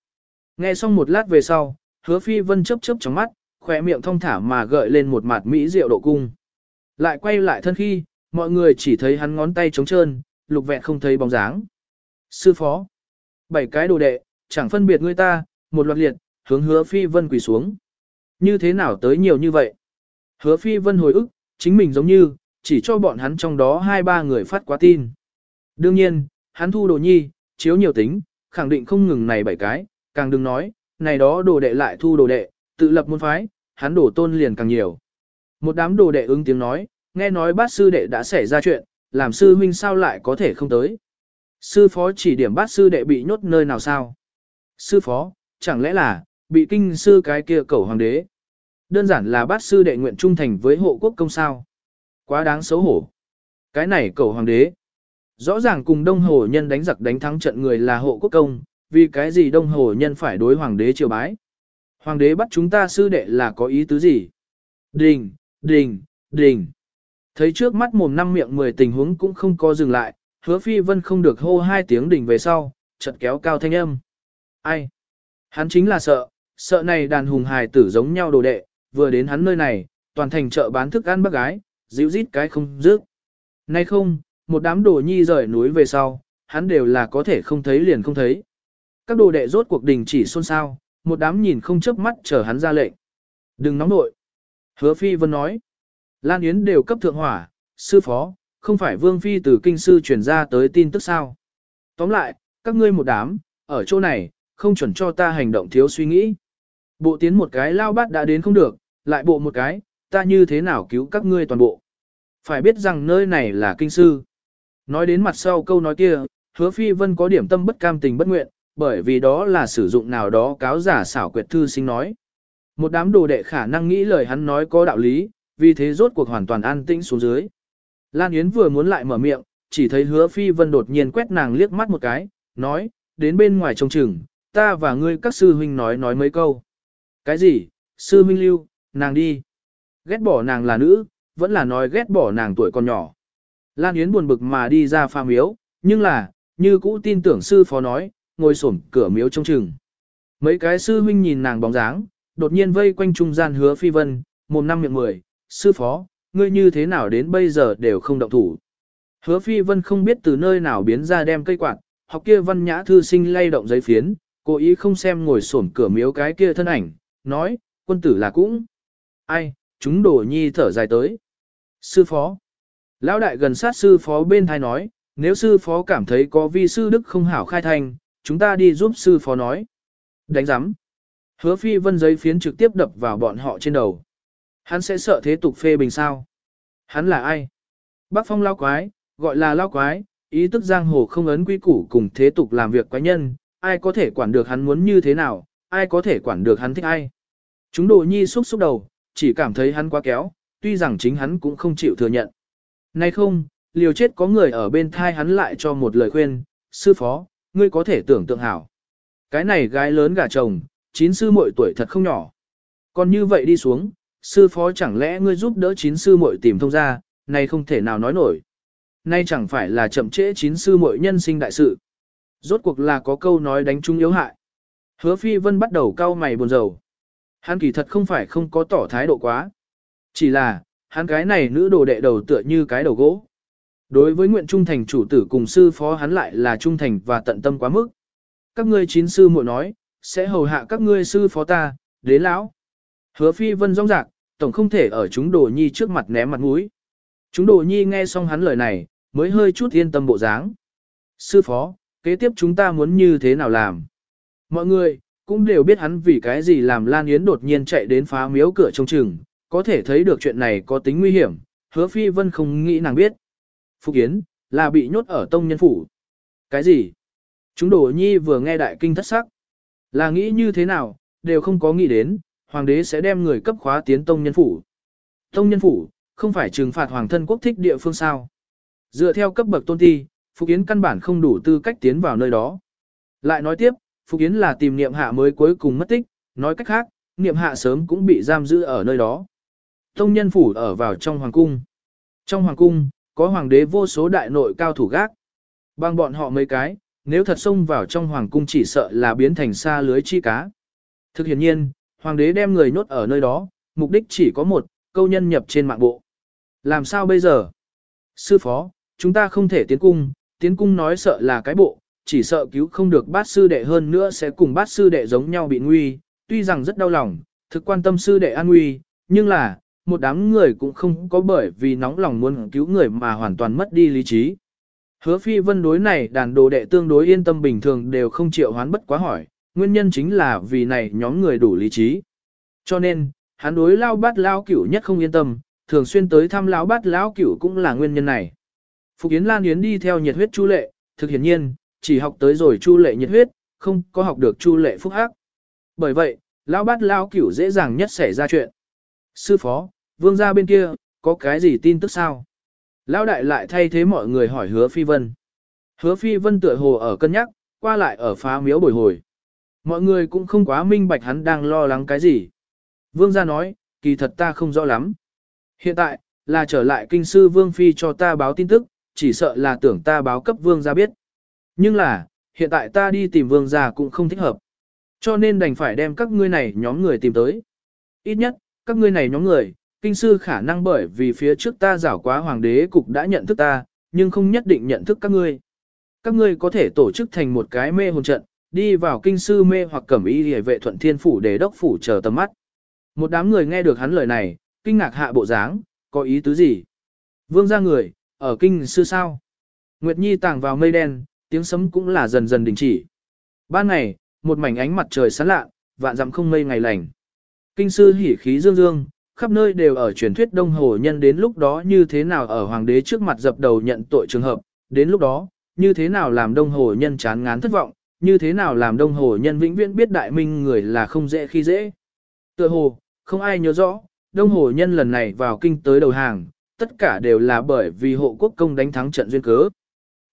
Nghe xong một lát về sau, hứa phi vân chớp chớp trong mắt, khỏe miệng thông thả mà gợi lên một mặt mỹ rượu độ cung. Lại quay lại thân khi, mọi người chỉ thấy hắn ngón tay trống trơn, lục vẹn không thấy bóng dáng. Sư phó, bảy cái đồ đệ, chẳng phân biệt người ta, một loạt liệt, hướng hứa phi vân quỳ xuống. Như thế nào tới nhiều như vậy? Hứa phi vân hồi ức, chính mình giống như, chỉ cho bọn hắn trong đó hai ba người phát quá tin. Đương nhiên, hắn thu đồ nhi, chiếu nhiều tính, khẳng định không ngừng này bảy cái, càng đừng nói, này đó đồ đệ lại thu đồ đệ, tự lập môn phái, hắn đổ tôn liền càng nhiều. Một đám đồ đệ ứng tiếng nói, nghe nói bát sư đệ đã xảy ra chuyện, làm sư huynh sao lại có thể không tới. Sư phó chỉ điểm bát sư đệ bị nhốt nơi nào sao? Sư phó, chẳng lẽ là, bị kinh sư cái kia cầu hoàng đế? Đơn giản là bát sư đệ nguyện trung thành với hộ quốc công sao? Quá đáng xấu hổ. Cái này cầu hoàng đế. Rõ ràng cùng đông hồ nhân đánh giặc đánh thắng trận người là hộ quốc công, vì cái gì đông hồ nhân phải đối hoàng đế triều bái. Hoàng đế bắt chúng ta sư đệ là có ý tứ gì? Đình, đình, đình. Thấy trước mắt mồm năm miệng mười tình huống cũng không có dừng lại, hứa phi vân không được hô hai tiếng đình về sau, chợt kéo cao thanh âm. Ai? Hắn chính là sợ, sợ này đàn hùng hài tử giống nhau đồ đệ, vừa đến hắn nơi này, toàn thành chợ bán thức ăn bác gái, dịu rít cái không dứt. Nay không, một đám đồ nhi rời núi về sau, hắn đều là có thể không thấy liền không thấy. Các đồ đệ rốt cuộc đình chỉ xôn xao, một đám nhìn không chớp mắt chờ hắn ra lệnh. Đừng nóng nội. Hứa phi vân nói. Lan Yến đều cấp thượng hỏa, sư phó, không phải vương phi từ kinh sư truyền ra tới tin tức sao. Tóm lại, các ngươi một đám, ở chỗ này, không chuẩn cho ta hành động thiếu suy nghĩ. Bộ tiến một cái lao bát đã đến không được, lại bộ một cái, ta như thế nào cứu các ngươi toàn bộ. Phải biết rằng nơi này là kinh sư. Nói đến mặt sau câu nói kia, hứa phi vân có điểm tâm bất cam tình bất nguyện, bởi vì đó là sử dụng nào đó cáo giả xảo quyệt thư sinh nói. Một đám đồ đệ khả năng nghĩ lời hắn nói có đạo lý, vì thế rốt cuộc hoàn toàn an tĩnh xuống dưới. Lan Yến vừa muốn lại mở miệng, chỉ thấy hứa phi vân đột nhiên quét nàng liếc mắt một cái, nói, đến bên ngoài trông chừng, ta và ngươi các sư huynh nói nói mấy câu. Cái gì, sư huynh lưu, nàng đi. Ghét bỏ nàng là nữ, vẫn là nói ghét bỏ nàng tuổi còn nhỏ. Lan Yến buồn bực mà đi ra pha miếu, nhưng là, như cũ tin tưởng sư phó nói, ngồi xổm cửa miếu trông chừng. Mấy cái sư huynh nhìn nàng bóng dáng, đột nhiên vây quanh trung gian hứa phi vân, mồm năm miệng mười, sư phó, ngươi như thế nào đến bây giờ đều không động thủ. Hứa phi vân không biết từ nơi nào biến ra đem cây quạt, học kia văn nhã thư sinh lay động giấy phiến, cố ý không xem ngồi xổm cửa miếu cái kia thân ảnh, nói, quân tử là cũng. Ai, chúng đổ nhi thở dài tới. Sư phó. Lão đại gần sát sư phó bên thai nói, nếu sư phó cảm thấy có vi sư đức không hảo khai thành, chúng ta đi giúp sư phó nói. Đánh giám. Hứa phi vân giấy phiến trực tiếp đập vào bọn họ trên đầu. Hắn sẽ sợ thế tục phê bình sao? Hắn là ai? Bác phong lao quái, gọi là lao quái, ý tức giang hồ không ấn quy củ cùng thế tục làm việc quái nhân, ai có thể quản được hắn muốn như thế nào, ai có thể quản được hắn thích ai. Chúng đồ nhi xúc xúc đầu, chỉ cảm thấy hắn quá kéo, tuy rằng chính hắn cũng không chịu thừa nhận. Nay không, liều chết có người ở bên thai hắn lại cho một lời khuyên, sư phó, ngươi có thể tưởng tượng hảo. Cái này gái lớn gà chồng, chín sư muội tuổi thật không nhỏ. Còn như vậy đi xuống, sư phó chẳng lẽ ngươi giúp đỡ chín sư muội tìm thông ra, này không thể nào nói nổi. Nay chẳng phải là chậm trễ chín sư muội nhân sinh đại sự. Rốt cuộc là có câu nói đánh trung yếu hại. Hứa phi vân bắt đầu cau mày buồn rầu. Hắn kỳ thật không phải không có tỏ thái độ quá. Chỉ là, hắn cái này nữ đồ đệ đầu tựa như cái đầu gỗ. Đối với nguyện trung thành chủ tử cùng sư phó hắn lại là trung thành và tận tâm quá mức. Các ngươi chín sư muội nói, sẽ hầu hạ các ngươi sư phó ta, đến lão. Hứa phi vân rong rạc, tổng không thể ở chúng đồ nhi trước mặt ném mặt mũi. Chúng đồ nhi nghe xong hắn lời này, mới hơi chút yên tâm bộ dáng. Sư phó, kế tiếp chúng ta muốn như thế nào làm? Mọi người, cũng đều biết hắn vì cái gì làm Lan Yến đột nhiên chạy đến phá miếu cửa trông chừng, có thể thấy được chuyện này có tính nguy hiểm, hứa phi vân không nghĩ nàng biết. Phúc Yến, là bị nhốt ở tông nhân phủ. Cái gì? Chúng đồ nhi vừa nghe đại kinh thất sắc. Là nghĩ như thế nào, đều không có nghĩ đến, hoàng đế sẽ đem người cấp khóa tiến tông nhân phủ. Tông nhân phủ, không phải trừng phạt hoàng thân quốc thích địa phương sao. Dựa theo cấp bậc tôn ti, Phúc Yến căn bản không đủ tư cách tiến vào nơi đó. Lại nói tiếp, Phúc Yến là tìm niệm hạ mới cuối cùng mất tích, nói cách khác, niệm hạ sớm cũng bị giam giữ ở nơi đó. Tông nhân phủ ở vào trong hoàng cung. Trong hoàng cung, có hoàng đế vô số đại nội cao thủ gác. Bằng bọn họ mấy cái, nếu thật xông vào trong hoàng cung chỉ sợ là biến thành xa lưới chi cá. Thực hiện nhiên, hoàng đế đem người nhốt ở nơi đó, mục đích chỉ có một, câu nhân nhập trên mạng bộ. Làm sao bây giờ? Sư phó, chúng ta không thể tiến cung, tiến cung nói sợ là cái bộ, chỉ sợ cứu không được bát sư đệ hơn nữa sẽ cùng bát sư đệ giống nhau bị nguy, tuy rằng rất đau lòng, thực quan tâm sư đệ an nguy, nhưng là, một đám người cũng không có bởi vì nóng lòng muốn cứu người mà hoàn toàn mất đi lý trí. Hứa phi vân đối này đàn đồ đệ tương đối yên tâm bình thường đều không chịu hoán bất quá hỏi, nguyên nhân chính là vì này nhóm người đủ lý trí. Cho nên, hắn đối lao bát lao cửu nhất không yên tâm, thường xuyên tới thăm lão bát lão cửu cũng là nguyên nhân này. Phục Yến Lan Yến đi theo nhiệt huyết chu lệ, thực hiển nhiên, chỉ học tới rồi chu lệ nhiệt huyết, không có học được chu lệ phúc hắc. Bởi vậy, lão bát lão cửu dễ dàng nhất xảy ra chuyện. Sư phó, vương gia bên kia, có cái gì tin tức sao? Lão đại lại thay thế mọi người hỏi hứa phi vân. Hứa phi vân tựa hồ ở cân nhắc, qua lại ở phá miếu bồi hồi. Mọi người cũng không quá minh bạch hắn đang lo lắng cái gì. Vương gia nói, kỳ thật ta không rõ lắm. Hiện tại, là trở lại kinh sư vương phi cho ta báo tin tức, chỉ sợ là tưởng ta báo cấp vương gia biết. Nhưng là, hiện tại ta đi tìm vương gia cũng không thích hợp. Cho nên đành phải đem các ngươi này nhóm người tìm tới. Ít nhất, các ngươi này nhóm người, kinh sư khả năng bởi vì phía trước ta giảo quá hoàng đế cục đã nhận thức ta, nhưng không nhất định nhận thức các ngươi. Các ngươi có thể tổ chức thành một cái mê hồn trận, đi vào kinh sư mê hoặc cẩm y hề vệ thuận thiên phủ để đốc phủ chờ tầm mắt. Một đám người nghe được hắn lời này, kinh ngạc hạ bộ dáng, có ý tứ gì? Vương ra người, ở kinh sư sao? Nguyệt Nhi tàng vào mây đen, tiếng sấm cũng là dần dần đình chỉ. Ban ngày, một mảnh ánh mặt trời sáng lạ, vạn dặm không mây ngày lành. Kinh sư hỉ khí dương dương, khắp nơi đều ở truyền thuyết đông hồ nhân đến lúc đó như thế nào ở hoàng đế trước mặt dập đầu nhận tội trường hợp, đến lúc đó, như thế nào làm đông hồ nhân chán ngán thất vọng, như thế nào làm đông hồ nhân vĩnh viễn biết đại minh người là không dễ khi dễ. Tựa hồ, không ai nhớ rõ, đông hồ nhân lần này vào kinh tới đầu hàng, tất cả đều là bởi vì hộ quốc công đánh thắng trận duyên cớ.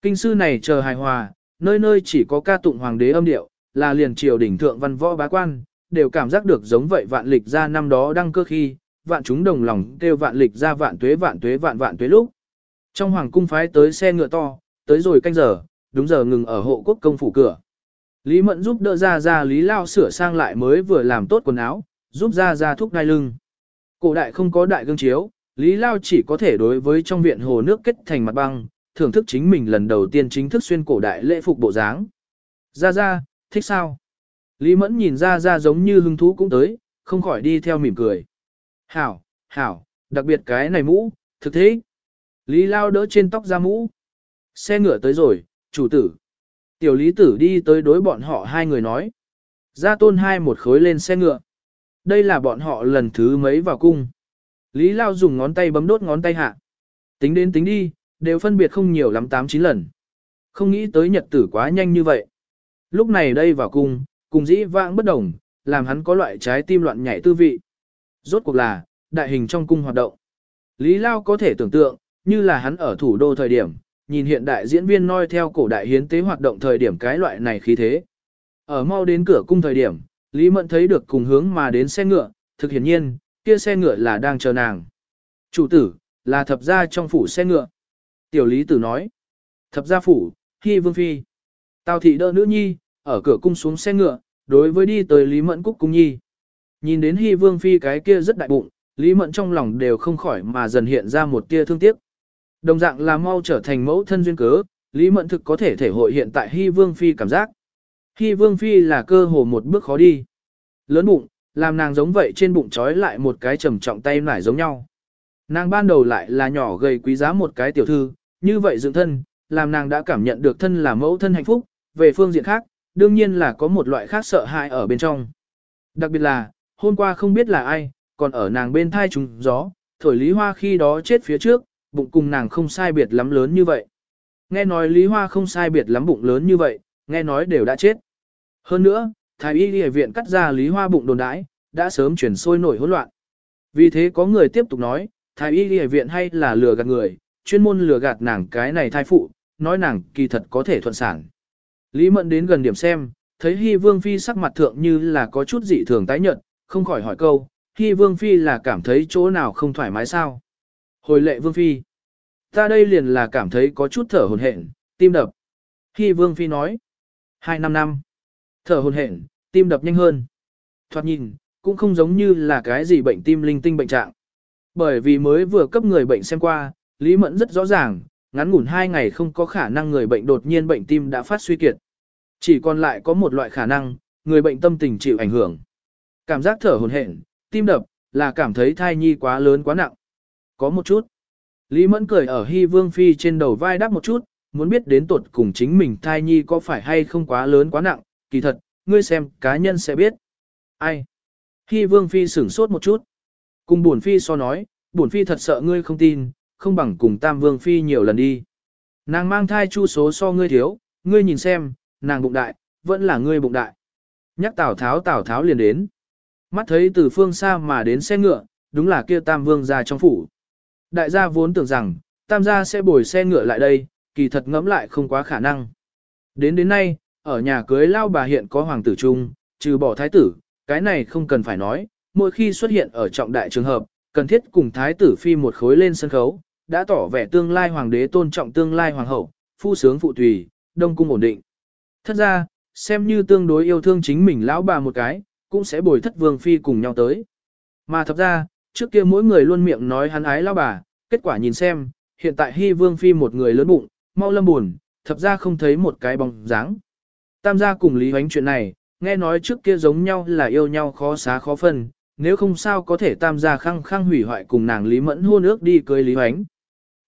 Kinh sư này chờ hài hòa, nơi nơi chỉ có ca tụng hoàng đế âm điệu, là liền triều đỉnh thượng văn võ bá quan, đều cảm giác được giống vậy vạn lịch ra năm đó đăng cơ khi, vạn chúng đồng lòng kêu vạn lịch ra vạn tuế vạn tuế vạn vạn tuế lúc. Trong hoàng cung phái tới xe ngựa to, tới rồi canh giờ, đúng giờ ngừng ở hộ quốc công phủ cửa. Lý Mẫn giúp đỡ ra ra Lý Lao sửa sang lại mới vừa làm tốt quần áo, giúp ra ra thúc đai lưng. Cổ đại không có đại gương chiếu, Lý Lao chỉ có thể đối với trong viện hồ nước kết thành mặt băng, thưởng thức chính mình lần đầu tiên chính thức xuyên cổ đại lễ phục bộ dáng. Ra ra, thích sao? Lý Mẫn nhìn ra ra giống như hứng thú cũng tới, không khỏi đi theo mỉm cười. Hảo, hảo, đặc biệt cái này mũ, thực thế. Lý Lao đỡ trên tóc ra mũ. Xe ngựa tới rồi, chủ tử. Tiểu lý tử đi tới đối bọn họ hai người nói. Ra tôn hai một khối lên xe ngựa. Đây là bọn họ lần thứ mấy vào cung. Lý Lao dùng ngón tay bấm đốt ngón tay hạ. Tính đến tính đi, đều phân biệt không nhiều lắm 8-9 lần. Không nghĩ tới nhật tử quá nhanh như vậy. Lúc này đây vào cung, cùng dĩ vãng bất đồng, làm hắn có loại trái tim loạn nhảy tư vị. Rốt cuộc là, đại hình trong cung hoạt động. Lý Lao có thể tưởng tượng, như là hắn ở thủ đô thời điểm, nhìn hiện đại diễn viên noi theo cổ đại hiến tế hoạt động thời điểm cái loại này khí thế. Ở mau đến cửa cung thời điểm, Lý Mẫn thấy được cùng hướng mà đến xe ngựa, thực hiển nhiên, kia xe ngựa là đang chờ nàng. Chủ tử, là thập gia trong phủ xe ngựa. Tiểu Lý Tử nói, thập gia phủ, khi vương phi. Tào thị đỡ nữ nhi, ở cửa cung xuống xe ngựa, đối với đi tới Lý Mẫn Cúc Cung Nhi. Nhìn đến Hy Vương Phi cái kia rất đại bụng, Lý Mẫn trong lòng đều không khỏi mà dần hiện ra một tia thương tiếc. Đồng dạng là mau trở thành mẫu thân duyên cớ, Lý Mẫn thực có thể thể hội hiện tại Hy Vương Phi cảm giác. Hy Vương Phi là cơ hồ một bước khó đi. Lớn bụng, làm nàng giống vậy trên bụng trói lại một cái trầm trọng tay nải giống nhau. Nàng ban đầu lại là nhỏ gầy quý giá một cái tiểu thư, như vậy dựng thân, làm nàng đã cảm nhận được thân là mẫu thân hạnh phúc, về phương diện khác, đương nhiên là có một loại khác sợ hãi ở bên trong. Đặc biệt là, hôm qua không biết là ai, còn ở nàng bên thai trùng gió, thổi Lý Hoa khi đó chết phía trước, bụng cùng nàng không sai biệt lắm lớn như vậy. Nghe nói Lý Hoa không sai biệt lắm bụng lớn như vậy, nghe nói đều đã chết. Hơn nữa, thái y y viện cắt ra Lý Hoa bụng đồn đãi, đã sớm chuyển sôi nổi hỗn loạn. Vì thế có người tiếp tục nói, thái y y viện hay là lừa gạt người, chuyên môn lừa gạt nàng cái này thai phụ, nói nàng kỳ thật có thể thuận sản. Lý Mẫn đến gần điểm xem, thấy Hy Vương Phi sắc mặt thượng như là có chút dị thường tái nhợt, không khỏi hỏi câu, khi Vương Phi là cảm thấy chỗ nào không thoải mái sao? Hồi lệ Vương Phi, ta đây liền là cảm thấy có chút thở hồn hển, tim đập. Khi Vương Phi nói, hai năm năm, thở hồn hển, tim đập nhanh hơn. Thoạt nhìn, cũng không giống như là cái gì bệnh tim linh tinh bệnh trạng. Bởi vì mới vừa cấp người bệnh xem qua, Lý Mẫn rất rõ ràng, ngắn ngủn hai ngày không có khả năng người bệnh đột nhiên bệnh tim đã phát suy kiệt. Chỉ còn lại có một loại khả năng, người bệnh tâm tình chịu ảnh hưởng. Cảm giác thở hồn hển, tim đập, là cảm thấy thai nhi quá lớn quá nặng. Có một chút. Lý Mẫn cười ở Hy Vương Phi trên đầu vai đắp một chút, muốn biết đến tột cùng chính mình thai nhi có phải hay không quá lớn quá nặng, kỳ thật, ngươi xem, cá nhân sẽ biết. Ai? Hy Vương Phi sửng sốt một chút. Cùng buồn Phi so nói, buồn Phi thật sợ ngươi không tin, không bằng cùng Tam Vương Phi nhiều lần đi. Nàng mang thai chu số so ngươi thiếu, ngươi nhìn xem, nàng bụng đại, vẫn là ngươi bụng đại. Nhắc Tào Tháo Tào Tháo liền đến. Mắt thấy từ phương xa mà đến xe ngựa, đúng là kia Tam Vương ra trong phủ. Đại gia vốn tưởng rằng, Tam gia sẽ bồi xe ngựa lại đây, kỳ thật ngẫm lại không quá khả năng. Đến đến nay, ở nhà cưới lao bà hiện có hoàng tử trung, trừ bỏ thái tử, cái này không cần phải nói, mỗi khi xuất hiện ở trọng đại trường hợp, cần thiết cùng thái tử phi một khối lên sân khấu, đã tỏ vẻ tương lai hoàng đế tôn trọng tương lai hoàng hậu, phu sướng phụ tùy, đông cung ổn định. Thật ra, xem như tương đối yêu thương chính mình lão bà một cái, cũng sẽ bồi thất vương phi cùng nhau tới. Mà thật ra, trước kia mỗi người luôn miệng nói hắn ái lão bà, kết quả nhìn xem, hiện tại hy vương phi một người lớn bụng, mau lâm buồn, thật ra không thấy một cái bóng dáng. Tam gia cùng Lý Hoánh chuyện này, nghe nói trước kia giống nhau là yêu nhau khó xá khó phân, nếu không sao có thể tam gia khăng khăng hủy hoại cùng nàng Lý Mẫn hôn ước đi cưới Lý Hoánh.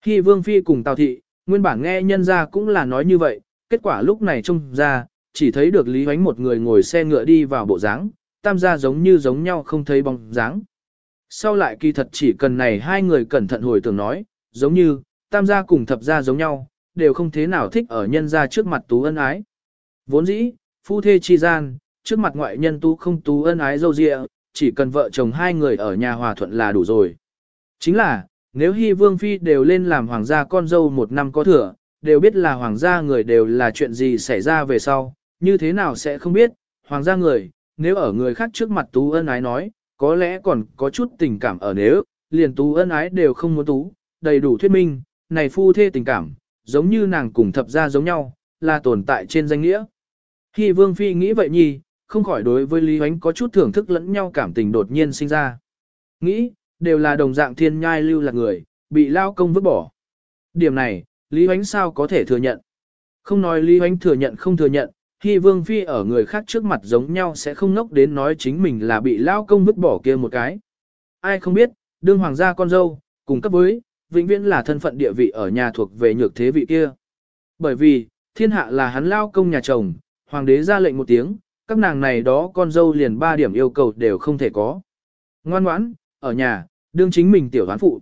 Khi Vương Phi cùng Tào Thị, nguyên bản nghe nhân gia cũng là nói như vậy, kết quả lúc này trông ra, chỉ thấy được Lý Hoánh một người ngồi xe ngựa đi vào bộ dáng, tam gia giống như giống nhau không thấy bóng dáng. Sau lại kỳ thật chỉ cần này hai người cẩn thận hồi tưởng nói, giống như, tam gia cùng thập gia giống nhau, đều không thế nào thích ở nhân gia trước mặt tú ân ái. Vốn dĩ, phu thê chi gian, trước mặt ngoại nhân tú không tú ân ái dâu dịa, chỉ cần vợ chồng hai người ở nhà hòa thuận là đủ rồi. Chính là, nếu Hy Vương Phi đều lên làm hoàng gia con dâu một năm có thừa, đều biết là hoàng gia người đều là chuyện gì xảy ra về sau, như thế nào sẽ không biết, hoàng gia người, nếu ở người khác trước mặt tú ân ái nói, có lẽ còn có chút tình cảm ở nếu, liền tú ân ái đều không muốn tú, đầy đủ thuyết minh, này phu thê tình cảm, giống như nàng cùng thập gia giống nhau, là tồn tại trên danh nghĩa. Khi Vương Phi nghĩ vậy nhi, không khỏi đối với Lý Huánh có chút thưởng thức lẫn nhau cảm tình đột nhiên sinh ra. Nghĩ, đều là đồng dạng thiên nhai lưu lạc người, bị lao công vứt bỏ. Điểm này, Lý Huánh sao có thể thừa nhận? Không nói Lý Huánh thừa nhận không thừa nhận, khi Vương Phi ở người khác trước mặt giống nhau sẽ không nốc đến nói chính mình là bị lao công vứt bỏ kia một cái. Ai không biết, đương hoàng gia con dâu, cùng cấp với, vĩnh viễn là thân phận địa vị ở nhà thuộc về nhược thế vị kia. Bởi vì, thiên hạ là hắn lao công nhà chồng, hoàng đế ra lệnh một tiếng, các nàng này đó con dâu liền ba điểm yêu cầu đều không thể có. Ngoan ngoãn, ở nhà, đương chính mình tiểu hoán phụ.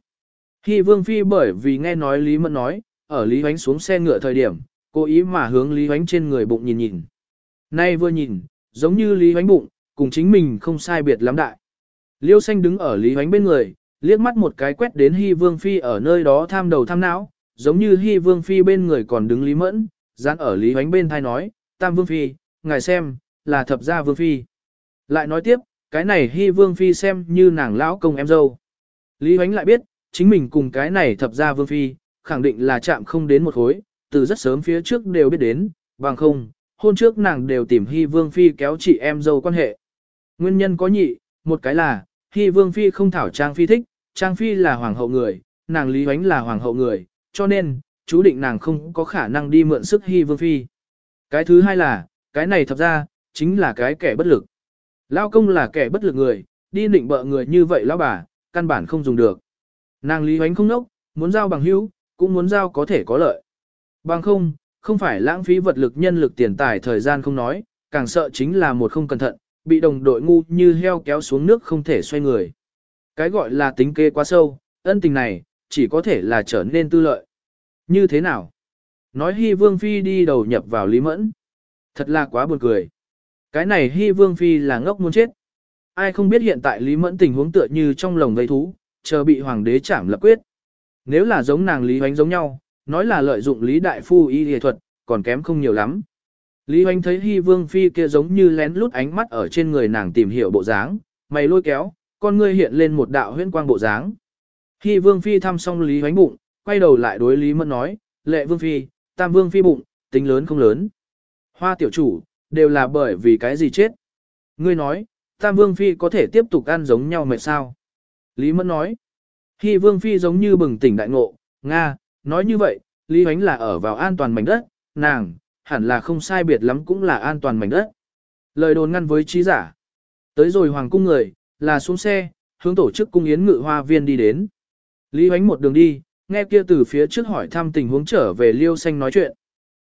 Khi Vương Phi bởi vì nghe nói Lý Mẫn nói, ở Lý Huánh xuống xe ngựa thời điểm, cố ý mà hướng Lý Hoánh trên người bụng nhìn nhìn. Nay vừa nhìn, giống như Lý Hoánh bụng, cùng chính mình không sai biệt lắm đại. Liêu xanh đứng ở Lý Hoánh bên người, liếc mắt một cái quét đến Hy Vương Phi ở nơi đó tham đầu tham não, giống như Hy Vương Phi bên người còn đứng Lý Mẫn, dán ở Lý Hoánh bên thai nói, Tam Vương Phi, ngài xem, là thập gia Vương Phi. Lại nói tiếp, cái này Hy Vương Phi xem như nàng lão công em dâu. Lý Hoánh lại biết, chính mình cùng cái này thập gia Vương Phi, khẳng định là chạm không đến một khối, từ rất sớm phía trước đều biết đến, bằng không, hôn trước nàng đều tìm Hy Vương Phi kéo chị em dâu quan hệ. Nguyên nhân có nhị, một cái là, Hy Vương Phi không thảo Trang Phi thích, Trang Phi là hoàng hậu người, nàng Lý Huánh là hoàng hậu người, cho nên, chú định nàng không có khả năng đi mượn sức Hy Vương Phi. Cái thứ hai là, cái này thật ra, chính là cái kẻ bất lực. Lao công là kẻ bất lực người, đi định bợ người như vậy lão bà, căn bản không dùng được. Nàng Lý Huánh không nốc, muốn giao bằng hữu, cũng muốn giao có thể có lợi. Bằng không, không phải lãng phí vật lực nhân lực tiền tài thời gian không nói, càng sợ chính là một không cẩn thận, bị đồng đội ngu như heo kéo xuống nước không thể xoay người. Cái gọi là tính kê quá sâu, ân tình này, chỉ có thể là trở nên tư lợi. Như thế nào? Nói Hy Vương Phi đi đầu nhập vào Lý Mẫn. Thật là quá buồn cười. Cái này Hy Vương Phi là ngốc muốn chết. Ai không biết hiện tại Lý Mẫn tình huống tựa như trong lồng vây thú, chờ bị hoàng đế chảm lập quyết. Nếu là giống nàng Lý Hoánh giống nhau, nói là lợi dụng Lý Đại Phu y y thuật, còn kém không nhiều lắm. Lý hoành thấy Hy Vương Phi kia giống như lén lút ánh mắt ở trên người nàng tìm hiểu bộ dáng, mày lôi kéo, con ngươi hiện lên một đạo huyễn quang bộ dáng. Hy Vương Phi thăm xong Lý hoành bụng, quay đầu lại đối Lý Mẫn nói, lệ Vương Phi, Tam Vương Phi bụng, tính lớn không lớn. Hoa tiểu chủ, đều là bởi vì cái gì chết. Ngươi nói, Tam Vương Phi có thể tiếp tục ăn giống nhau mệt sao? Lý Mẫn nói, Hy Vương Phi giống như bừng tỉnh đại ngộ, Nga, nói như vậy, Lý Huánh là ở vào an toàn mảnh đất, nàng, hẳn là không sai biệt lắm cũng là an toàn mảnh đất. Lời đồn ngăn với trí giả. Tới rồi hoàng cung người, là xuống xe, hướng tổ chức cung yến ngự hoa viên đi đến. Lý Huánh một đường đi, nghe kia từ phía trước hỏi thăm tình huống trở về Liêu Xanh nói chuyện.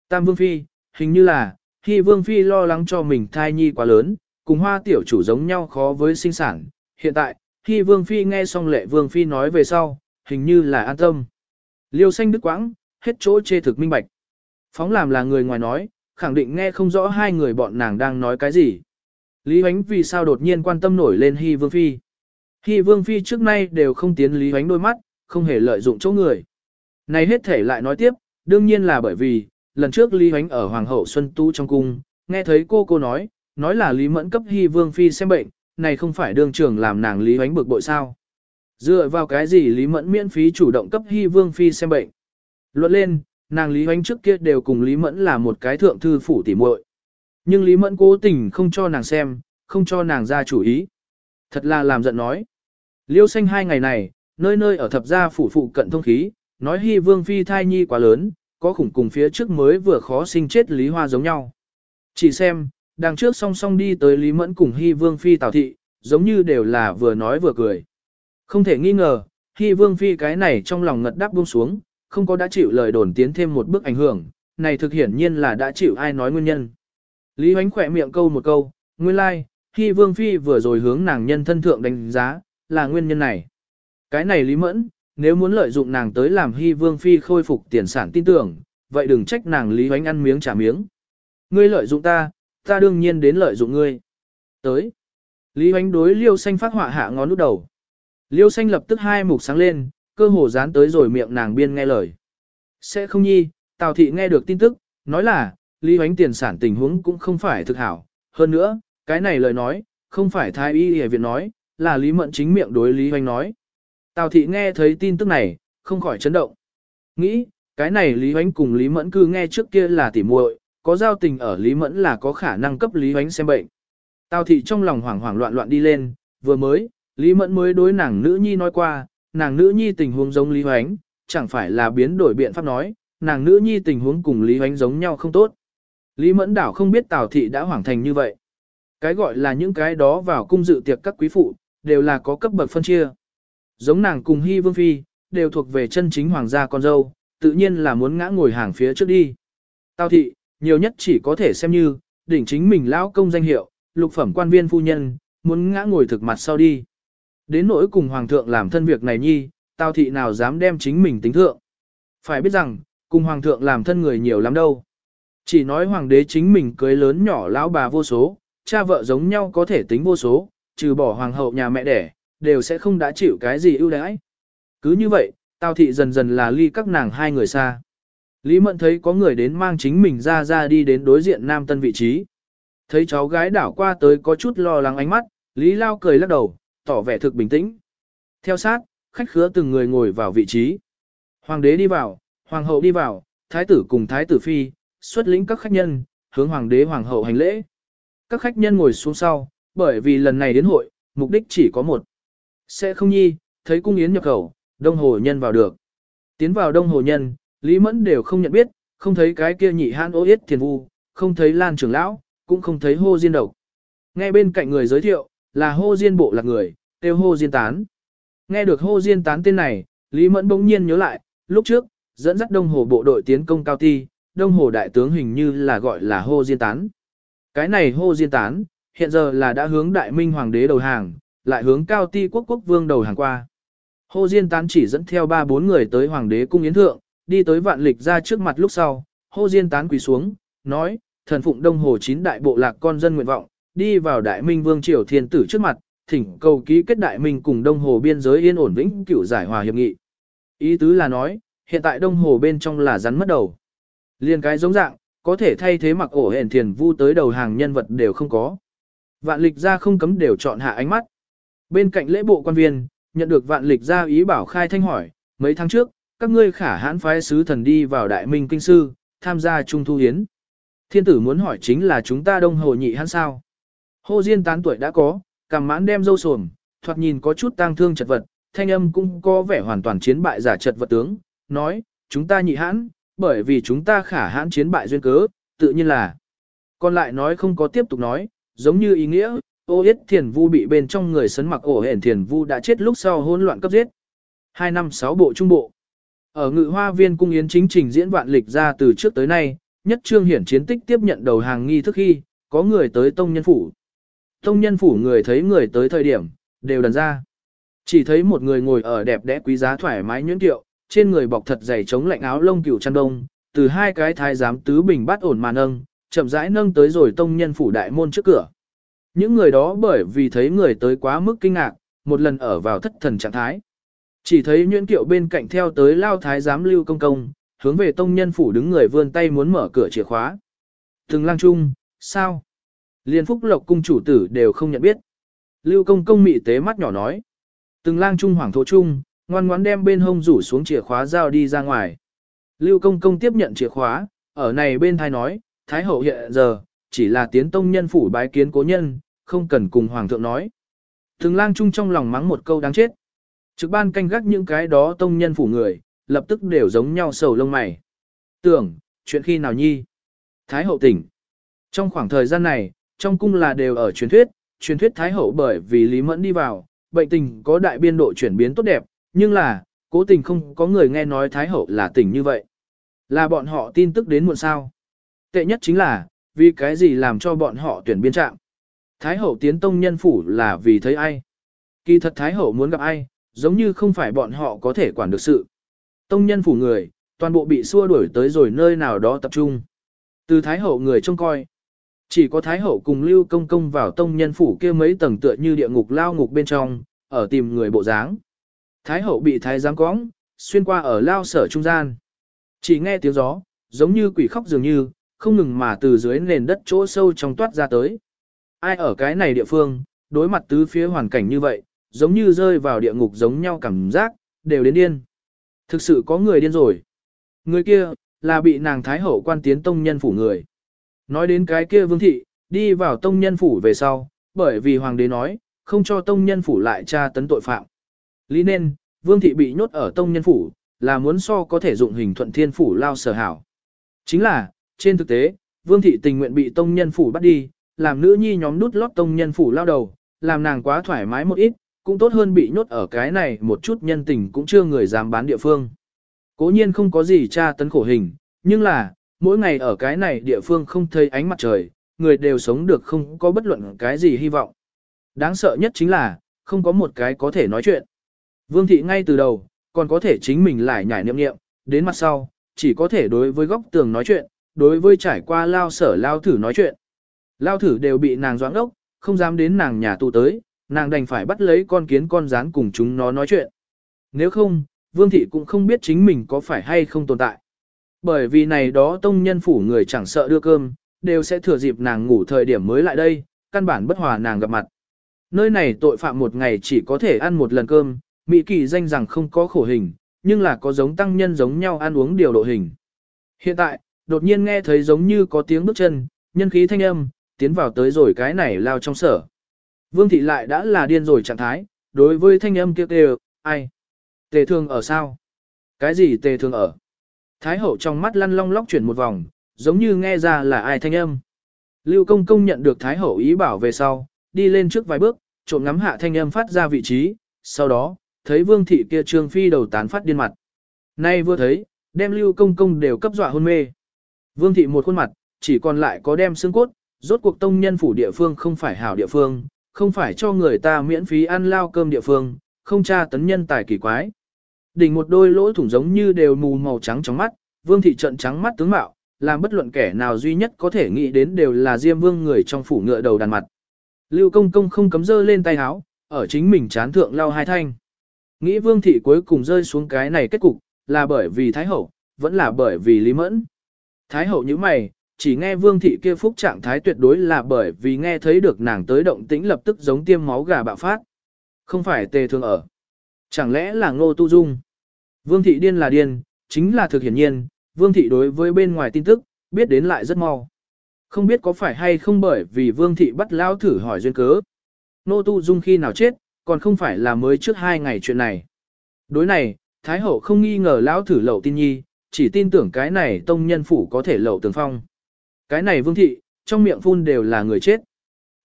Tam Vương Phi, hình như là, khi Vương Phi lo lắng cho mình thai nhi quá lớn, cùng hoa tiểu chủ giống nhau khó với sinh sản. Hiện tại, khi Vương Phi nghe xong lệ Vương Phi nói về sau, hình như là an tâm. Liêu Xanh đứt quãng, hết chỗ chê thực minh bạch. Phóng làm là người ngoài nói, khẳng định nghe không rõ hai người bọn nàng đang nói cái gì. Lý Huánh vì sao đột nhiên quan tâm nổi lên Hy Vương Phi. Hy Vương Phi trước nay đều không tiến Lý Huánh đôi mắt, không hề lợi dụng chỗ người. Này hết thể lại nói tiếp, đương nhiên là bởi vì, lần trước Lý Huánh ở Hoàng hậu Xuân Tu trong cung, nghe thấy cô cô nói, nói là Lý Mẫn cấp Hy Vương Phi xem bệnh, này không phải đương trưởng làm nàng Lý Huánh bực bội sao. Dựa vào cái gì Lý Mẫn miễn phí chủ động cấp Hy Vương Phi xem bệnh. Luận lên, nàng Lý Hoánh trước kia đều cùng Lý Mẫn là một cái thượng thư phủ tỉ muội. Nhưng Lý Mẫn cố tình không cho nàng xem, không cho nàng ra chủ ý. Thật là làm giận nói. Liêu xanh hai ngày này, nơi nơi ở thập gia phủ phụ cận thông khí, nói hy vương phi thai nhi quá lớn, có khủng cùng phía trước mới vừa khó sinh chết Lý Hoa giống nhau. Chỉ xem, đằng trước song song đi tới Lý Mẫn cùng hy vương phi tào thị, giống như đều là vừa nói vừa cười. Không thể nghi ngờ, hy vương phi cái này trong lòng ngật đáp buông xuống, không có đã chịu lời đồn tiến thêm một bước ảnh hưởng, này thực hiển nhiên là đã chịu ai nói nguyên nhân. Lý Hoánh khỏe miệng câu một câu, nguyên lai, like, khi Vương Phi vừa rồi hướng nàng nhân thân thượng đánh giá, là nguyên nhân này. Cái này Lý Mẫn, nếu muốn lợi dụng nàng tới làm Hy Vương Phi khôi phục tiền sản tin tưởng, vậy đừng trách nàng Lý Hoánh ăn miếng trả miếng. Ngươi lợi dụng ta, ta đương nhiên đến lợi dụng ngươi. Tới. Lý Hoánh đối Liêu Xanh phát họa hạ ngón nút đầu. Liêu Xanh lập tức hai mục sáng lên, cơ hồ dán tới rồi miệng nàng biên nghe lời. Sẽ không nhi, Tào Thị nghe được tin tức, nói là, Lý Hoánh tiền sản tình huống cũng không phải thực hảo. Hơn nữa, cái này lời nói, không phải Thái Y hề viện nói, là Lý Mận chính miệng đối Lý Hoánh nói. Tào Thị nghe thấy tin tức này, không khỏi chấn động. Nghĩ, cái này Lý Hoánh cùng Lý Mẫn cư nghe trước kia là tỉ muội, có giao tình ở Lý Mẫn là có khả năng cấp Lý Hoánh xem bệnh. Tào Thị trong lòng hoảng hoảng loạn loạn đi lên, vừa mới, Lý Mẫn mới đối nàng nữ nhi nói qua, nàng nữ nhi tình huống giống Lý Hoánh, chẳng phải là biến đổi biện pháp nói, nàng nữ nhi tình huống cùng Lý Hoánh giống nhau không tốt. Lý Mẫn Đảo không biết Tào Thị đã hoảng thành như vậy. Cái gọi là những cái đó vào cung dự tiệc các quý phụ, đều là có cấp bậc phân chia. Giống nàng cùng Hy Vương Phi, đều thuộc về chân chính hoàng gia con dâu, tự nhiên là muốn ngã ngồi hàng phía trước đi. Tào Thị, nhiều nhất chỉ có thể xem như, đỉnh chính mình lão công danh hiệu, lục phẩm quan viên phu nhân, muốn ngã ngồi thực mặt sau đi. Đến nỗi cùng hoàng thượng làm thân việc này nhi, tào thị nào dám đem chính mình tính thượng. Phải biết rằng, cùng hoàng thượng làm thân người nhiều lắm đâu. Chỉ nói hoàng đế chính mình cưới lớn nhỏ lão bà vô số, cha vợ giống nhau có thể tính vô số, trừ bỏ hoàng hậu nhà mẹ đẻ, đều sẽ không đã chịu cái gì ưu đãi. Cứ như vậy, tào thị dần dần là ly các nàng hai người xa. Lý Mận thấy có người đến mang chính mình ra ra đi đến đối diện nam tân vị trí. Thấy cháu gái đảo qua tới có chút lo lắng ánh mắt, Lý Lao cười lắc đầu, tỏ vẻ thực bình tĩnh. Theo sát, khách khứa từng người ngồi vào vị trí. Hoàng đế đi vào, hoàng hậu đi vào, thái tử cùng thái tử phi, xuất lĩnh các khách nhân, hướng hoàng đế hoàng hậu hành lễ. Các khách nhân ngồi xuống sau, bởi vì lần này đến hội, mục đích chỉ có một. Sẽ không nhi, thấy cung yến nhập khẩu, đông hồ nhân vào được. Tiến vào đông hồ nhân, Lý Mẫn đều không nhận biết, không thấy cái kia nhị hãn ô yết thiền vu, không thấy lan trưởng lão, cũng không thấy hô diên độc. Nghe bên cạnh người giới thiệu, là hô diên bộ lạc người, tiêu hô diên tán. Nghe được hô diên tán tên này, Lý Mẫn bỗng nhiên nhớ lại, lúc trước, dẫn dắt đông hồ bộ đội tiến công cao ti, đông hồ đại tướng hình như là gọi là hô diên tán. Cái này hô diên tán, hiện giờ là đã hướng đại minh hoàng đế đầu hàng, lại hướng cao ti quốc quốc vương đầu hàng qua. Hô diên tán chỉ dẫn theo ba bốn người tới hoàng đế cung yến thượng, đi tới vạn lịch ra trước mặt lúc sau, hô diên tán quỳ xuống, nói, thần phụng đông hồ chín đại bộ lạc con dân nguyện vọng, đi vào đại minh vương triều thiên tử trước mặt, thỉnh cầu ký kết đại minh cùng đông hồ biên giới yên ổn vĩnh cửu giải hòa hiệp nghị. Ý tứ là nói, hiện tại đông hồ bên trong là rắn mất đầu. Liên cái giống dạng, có thể thay thế mặc ổ hển thiền vu tới đầu hàng nhân vật đều không có. Vạn lịch ra không cấm đều chọn hạ ánh mắt. Bên cạnh lễ bộ quan viên, nhận được vạn lịch ra ý bảo khai thanh hỏi, mấy tháng trước, các ngươi khả hãn phái sứ thần đi vào đại minh kinh sư, tham gia trung thu hiến. Thiên tử muốn hỏi chính là chúng ta đông hồ nhị hắn sao. Hồ Diên tán tuổi đã có, cằm mãn đem dâu sồm, thoạt nhìn có chút tang thương chật vật, thanh âm cũng có vẻ hoàn toàn chiến bại giả chật vật tướng, nói, chúng ta nhị hãn, bởi vì chúng ta khả hãn chiến bại duyên cớ, tự nhiên là. Còn lại nói không có tiếp tục nói, giống như ý nghĩa, ô yết thiền vu bị bên trong người sấn mặc ổ hển thiền vu đã chết lúc sau hỗn loạn cấp giết. Hai năm sáu bộ trung bộ. Ở ngự hoa viên cung yến chính trình diễn vạn lịch ra từ trước tới nay, nhất trương hiển chiến tích tiếp nhận đầu hàng nghi thức khi, có người tới tông nhân phủ. Tông nhân phủ người thấy người tới thời điểm, đều đần ra. Chỉ thấy một người ngồi ở đẹp đẽ quý giá thoải mái nhuyễn tiệu, trên người bọc thật dày chống lạnh áo lông cừu chăn đông, từ hai cái thái giám tứ bình bát ổn mà nâng, chậm rãi nâng tới rồi tông nhân phủ đại môn trước cửa. Những người đó bởi vì thấy người tới quá mức kinh ngạc, một lần ở vào thất thần trạng thái. Chỉ thấy nhuyễn tiệu bên cạnh theo tới lao thái giám lưu công công, hướng về tông nhân phủ đứng người vươn tay muốn mở cửa chìa khóa. Từng lang trung, sao? Liên phúc lộc cung chủ tử đều không nhận biết. Lưu công công mị tế mắt nhỏ nói. Từng lang trung hoàng thổ trung, ngoan ngoãn đem bên hông rủ xuống chìa khóa giao đi ra ngoài. Lưu công công tiếp nhận chìa khóa, ở này bên thái nói, thái hậu hiện giờ, chỉ là tiến tông nhân phủ bái kiến cố nhân, không cần cùng hoàng thượng nói. Từng lang trung trong lòng mắng một câu đáng chết. Trực ban canh gác những cái đó tông nhân phủ người, lập tức đều giống nhau sầu lông mày. Tưởng, chuyện khi nào nhi? Thái hậu tỉnh. Trong khoảng thời gian này, trong cung là đều ở truyền thuyết, truyền thuyết Thái hậu bởi vì Lý Mẫn đi vào, bệnh tình có đại biên độ chuyển biến tốt đẹp, nhưng là, cố tình không có người nghe nói Thái hậu là tỉnh như vậy. Là bọn họ tin tức đến muộn sao. Tệ nhất chính là, vì cái gì làm cho bọn họ tuyển biên trạm. Thái hậu tiến tông nhân phủ là vì thấy ai. Kỳ thật Thái hậu muốn gặp ai, giống như không phải bọn họ có thể quản được sự. Tông nhân phủ người, toàn bộ bị xua đuổi tới rồi nơi nào đó tập trung. Từ Thái hậu người trông coi. Chỉ có Thái hậu cùng Lưu Công Công vào tông nhân phủ kia mấy tầng tựa như địa ngục lao ngục bên trong, ở tìm người bộ dáng. Thái hậu bị thái giám cõng, xuyên qua ở lao sở trung gian. Chỉ nghe tiếng gió, giống như quỷ khóc dường như, không ngừng mà từ dưới nền đất chỗ sâu trong toát ra tới. Ai ở cái này địa phương, đối mặt tứ phía hoàn cảnh như vậy, giống như rơi vào địa ngục giống nhau cảm giác, đều đến điên. Thực sự có người điên rồi. Người kia, là bị nàng Thái Hậu quan tiến tông nhân phủ người. Nói đến cái kia vương thị, đi vào tông nhân phủ về sau, bởi vì hoàng đế nói, không cho tông nhân phủ lại tra tấn tội phạm. Lý nên, vương thị bị nhốt ở tông nhân phủ, là muốn so có thể dụng hình thuận thiên phủ lao sở hảo. Chính là, trên thực tế, vương thị tình nguyện bị tông nhân phủ bắt đi, làm nữ nhi nhóm đút lót tông nhân phủ lao đầu, làm nàng quá thoải mái một ít, cũng tốt hơn bị nhốt ở cái này một chút nhân tình cũng chưa người dám bán địa phương. Cố nhiên không có gì tra tấn khổ hình, nhưng là, mỗi ngày ở cái này địa phương không thấy ánh mặt trời, người đều sống được không có bất luận cái gì hy vọng. Đáng sợ nhất chính là, không có một cái có thể nói chuyện. Vương thị ngay từ đầu, còn có thể chính mình lại nhảy niệm niệm, đến mặt sau, chỉ có thể đối với góc tường nói chuyện, đối với trải qua lao sở lao thử nói chuyện. Lao thử đều bị nàng doãn đốc, không dám đến nàng nhà tù tới, nàng đành phải bắt lấy con kiến con rán cùng chúng nó nói chuyện. Nếu không, Vương thị cũng không biết chính mình có phải hay không tồn tại. Bởi vì này đó tông nhân phủ người chẳng sợ đưa cơm, đều sẽ thừa dịp nàng ngủ thời điểm mới lại đây, căn bản bất hòa nàng gặp mặt. Nơi này tội phạm một ngày chỉ có thể ăn một lần cơm, Mỹ kỳ danh rằng không có khổ hình, nhưng là có giống tăng nhân giống nhau ăn uống điều độ hình. Hiện tại, đột nhiên nghe thấy giống như có tiếng bước chân, nhân khí thanh âm, tiến vào tới rồi cái này lao trong sở. Vương thị lại đã là điên rồi trạng thái, đối với thanh âm kia kêu, ai? Tề thương ở sao? Cái gì tề thương ở? Thái hậu trong mắt lăn long lóc chuyển một vòng, giống như nghe ra là ai thanh âm. Lưu công công nhận được Thái hậu ý bảo về sau, đi lên trước vài bước, trộm ngắm hạ thanh âm phát ra vị trí, sau đó, thấy vương thị kia trương phi đầu tán phát điên mặt. Nay vừa thấy, đem lưu công công đều cấp dọa hôn mê. Vương thị một khuôn mặt, chỉ còn lại có đem xương cốt, rốt cuộc tông nhân phủ địa phương không phải hảo địa phương, không phải cho người ta miễn phí ăn lao cơm địa phương, không tra tấn nhân tài kỳ quái. Đỉnh một đôi lỗ thủng giống như đều mù màu trắng trong mắt, vương thị trận trắng mắt tướng mạo, làm bất luận kẻ nào duy nhất có thể nghĩ đến đều là Diêm Vương người trong phủ ngựa đầu đàn mặt. Lưu công công không cấm dơ lên tay áo, ở chính mình chán thượng lao hai thanh. Nghĩ Vương thị cuối cùng rơi xuống cái này kết cục, là bởi vì Thái Hậu, vẫn là bởi vì Lý Mẫn. Thái Hậu như mày, chỉ nghe Vương thị kia phúc trạng thái tuyệt đối là bởi vì nghe thấy được nàng tới động tĩnh lập tức giống tiêm máu gà bạo phát. Không phải tề thường ở. Chẳng lẽ là ngô tu dung? Vương thị điên là điên, chính là thực hiển nhiên, Vương thị đối với bên ngoài tin tức, biết đến lại rất mau. Không biết có phải hay không bởi vì Vương thị bắt lao thử hỏi duyên cớ. Nô tu dung khi nào chết, còn không phải là mới trước hai ngày chuyện này. Đối này, Thái hậu không nghi ngờ lão thử lậu tin nhi, chỉ tin tưởng cái này tông nhân phủ có thể lậu tường phong. Cái này vương thị, trong miệng phun đều là người chết.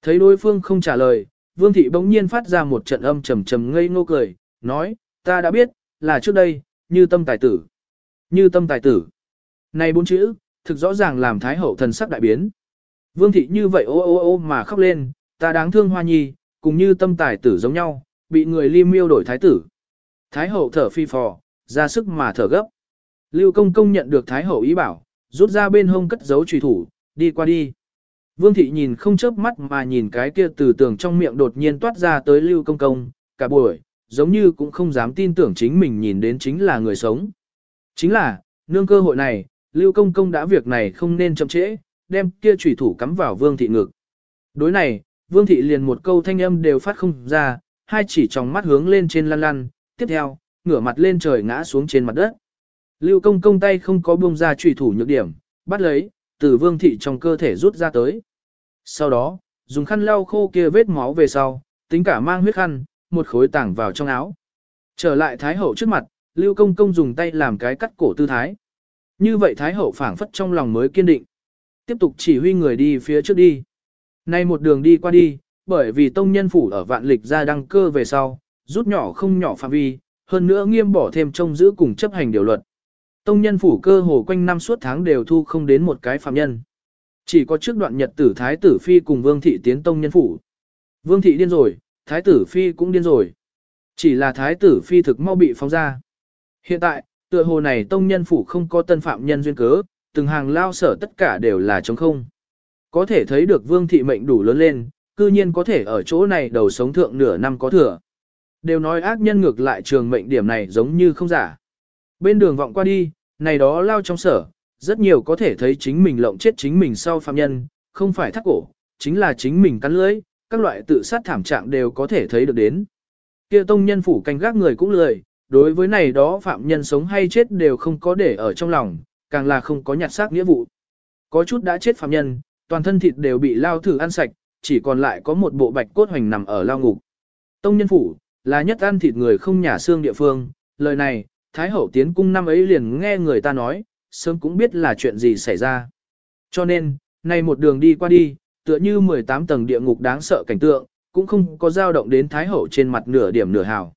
Thấy đối phương không trả lời, vương thị bỗng nhiên phát ra một trận âm trầm trầm ngây ngô cười, nói, ta đã biết, là trước đây, như tâm tài tử. Như tâm tài tử. Này bốn chữ, thực rõ ràng làm thái hậu thần sắc đại biến. Vương thị như vậy ô ô ô mà khóc lên, ta đáng thương hoa nhi, cùng như tâm tài tử giống nhau, bị người li miêu đổi thái tử. Thái hậu thở phi phò, ra sức mà thở gấp. Lưu công công nhận được thái hậu ý bảo, rút ra bên hông cất giấu trùy thủ, đi qua đi. Vương thị nhìn không chớp mắt mà nhìn cái kia từ tường trong miệng đột nhiên toát ra tới lưu công công, cả buổi, giống như cũng không dám tin tưởng chính mình nhìn đến chính là người sống. Chính là, nương cơ hội này, lưu công công đã việc này không nên chậm trễ, đem kia chủy thủ cắm vào vương thị ngực. Đối này, vương thị liền một câu thanh âm đều phát không ra, hai chỉ trong mắt hướng lên trên lăn lăn, tiếp theo, ngửa mặt lên trời ngã xuống trên mặt đất. Lưu công công tay không có buông ra chủy thủ nhược điểm, bắt lấy, từ vương thị trong cơ thể rút ra tới. Sau đó, dùng khăn lau khô kia vết máu về sau, tính cả mang huyết khăn, một khối tảng vào trong áo. Trở lại Thái Hậu trước mặt, Lưu Công Công dùng tay làm cái cắt cổ tư thái. Như vậy Thái Hậu phảng phất trong lòng mới kiên định. Tiếp tục chỉ huy người đi phía trước đi. Nay một đường đi qua đi, bởi vì tông nhân phủ ở vạn lịch ra đăng cơ về sau, rút nhỏ không nhỏ phạm vi, hơn nữa nghiêm bỏ thêm trông giữ cùng chấp hành điều luật. Tông nhân phủ cơ hồ quanh năm suốt tháng đều thu không đến một cái phạm nhân. Chỉ có trước đoạn nhật tử Thái tử Phi cùng Vương Thị tiến tông nhân phủ. Vương Thị điên rồi, Thái tử Phi cũng điên rồi. Chỉ là Thái tử Phi thực mau bị phóng ra. Hiện tại, tựa hồ này tông nhân phủ không có tân phạm nhân duyên cớ, từng hàng lao sở tất cả đều là trống không. Có thể thấy được Vương Thị mệnh đủ lớn lên, cư nhiên có thể ở chỗ này đầu sống thượng nửa năm có thừa. Đều nói ác nhân ngược lại trường mệnh điểm này giống như không giả. Bên đường vọng qua đi, này đó lao trong sở, rất nhiều có thể thấy chính mình lộng chết chính mình sau phạm nhân, không phải thắt cổ, chính là chính mình cắn lưỡi, các loại tự sát thảm trạng đều có thể thấy được đến. Kia tông nhân phủ canh gác người cũng lười, đối với này đó phạm nhân sống hay chết đều không có để ở trong lòng, càng là không có nhặt xác nghĩa vụ. Có chút đã chết phạm nhân, toàn thân thịt đều bị lao thử ăn sạch, chỉ còn lại có một bộ bạch cốt hoành nằm ở lao ngục. Tông nhân phủ, là nhất ăn thịt người không nhà xương địa phương, lời này, Thái Hậu tiến cung năm ấy liền nghe người ta nói, sớm cũng biết là chuyện gì xảy ra. Cho nên, nay một đường đi qua đi, tựa như 18 tầng địa ngục đáng sợ cảnh tượng, cũng không có dao động đến Thái Hậu trên mặt nửa điểm nửa hào.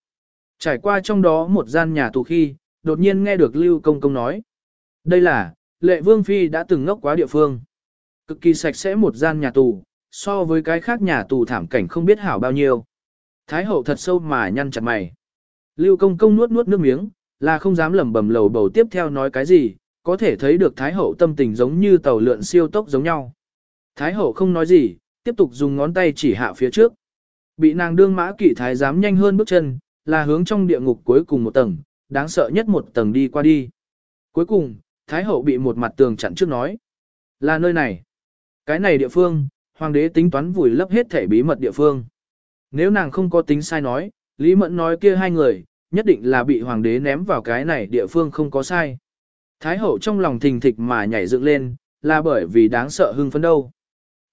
Trải qua trong đó một gian nhà tù khi, đột nhiên nghe được Lưu Công Công nói. Đây là, lệ vương phi đã từng ngốc quá địa phương. Cực kỳ sạch sẽ một gian nhà tù, so với cái khác nhà tù thảm cảnh không biết hảo bao nhiêu. Thái hậu thật sâu mà nhăn chặt mày. Lưu công công nuốt nuốt nước miếng, là không dám lẩm bẩm lầu bầu tiếp theo nói cái gì, có thể thấy được Thái hậu tâm tình giống như tàu lượn siêu tốc giống nhau. Thái hậu không nói gì, tiếp tục dùng ngón tay chỉ hạ phía trước. Bị nàng đương mã kỵ thái dám nhanh hơn bước chân, là hướng trong địa ngục cuối cùng một tầng, đáng sợ nhất một tầng đi qua đi. Cuối cùng, Thái hậu bị một mặt tường chặn trước nói. Là nơi này. Cái này địa phương, hoàng đế tính toán vùi lấp hết thể bí mật địa phương. Nếu nàng không có tính sai nói, Lý Mẫn nói kia hai người, nhất định là bị hoàng đế ném vào cái này địa phương không có sai. Thái hậu trong lòng thình thịch mà nhảy dựng lên, là bởi vì đáng sợ hưng phấn đâu.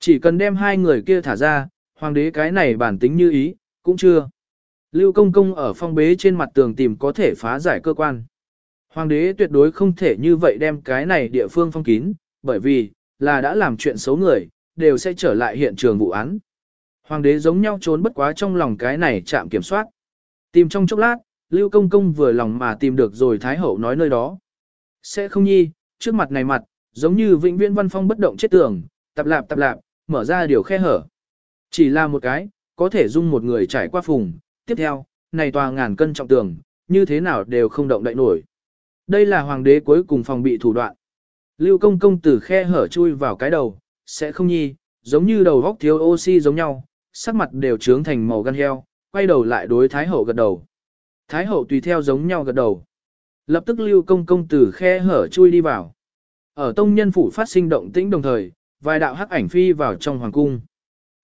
Chỉ cần đem hai người kia thả ra, hoàng đế cái này bản tính như ý, cũng chưa. Lưu công công ở phong bế trên mặt tường tìm có thể phá giải cơ quan. Hoàng đế tuyệt đối không thể như vậy đem cái này địa phương phong kín, bởi vì, là đã làm chuyện xấu người, đều sẽ trở lại hiện trường vụ án. Hoàng đế giống nhau trốn bất quá trong lòng cái này chạm kiểm soát. Tìm trong chốc lát, Lưu Công Công vừa lòng mà tìm được rồi Thái Hậu nói nơi đó. Sẽ không nhi, trước mặt này mặt, giống như vĩnh viễn văn phong bất động chết tường, tập lạp tập lạp, mở ra điều khe hở. Chỉ là một cái, có thể dung một người trải qua phùng, tiếp theo, này tòa ngàn cân trọng tường, như thế nào đều không động đậy nổi. Đây là hoàng đế cuối cùng phòng bị thủ đoạn. Lưu công công từ khe hở chui vào cái đầu, sẽ không nhi, giống như đầu góc thiếu oxy giống nhau, sắc mặt đều trướng thành màu gan heo, quay đầu lại đối Thái Hậu gật đầu. Thái Hậu tùy theo giống nhau gật đầu. Lập tức Lưu công công từ khe hở chui đi vào. Ở tông nhân phủ phát sinh động tĩnh đồng thời, vài đạo hắc ảnh phi vào trong hoàng cung.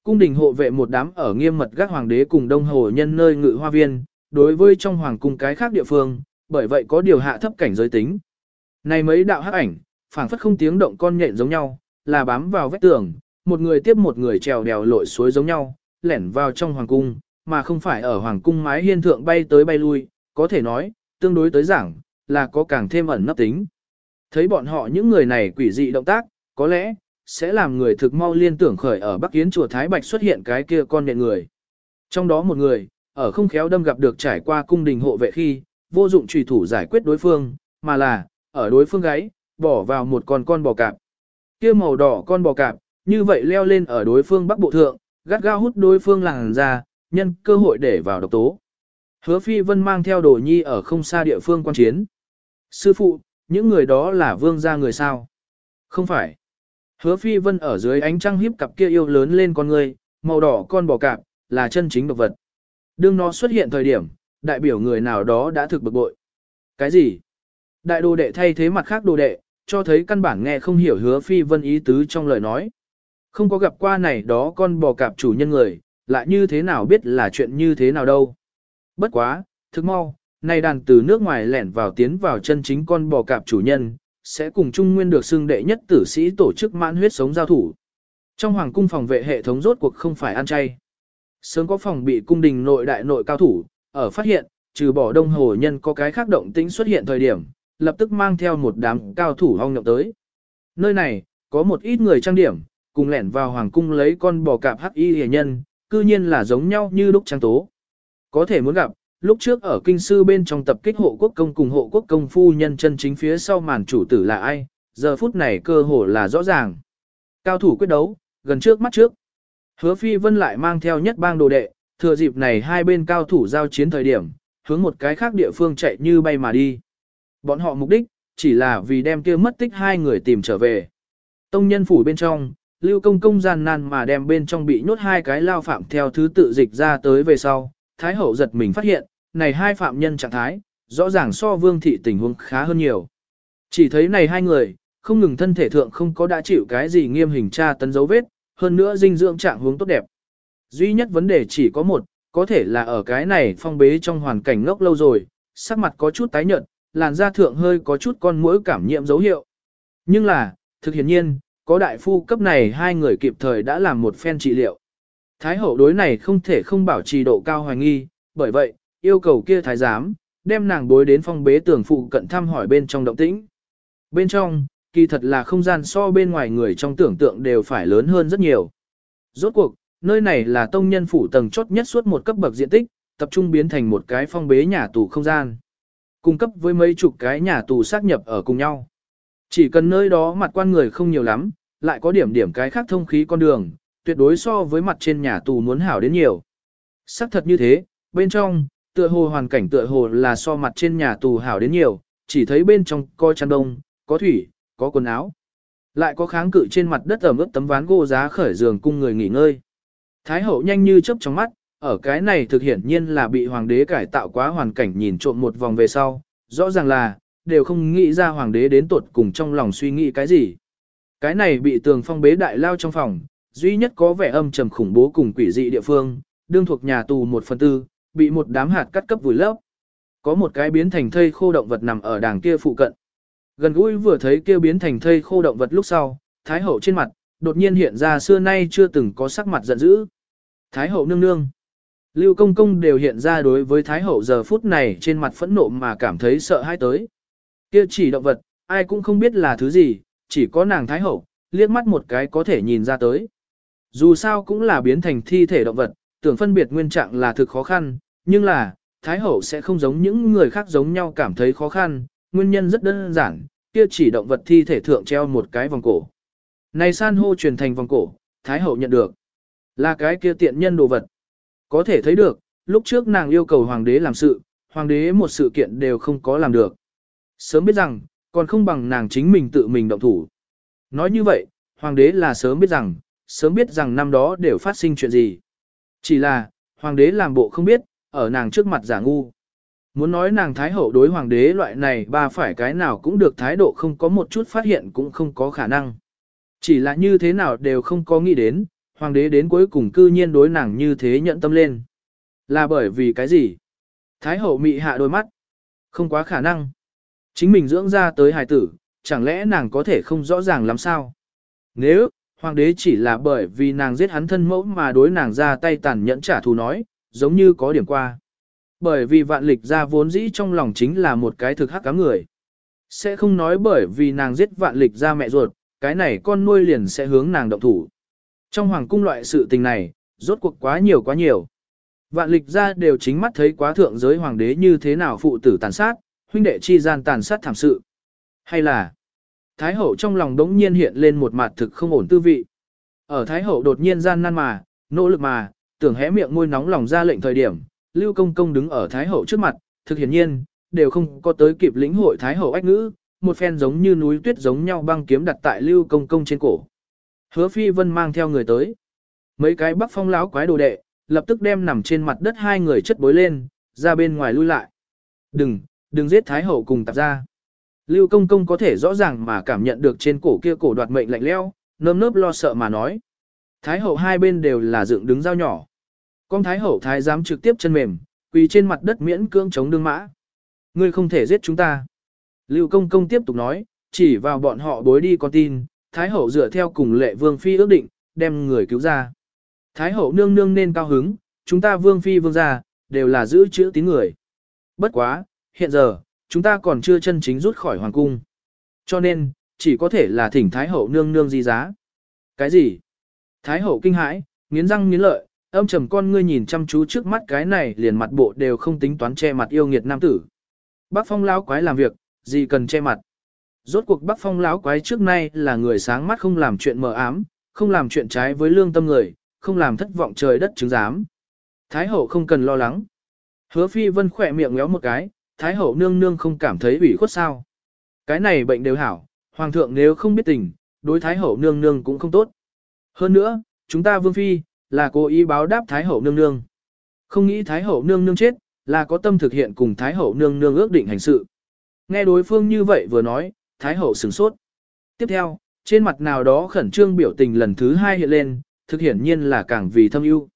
Cung đình hộ vệ một đám ở nghiêm mật gác hoàng đế cùng đông hồ nhân nơi ngự hoa viên, đối với trong hoàng cung cái khác địa phương, bởi vậy có điều hạ thấp cảnh giới tính. Này mấy đạo hắc ảnh, phảng phất không tiếng động con nhện giống nhau, là bám vào vách tường, một người tiếp một người trèo đèo lội suối giống nhau, lẻn vào trong hoàng cung, mà không phải ở hoàng cung mái hiên thượng bay tới bay lui, có thể nói, tương đối tới giảng, là có càng thêm ẩn nấp tính. Thấy bọn họ những người này quỷ dị động tác, có lẽ, sẽ làm người thực mau liên tưởng khởi ở Bắc Yến chùa Thái Bạch xuất hiện cái kia con nhện người. Trong đó một người, ở không khéo đâm gặp được trải qua cung đình hộ vệ khi, vô dụng trùy thủ giải quyết đối phương, mà là, ở đối phương gáy, bỏ vào một con con bò cạp. Kia màu đỏ con bò cạp, như vậy leo lên ở đối phương bắc bộ thượng, gắt gao hút đối phương làng ra, nhân cơ hội để vào độc tố. Hứa phi vân mang theo đồ nhi ở không xa địa phương quan chiến. Sư phụ, những người đó là vương gia người sao? Không phải. Hứa phi vân ở dưới ánh trăng hiếp cặp kia yêu lớn lên con người, màu đỏ con bò cạp, là chân chính độc vật. Đương nó xuất hiện thời điểm, đại biểu người nào đó đã thực bực bội. Cái gì? Đại đồ đệ thay thế mặt khác đồ đệ, cho thấy căn bản nghe không hiểu hứa phi vân ý tứ trong lời nói. Không có gặp qua này đó con bò cạp chủ nhân người, lại như thế nào biết là chuyện như thế nào đâu. Bất quá, thức mau, này đàn từ nước ngoài lẻn vào tiến vào chân chính con bò cạp chủ nhân, sẽ cùng Trung Nguyên được xưng đệ nhất tử sĩ tổ chức mãn huyết sống giao thủ. Trong hoàng cung phòng vệ hệ thống rốt cuộc không phải ăn chay. Sớm có phòng bị cung đình nội đại nội cao thủ, ở phát hiện, trừ bỏ đông hồ nhân có cái khác động tĩnh xuất hiện thời điểm, lập tức mang theo một đám cao thủ hong nhậu tới. Nơi này, có một ít người trang điểm, cùng lẻn vào hoàng cung lấy con bò cạp hắc y hề nhân, cư nhiên là giống nhau như đúc trang tố. Có thể muốn gặp, lúc trước ở kinh sư bên trong tập kích hộ quốc công cùng hộ quốc công phu nhân chân chính phía sau màn chủ tử là ai, giờ phút này cơ hồ là rõ ràng. Cao thủ quyết đấu, gần trước mắt trước. Hứa phi vân lại mang theo nhất bang đồ đệ, thừa dịp này hai bên cao thủ giao chiến thời điểm, hướng một cái khác địa phương chạy như bay mà đi. Bọn họ mục đích, chỉ là vì đem kia mất tích hai người tìm trở về. Tông nhân phủ bên trong, lưu công công gian nan mà đem bên trong bị nhốt hai cái lao phạm theo thứ tự dịch ra tới về sau. Thái hậu giật mình phát hiện, này hai phạm nhân trạng thái, rõ ràng so vương thị tình huống khá hơn nhiều. Chỉ thấy này hai người, không ngừng thân thể thượng không có đã chịu cái gì nghiêm hình tra tấn dấu vết, hơn nữa dinh dưỡng trạng huống tốt đẹp. Duy nhất vấn đề chỉ có một, có thể là ở cái này phong bế trong hoàn cảnh ngốc lâu rồi, sắc mặt có chút tái nhợt, làn da thượng hơi có chút con mũi cảm nhiễm dấu hiệu. Nhưng là, thực hiện nhiên, có đại phu cấp này hai người kịp thời đã làm một phen trị liệu. Thái hậu đối này không thể không bảo trì độ cao hoài nghi, bởi vậy, yêu cầu kia thái giám, đem nàng bối đến phong bế tường phụ cận thăm hỏi bên trong động tĩnh. Bên trong, kỳ thật là không gian so bên ngoài người trong tưởng tượng đều phải lớn hơn rất nhiều. Rốt cuộc, nơi này là tông nhân phủ tầng chốt nhất suốt một cấp bậc diện tích, tập trung biến thành một cái phong bế nhà tù không gian. Cung cấp với mấy chục cái nhà tù xác nhập ở cùng nhau. Chỉ cần nơi đó mặt quan người không nhiều lắm, lại có điểm điểm cái khác thông khí con đường, tuyệt đối so với mặt trên nhà tù muốn hảo đến nhiều. Sắc thật như thế, bên trong, tựa hồ hoàn cảnh tựa hồ là so mặt trên nhà tù hảo đến nhiều, chỉ thấy bên trong có chăn đông, có thủy, có quần áo. Lại có kháng cự trên mặt đất ẩm ướt tấm ván gỗ giá khởi giường cung người nghỉ ngơi. Thái hậu nhanh như chớp trong mắt, ở cái này thực hiện nhiên là bị hoàng đế cải tạo quá hoàn cảnh nhìn trộm một vòng về sau, rõ ràng là, đều không nghĩ ra hoàng đế đến tuột cùng trong lòng suy nghĩ cái gì. Cái này bị tường phong bế đại lao trong phòng, duy nhất có vẻ âm trầm khủng bố cùng quỷ dị địa phương, đương thuộc nhà tù một phần tư, bị một đám hạt cắt cấp vùi lấp. Có một cái biến thành thây khô động vật nằm ở đàng kia phụ cận. Gần gũi vừa thấy kia biến thành thây khô động vật lúc sau, thái hậu trên mặt, đột nhiên hiện ra xưa nay chưa từng có sắc mặt giận dữ. Thái hậu nương nương. Lưu công công đều hiện ra đối với thái hậu giờ phút này trên mặt phẫn nộ mà cảm thấy sợ hãi tới. Kia chỉ động vật, ai cũng không biết là thứ gì, chỉ có nàng thái hậu, liếc mắt một cái có thể nhìn ra tới. Dù sao cũng là biến thành thi thể động vật, tưởng phân biệt nguyên trạng là thực khó khăn, nhưng là, thái hậu sẽ không giống những người khác giống nhau cảm thấy khó khăn, nguyên nhân rất đơn giản, kia chỉ động vật thi thể thượng treo một cái vòng cổ. Này san hô truyền thành vòng cổ, Thái hậu nhận được. Là cái kia tiện nhân đồ vật. Có thể thấy được, lúc trước nàng yêu cầu hoàng đế làm sự, hoàng đế một sự kiện đều không có làm được. Sớm biết rằng, còn không bằng nàng chính mình tự mình động thủ. Nói như vậy, hoàng đế là sớm biết rằng, sớm biết rằng năm đó đều phát sinh chuyện gì. Chỉ là, hoàng đế làm bộ không biết, ở nàng trước mặt giả ngu. Muốn nói nàng thái hậu đối hoàng đế loại này ba phải cái nào cũng được thái độ không có một chút phát hiện cũng không có khả năng. Chỉ là như thế nào đều không có nghĩ đến, hoàng đế đến cuối cùng cư nhiên đối nàng như thế nhận tâm lên. Là bởi vì cái gì? Thái hậu mị hạ đôi mắt. Không quá khả năng. Chính mình dưỡng ra tới hài tử, chẳng lẽ nàng có thể không rõ ràng lắm sao? Nếu, hoàng đế chỉ là bởi vì nàng giết hắn thân mẫu mà đối nàng ra tay tàn nhẫn trả thù nói, giống như có điểm qua. Bởi vì vạn lịch ra vốn dĩ trong lòng chính là một cái thực hắc cá người. Sẽ không nói bởi vì nàng giết vạn lịch ra mẹ ruột, cái này con nuôi liền sẽ hướng nàng động thủ. Trong hoàng cung loại sự tình này, rốt cuộc quá nhiều quá nhiều. Vạn lịch ra đều chính mắt thấy quá thượng giới hoàng đế như thế nào phụ tử tàn sát, huynh đệ chi gian tàn sát thảm sự. Hay là, Thái hậu trong lòng đống nhiên hiện lên một mặt thực không ổn tư vị. Ở Thái hậu đột nhiên gian nan mà, nỗ lực mà, tưởng hé miệng môi nóng lòng ra lệnh thời điểm, Lưu Công Công đứng ở Thái hậu trước mặt, thực hiển nhiên, đều không có tới kịp lĩnh hội Thái hậu ách ngữ, một phen giống như núi tuyết giống nhau băng kiếm đặt tại Lưu Công Công trên cổ. Hứa Phi Vân mang theo người tới. Mấy cái bắc phong láo quái đồ đệ, lập tức đem nằm trên mặt đất hai người chất bối lên, ra bên ngoài lui lại. Đừng, đừng giết Thái hậu cùng tạp ra. Lưu công công có thể rõ ràng mà cảm nhận được trên cổ kia cổ đoạt mệnh lạnh leo, nơm nớp lo sợ mà nói. Thái hậu hai bên đều là dựng đứng dao nhỏ. Con thái hậu thái dám trực tiếp chân mềm, quỳ trên mặt đất miễn cưỡng chống đương mã. Ngươi không thể giết chúng ta. Lưu công công tiếp tục nói, chỉ vào bọn họ bối đi con tin, thái hậu dựa theo cùng lệ vương phi ước định, đem người cứu ra. Thái hậu nương nương nên cao hứng, chúng ta vương phi vương gia, đều là giữ chữ tín người. Bất quá, hiện giờ, chúng ta còn chưa chân chính rút khỏi hoàng cung. Cho nên, chỉ có thể là thỉnh Thái Hậu nương nương di giá. Cái gì? Thái Hậu kinh hãi, nghiến răng nghiến lợi, âm trầm con ngươi nhìn chăm chú trước mắt cái này liền mặt bộ đều không tính toán che mặt yêu nghiệt nam tử. Bác Phong lão quái làm việc, gì cần che mặt. Rốt cuộc Bác Phong lão quái trước nay là người sáng mắt không làm chuyện mờ ám, không làm chuyện trái với lương tâm người, không làm thất vọng trời đất chứng giám. Thái hậu không cần lo lắng. Hứa phi vân khỏe miệng ngéo một cái, Thái hậu nương nương không cảm thấy ủy khuất sao. Cái này bệnh đều hảo, hoàng thượng nếu không biết tình, đối Thái hậu nương nương cũng không tốt. Hơn nữa, chúng ta vương phi, là cố ý báo đáp Thái hậu nương nương. Không nghĩ Thái hậu nương nương chết, là có tâm thực hiện cùng Thái hậu nương nương ước định hành sự. Nghe đối phương như vậy vừa nói, Thái hậu sửng sốt. Tiếp theo, trên mặt nào đó khẩn trương biểu tình lần thứ hai hiện lên, thực hiển nhiên là càng vì thâm ưu.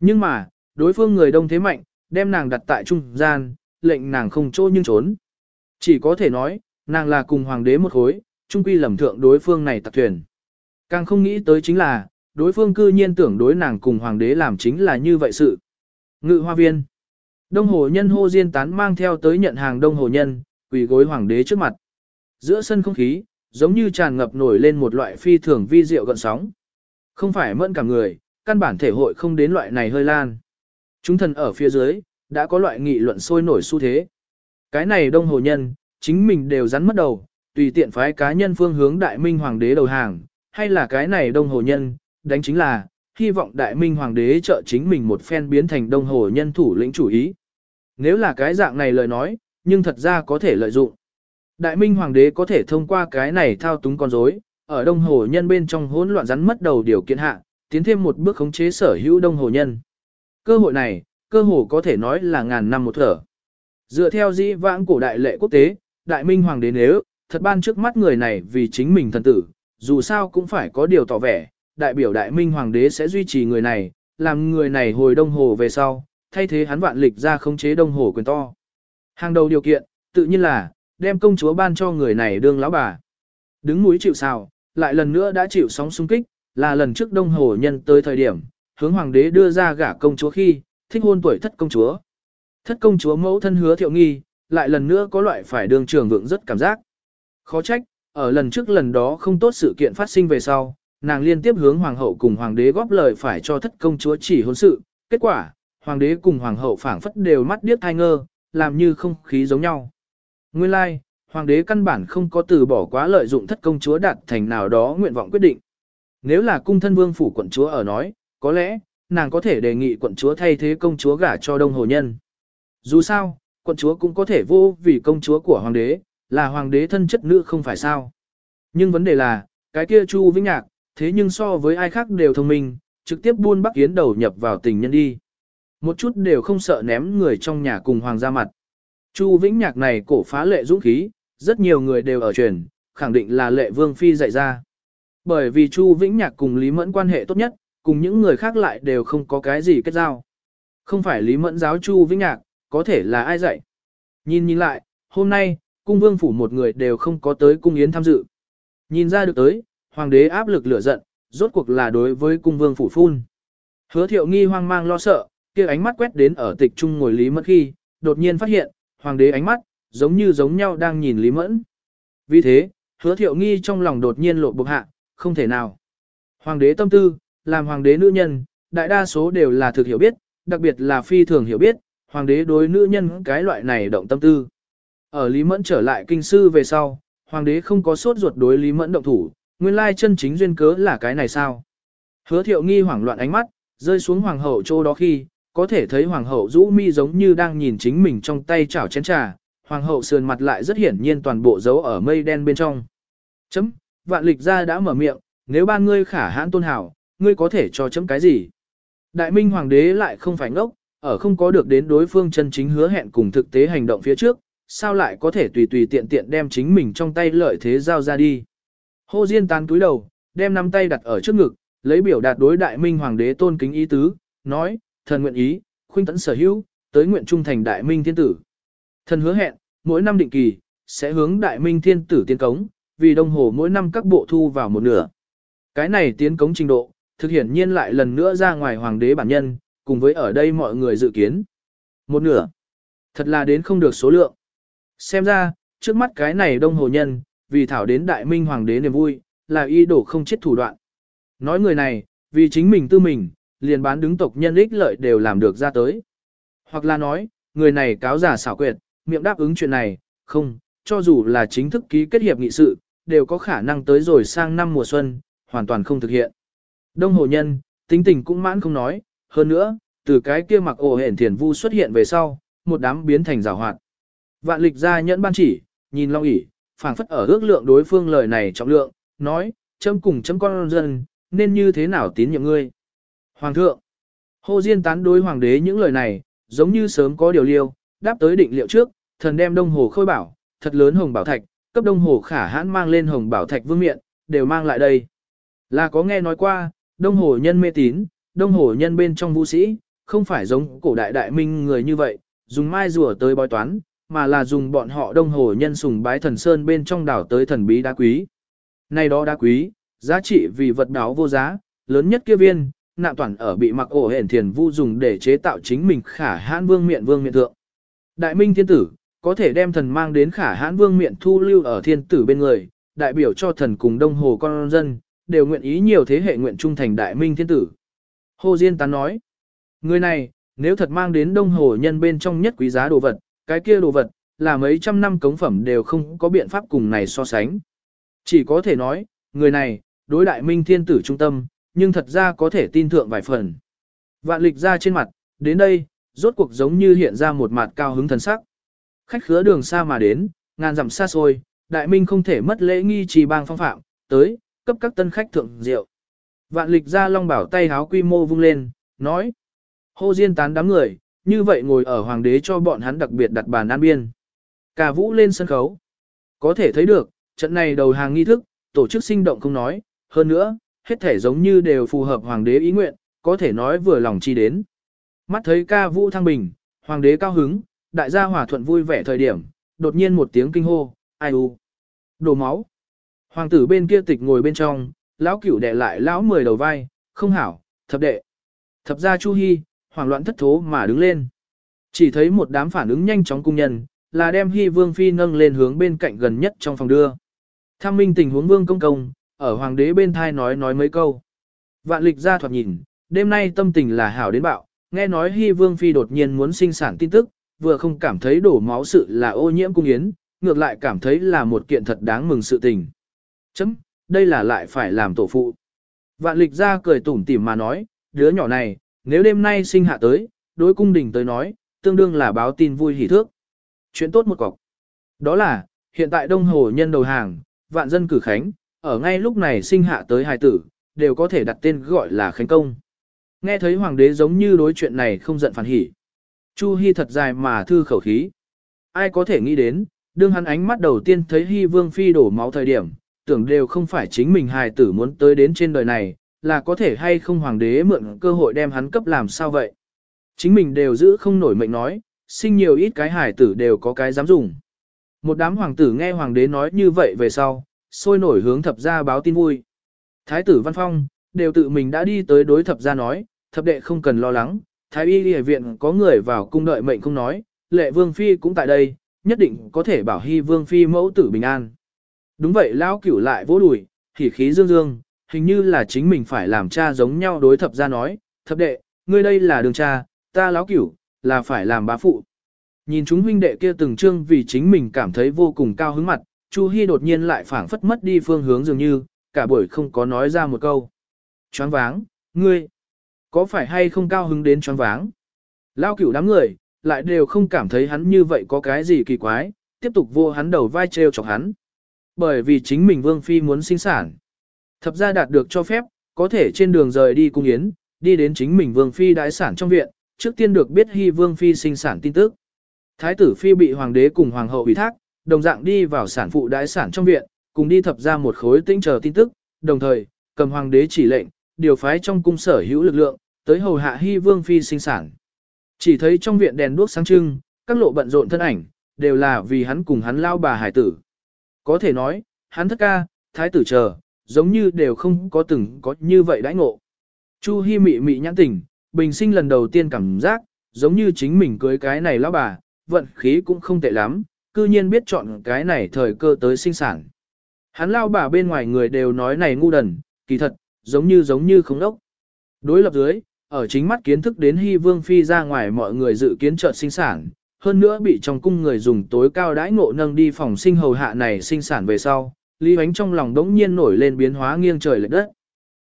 Nhưng mà, đối phương người đông thế mạnh, đem nàng đặt tại trung gian, lệnh nàng không chỗ nhưng trốn. Chỉ có thể nói, nàng là cùng hoàng đế một khối, trung quy lầm thượng đối phương này tặc thuyền. Càng không nghĩ tới chính là, đối phương cư nhiên tưởng đối nàng cùng hoàng đế làm chính là như vậy sự. Ngự hoa viên. Đông hồ nhân hô diên tán mang theo tới nhận hàng đông hồ nhân, quỳ gối hoàng đế trước mặt. Giữa sân không khí, giống như tràn ngập nổi lên một loại phi thường vi diệu gợn sóng. Không phải mẫn cả người, căn bản thể hội không đến loại này hơi lan. Chúng thần ở phía dưới, đã có loại nghị luận sôi nổi xu thế. Cái này đông hồ nhân, chính mình đều rắn mất đầu, tùy tiện phái cá nhân phương hướng đại minh hoàng đế đầu hàng, hay là cái này đông hồ nhân, đánh chính là, hy vọng đại minh hoàng đế trợ chính mình một phen biến thành đông hồ nhân thủ lĩnh chủ ý. Nếu là cái dạng này lời nói, nhưng thật ra có thể lợi dụng. Đại minh hoàng đế có thể thông qua cái này thao túng con rối, ở đông hồ nhân bên trong hỗn loạn rắn mất đầu điều kiện hạ, tiến thêm một bước khống chế sở hữu đông hồ nhân. Cơ hội này, cơ hồ có thể nói là ngàn năm một thở. Dựa theo dĩ vãng cổ đại lệ quốc tế, đại minh hoàng đế nếu, thật ban trước mắt người này vì chính mình thần tử, dù sao cũng phải có điều tỏ vẻ, đại biểu đại minh hoàng đế sẽ duy trì người này, làm người này hồi đông hồ về sau, thay thế hắn vạn lịch ra khống chế đông hồ quyền to. Hàng đầu điều kiện, tự nhiên là, đem công chúa ban cho người này đương lão bà. Đứng núi chịu sào, lại lần nữa đã chịu sóng xung kích, là lần trước đông hồ nhân tới thời điểm, hướng hoàng đế đưa ra gả công chúa khi, thích hôn tuổi thất công chúa. Thất công chúa mẫu thân hứa thiệu nghi, lại lần nữa có loại phải đường trường vượng rất cảm giác. Khó trách, ở lần trước lần đó không tốt sự kiện phát sinh về sau, nàng liên tiếp hướng hoàng hậu cùng hoàng đế góp lời phải cho thất công chúa chỉ hôn sự. Kết quả, hoàng đế cùng hoàng hậu phảng phất đều mắt điếc thai ngơ, làm như không khí giống nhau. Nguyên lai, like, hoàng đế căn bản không có từ bỏ quá lợi dụng thất công chúa đạt thành nào đó nguyện vọng quyết định. Nếu là cung thân vương phủ quận chúa ở nói, có lẽ, nàng có thể đề nghị quận chúa thay thế công chúa gả cho đông hồ nhân. Dù sao, quận chúa cũng có thể vô vì công chúa của hoàng đế, là hoàng đế thân chất nữ không phải sao. Nhưng vấn đề là, cái kia Chu Vĩnh Nhạc, thế nhưng so với ai khác đều thông minh, trực tiếp buôn Bắc Yến đầu nhập vào tình nhân đi. Một chút đều không sợ ném người trong nhà cùng hoàng gia mặt. Chu Vĩnh Nhạc này cổ phá lệ dũng khí, rất nhiều người đều ở truyền, khẳng định là lệ vương phi dạy ra. Bởi vì Chu Vĩnh Nhạc cùng Lý Mẫn quan hệ tốt nhất, cùng những người khác lại đều không có cái gì kết giao. Không phải Lý Mẫn giáo Chu Vĩnh Nhạc, có thể là ai dạy. Nhìn nhìn lại, hôm nay, cung vương phủ một người đều không có tới cung yến tham dự. Nhìn ra được tới, hoàng đế áp lực lửa giận, rốt cuộc là đối với cung vương phủ phun. Hứa thiệu nghi hoang mang lo sợ, kia ánh mắt quét đến ở tịch trung ngồi Lý Mẫn khi, đột nhiên phát hiện, hoàng đế ánh mắt, giống như giống nhau đang nhìn Lý Mẫn. Vì thế, hứa thiệu nghi trong lòng đột nhiên lộ bộc hạ, không thể nào. Hoàng đế tâm tư, làm hoàng đế nữ nhân, đại đa số đều là thực hiểu biết, đặc biệt là phi thường hiểu biết, hoàng đế đối nữ nhân cái loại này động tâm tư. Ở Lý Mẫn trở lại kinh sư về sau, hoàng đế không có sốt ruột đối Lý Mẫn động thủ, nguyên lai chân chính duyên cớ là cái này sao. Hứa thiệu nghi hoảng loạn ánh mắt, rơi xuống hoàng hậu chỗ đó khi, có thể thấy hoàng hậu rũ mi giống như đang nhìn chính mình trong tay chảo chén trà, hoàng hậu sườn mặt lại rất hiển nhiên toàn bộ dấu ở mây đen bên trong. Chấm, vạn lịch ra đã mở miệng, nếu ba ngươi khả hãn tôn hảo, ngươi có thể cho chấm cái gì? Đại minh hoàng đế lại không phải ngốc, ở không có được đến đối phương chân chính hứa hẹn cùng thực tế hành động phía trước, sao lại có thể tùy tùy tiện tiện đem chính mình trong tay lợi thế giao ra đi. Hô Diên tán túi đầu, đem nắm tay đặt ở trước ngực, lấy biểu đạt đối đại minh hoàng đế tôn kính ý tứ, nói, thần nguyện ý, khuynh tấn sở hữu, tới nguyện trung thành đại minh thiên tử. Thần hứa hẹn, mỗi năm định kỳ, sẽ hướng đại minh thiên tử tiến cống, vì đồng hồ mỗi năm các bộ thu vào một nửa. Cái này tiến cống trình độ, thực hiện nhiên lại lần nữa ra ngoài hoàng đế bản nhân, cùng với ở đây mọi người dự kiến. Một nửa. Thật là đến không được số lượng. Xem ra, trước mắt cái này đông hồ nhân, vì thảo đến đại minh hoàng đế niềm vui, là ý đồ không chết thủ đoạn. Nói người này, vì chính mình tư mình, liền bán đứng tộc nhân ích lợi đều làm được ra tới. Hoặc là nói, người này cáo giả xảo quyệt, miệng đáp ứng chuyện này, không, cho dù là chính thức ký kết hiệp nghị sự, đều có khả năng tới rồi sang năm mùa xuân, hoàn toàn không thực hiện. Đông hồ nhân, tính tình cũng mãn không nói, hơn nữa, từ cái kia mặc ổ hển thiền vu xuất hiện về sau, một đám biến thành rào hoạt. Vạn lịch ra nhẫn ban chỉ, nhìn long ỉ, phảng phất ở ước lượng đối phương lời này trọng lượng, nói, chấm cùng chấm con dân, nên như thế nào tín nhiệm ngươi. Hoàng thượng, hô diên tán đối hoàng đế những lời này, giống như sớm có điều liêu, đáp tới định liệu trước, thần đem đông hồ khôi bảo, thật lớn hồng bảo thạch, cấp đông hồ khả hãn mang lên hồng bảo thạch vương miện, đều mang lại đây. Là có nghe nói qua, đông hồ nhân mê tín, đông hồ nhân bên trong vũ sĩ, không phải giống cổ đại đại minh người như vậy, dùng mai rùa tới bói toán, mà là dùng bọn họ đông hồ nhân sùng bái thần sơn bên trong đảo tới thần bí đá quý. Này đó đá quý, giá trị vì vật đáo vô giá, lớn nhất kia viên, nạm toàn ở bị mặc ổ hển thiền vu dùng để chế tạo chính mình khả hãn vương miện vương miện thượng. Đại minh thiên tử, có thể đem thần mang đến khả hãn vương miện thu lưu ở thiên tử bên người, đại biểu cho thần cùng đông hồ con dân, đều nguyện ý nhiều thế hệ nguyện trung thành đại minh thiên tử. Hồ Diên Tán nói, người này, nếu thật mang đến đông hồ nhân bên trong nhất quý giá đồ vật, cái kia đồ vật, là mấy trăm năm cống phẩm đều không có biện pháp cùng này so sánh. Chỉ có thể nói, người này, đối đại minh thiên tử trung tâm, nhưng thật ra có thể tin thượng vài phần. Vạn lịch ra trên mặt, đến đây, rốt cuộc giống như hiện ra một mặt cao hứng thần sắc. Khách khứa đường xa mà đến, ngàn dặm xa xôi, đại minh không thể mất lễ nghi trì bang phong phạm, tới, cấp các tân khách thượng rượu. Vạn lịch ra long bảo tay háo quy mô vung lên, nói. Hô diên tán đám người, như vậy ngồi ở hoàng đế cho bọn hắn đặc biệt đặt bàn an biên. Cả vũ lên sân khấu. Có thể thấy được, trận này đầu hàng nghi thức, tổ chức sinh động không nói, hơn nữa, hết thể giống như đều phù hợp hoàng đế ý nguyện, có thể nói vừa lòng chi đến. Mắt thấy ca vũ thăng bình, hoàng đế cao hứng, đại gia hòa thuận vui vẻ thời điểm, đột nhiên một tiếng kinh hô, ai u, đổ máu. Hoàng tử bên kia tịch ngồi bên trong, lão cửu đệ lại lão mười đầu vai, không hảo, thập đệ. Thập gia Chu Hi, hoảng loạn thất thố mà đứng lên. Chỉ thấy một đám phản ứng nhanh chóng cung nhân, là đem Hi Vương Phi nâng lên hướng bên cạnh gần nhất trong phòng đưa. Tham minh tình huống Vương Công Công, ở hoàng đế bên thai nói nói mấy câu. Vạn lịch ra thoạt nhìn, đêm nay tâm tình là hảo đến bạo, nghe nói Hi Vương Phi đột nhiên muốn sinh sản tin tức, vừa không cảm thấy đổ máu sự là ô nhiễm cung yến, ngược lại cảm thấy là một kiện thật đáng mừng sự tình. Chấm, đây là lại phải làm tổ phụ. Vạn lịch ra cười tủm tỉm mà nói, đứa nhỏ này, nếu đêm nay sinh hạ tới, đối cung đình tới nói, tương đương là báo tin vui hỉ thước. Chuyện tốt một cọc. Đó là, hiện tại đông hồ nhân đầu hàng, vạn dân cử khánh, ở ngay lúc này sinh hạ tới hài tử, đều có thể đặt tên gọi là khánh công. Nghe thấy hoàng đế giống như đối chuyện này không giận phản hỉ. Chu Hi thật dài mà thư khẩu khí. Ai có thể nghĩ đến, đương hắn ánh mắt đầu tiên thấy Hi Vương Phi đổ máu thời điểm, tưởng đều không phải chính mình hài tử muốn tới đến trên đời này, là có thể hay không hoàng đế mượn cơ hội đem hắn cấp làm sao vậy. Chính mình đều giữ không nổi mệnh nói, sinh nhiều ít cái hài tử đều có cái dám dùng. Một đám hoàng tử nghe hoàng đế nói như vậy về sau, sôi nổi hướng thập gia báo tin vui. Thái tử Văn Phong, đều tự mình đã đi tới đối thập gia nói, thập đệ không cần lo lắng, thái y y viện có người vào cung đợi mệnh không nói, lệ vương phi cũng tại đây, nhất định có thể bảo hy vương phi mẫu tử bình an. Đúng vậy lão cửu lại vỗ đùi, hỉ khí dương dương, hình như là chính mình phải làm cha giống nhau đối thập gia nói, thập đệ, ngươi đây là đường cha, ta lão cửu, là phải làm bá phụ. Nhìn chúng huynh đệ kia từng trương vì chính mình cảm thấy vô cùng cao hứng mặt, Chu Hi đột nhiên lại phảng phất mất đi phương hướng dường như, cả buổi không có nói ra một câu. Choáng váng, ngươi, có phải hay không cao hứng đến choáng váng? Lao cửu đám người, lại đều không cảm thấy hắn như vậy có cái gì kỳ quái, tiếp tục vô hắn đầu vai treo chọc hắn. Bởi vì chính mình Vương Phi muốn sinh sản. Thập gia đạt được cho phép, có thể trên đường rời đi cung yến, đi đến chính mình Vương Phi đái sản trong viện, trước tiên được biết Hy Vương Phi sinh sản tin tức. Thái tử Phi bị Hoàng đế cùng Hoàng hậu ủy thác, đồng dạng đi vào sản phụ đái sản trong viện, cùng đi thập ra một khối tinh chờ tin tức, đồng thời, cầm Hoàng đế chỉ lệnh, điều phái trong cung sở hữu lực lượng, tới hầu hạ Hy Vương Phi sinh sản. Chỉ thấy trong viện đèn đuốc sáng trưng, các lộ bận rộn thân ảnh, đều là vì hắn cùng hắn lao bà hải tử. Có thể nói, hắn thất ca, thái tử chờ, giống như đều không có từng có như vậy đãi ngộ. Chu Hi mị mị nhãn tỉnh, bình sinh lần đầu tiên cảm giác, giống như chính mình cưới cái này lão bà, vận khí cũng không tệ lắm, cư nhiên biết chọn cái này thời cơ tới sinh sản. Hắn lao bà bên ngoài người đều nói này ngu đần, kỳ thật, giống như giống như không đốc. Đối lập dưới, ở chính mắt kiến thức đến Hy Vương Phi ra ngoài mọi người dự kiến chợt sinh sản, hơn nữa bị trong cung người dùng tối cao đãi ngộ nâng đi phòng sinh hầu hạ này sinh sản về sau, Lý Huánh trong lòng đống nhiên nổi lên biến hóa nghiêng trời lệch đất.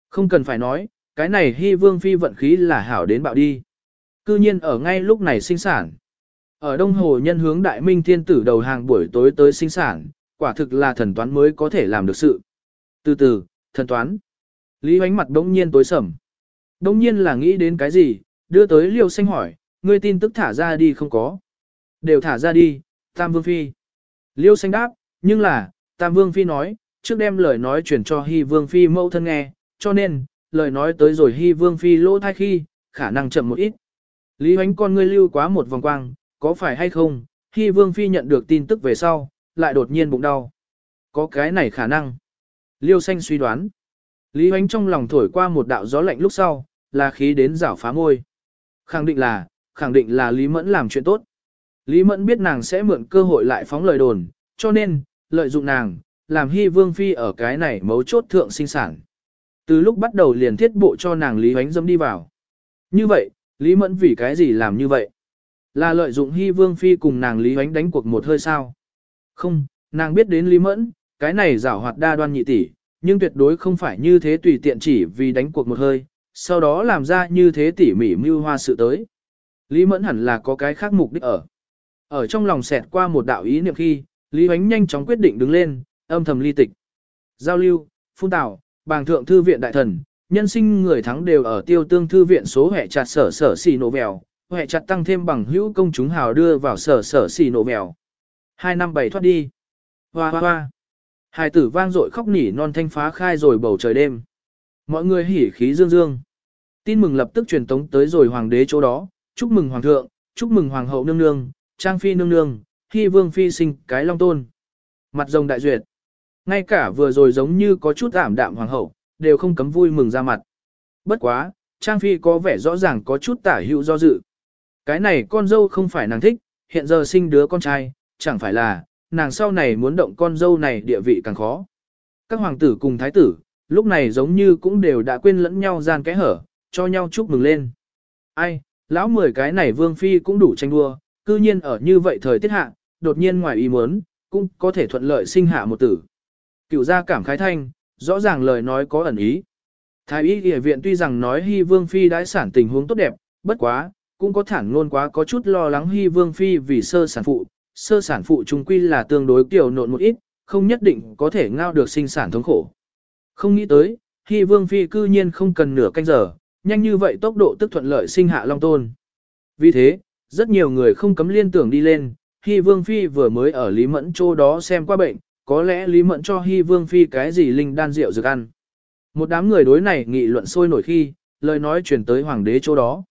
Không cần phải nói, cái này Hy Vương Phi vận khí là hảo đến bạo đi. Cư nhiên ở ngay lúc này sinh sản. Ở Đông Hồ nhân hướng Đại Minh Thiên Tử đầu hàng buổi tối tới sinh sản, quả thực là thần toán mới có thể làm được sự. Từ từ, thần toán. Lý Huánh mặt đống nhiên tối sầm. Đống nhiên là nghĩ đến cái gì, đưa tới liêu xanh hỏi, ngươi tin tức thả ra đi không có. Đều thả ra đi, Tam Vương Phi. Liêu xanh đáp, nhưng là, Tam Vương Phi nói, trước đem lời nói truyền cho Hy Vương Phi mẫu thân nghe, cho nên, lời nói tới rồi Hy Vương Phi lỗ thai khi, khả năng chậm một ít. Lý hoánh con ngươi lưu quá một vòng quang, có phải hay không, Hy Vương Phi nhận được tin tức về sau, lại đột nhiên bụng đau. Có cái này khả năng. Liêu xanh suy đoán. Lý hoánh trong lòng thổi qua một đạo gió lạnh lúc sau, là khí đến rảo phá môi. Khẳng định là, khẳng định là Lý Mẫn làm chuyện tốt. Lý Mẫn biết nàng sẽ mượn cơ hội lại phóng lời đồn, cho nên, lợi dụng nàng, làm hy vương phi ở cái này mấu chốt thượng sinh sản. Từ lúc bắt đầu liền thiết bộ cho nàng Lý Huánh dâm đi vào. Như vậy, Lý Mẫn vì cái gì làm như vậy? Là lợi dụng hy vương phi cùng nàng Lý Huánh đánh cuộc một hơi sao? Không, nàng biết đến Lý Mẫn, cái này giảo hoạt đa đoan nhị tỷ, nhưng tuyệt đối không phải như thế tùy tiện chỉ vì đánh cuộc một hơi, sau đó làm ra như thế tỉ mỉ mưu hoa sự tới. Lý Mẫn hẳn là có cái khác mục đích ở. Ở trong lòng xẹt qua một đạo ý niệm khi, Lý Huánh nhanh chóng quyết định đứng lên, âm thầm ly tịch. Giao lưu, phun tạo, bàng thượng thư viện đại thần, nhân sinh người thắng đều ở tiêu tương thư viện số hệ chặt sở sở xì nổ vèo, hệ chặt tăng thêm bằng hữu công chúng hào đưa vào sở sở xì nổ vèo. Hai năm bảy thoát đi. Hoa hoa hoa. Hai tử vang dội khóc nỉ non thanh phá khai rồi bầu trời đêm. Mọi người hỉ khí dương dương. Tin mừng lập tức truyền tống tới rồi hoàng đế chỗ đó, chúc mừng hoàng thượng, chúc mừng hoàng hậu nương nương, trang phi nương nương, hy vương phi sinh cái long tôn. Mặt rồng đại duyệt. Ngay cả vừa rồi giống như có chút ảm đạm hoàng hậu, đều không cấm vui mừng ra mặt. Bất quá, trang phi có vẻ rõ ràng có chút tả hữu do dự. Cái này con dâu không phải nàng thích, hiện giờ sinh đứa con trai, chẳng phải là, nàng sau này muốn động con dâu này địa vị càng khó. Các hoàng tử cùng thái tử, lúc này giống như cũng đều đã quên lẫn nhau gian kẽ hở, cho nhau chúc mừng lên. Ai, lão mười cái này vương phi cũng đủ tranh đua, cư nhiên ở như vậy thời tiết hạ, đột nhiên ngoài ý muốn, cũng có thể thuận lợi sinh hạ một tử. Cựu gia cảm khái thanh, rõ ràng lời nói có ẩn ý. Thái y y viện tuy rằng nói Hy Vương Phi đãi sản tình huống tốt đẹp, bất quá, cũng có thản ngôn quá có chút lo lắng Hy Vương Phi vì sơ sản phụ, sơ sản phụ trung quy là tương đối kiểu nộn một ít, không nhất định có thể ngao được sinh sản thống khổ. Không nghĩ tới, Hy Vương Phi cư nhiên không cần nửa canh giờ, nhanh như vậy tốc độ tức thuận lợi sinh hạ Long Tôn. Vì thế, rất nhiều người không cấm liên tưởng đi lên, Hy Vương Phi vừa mới ở Lý Mẫn chỗ đó xem qua bệnh, có lẽ Lý Mẫn cho Hy Vương Phi cái gì linh đan rượu dược ăn. Một đám người đối này nghị luận sôi nổi khi, lời nói truyền tới hoàng đế chỗ đó.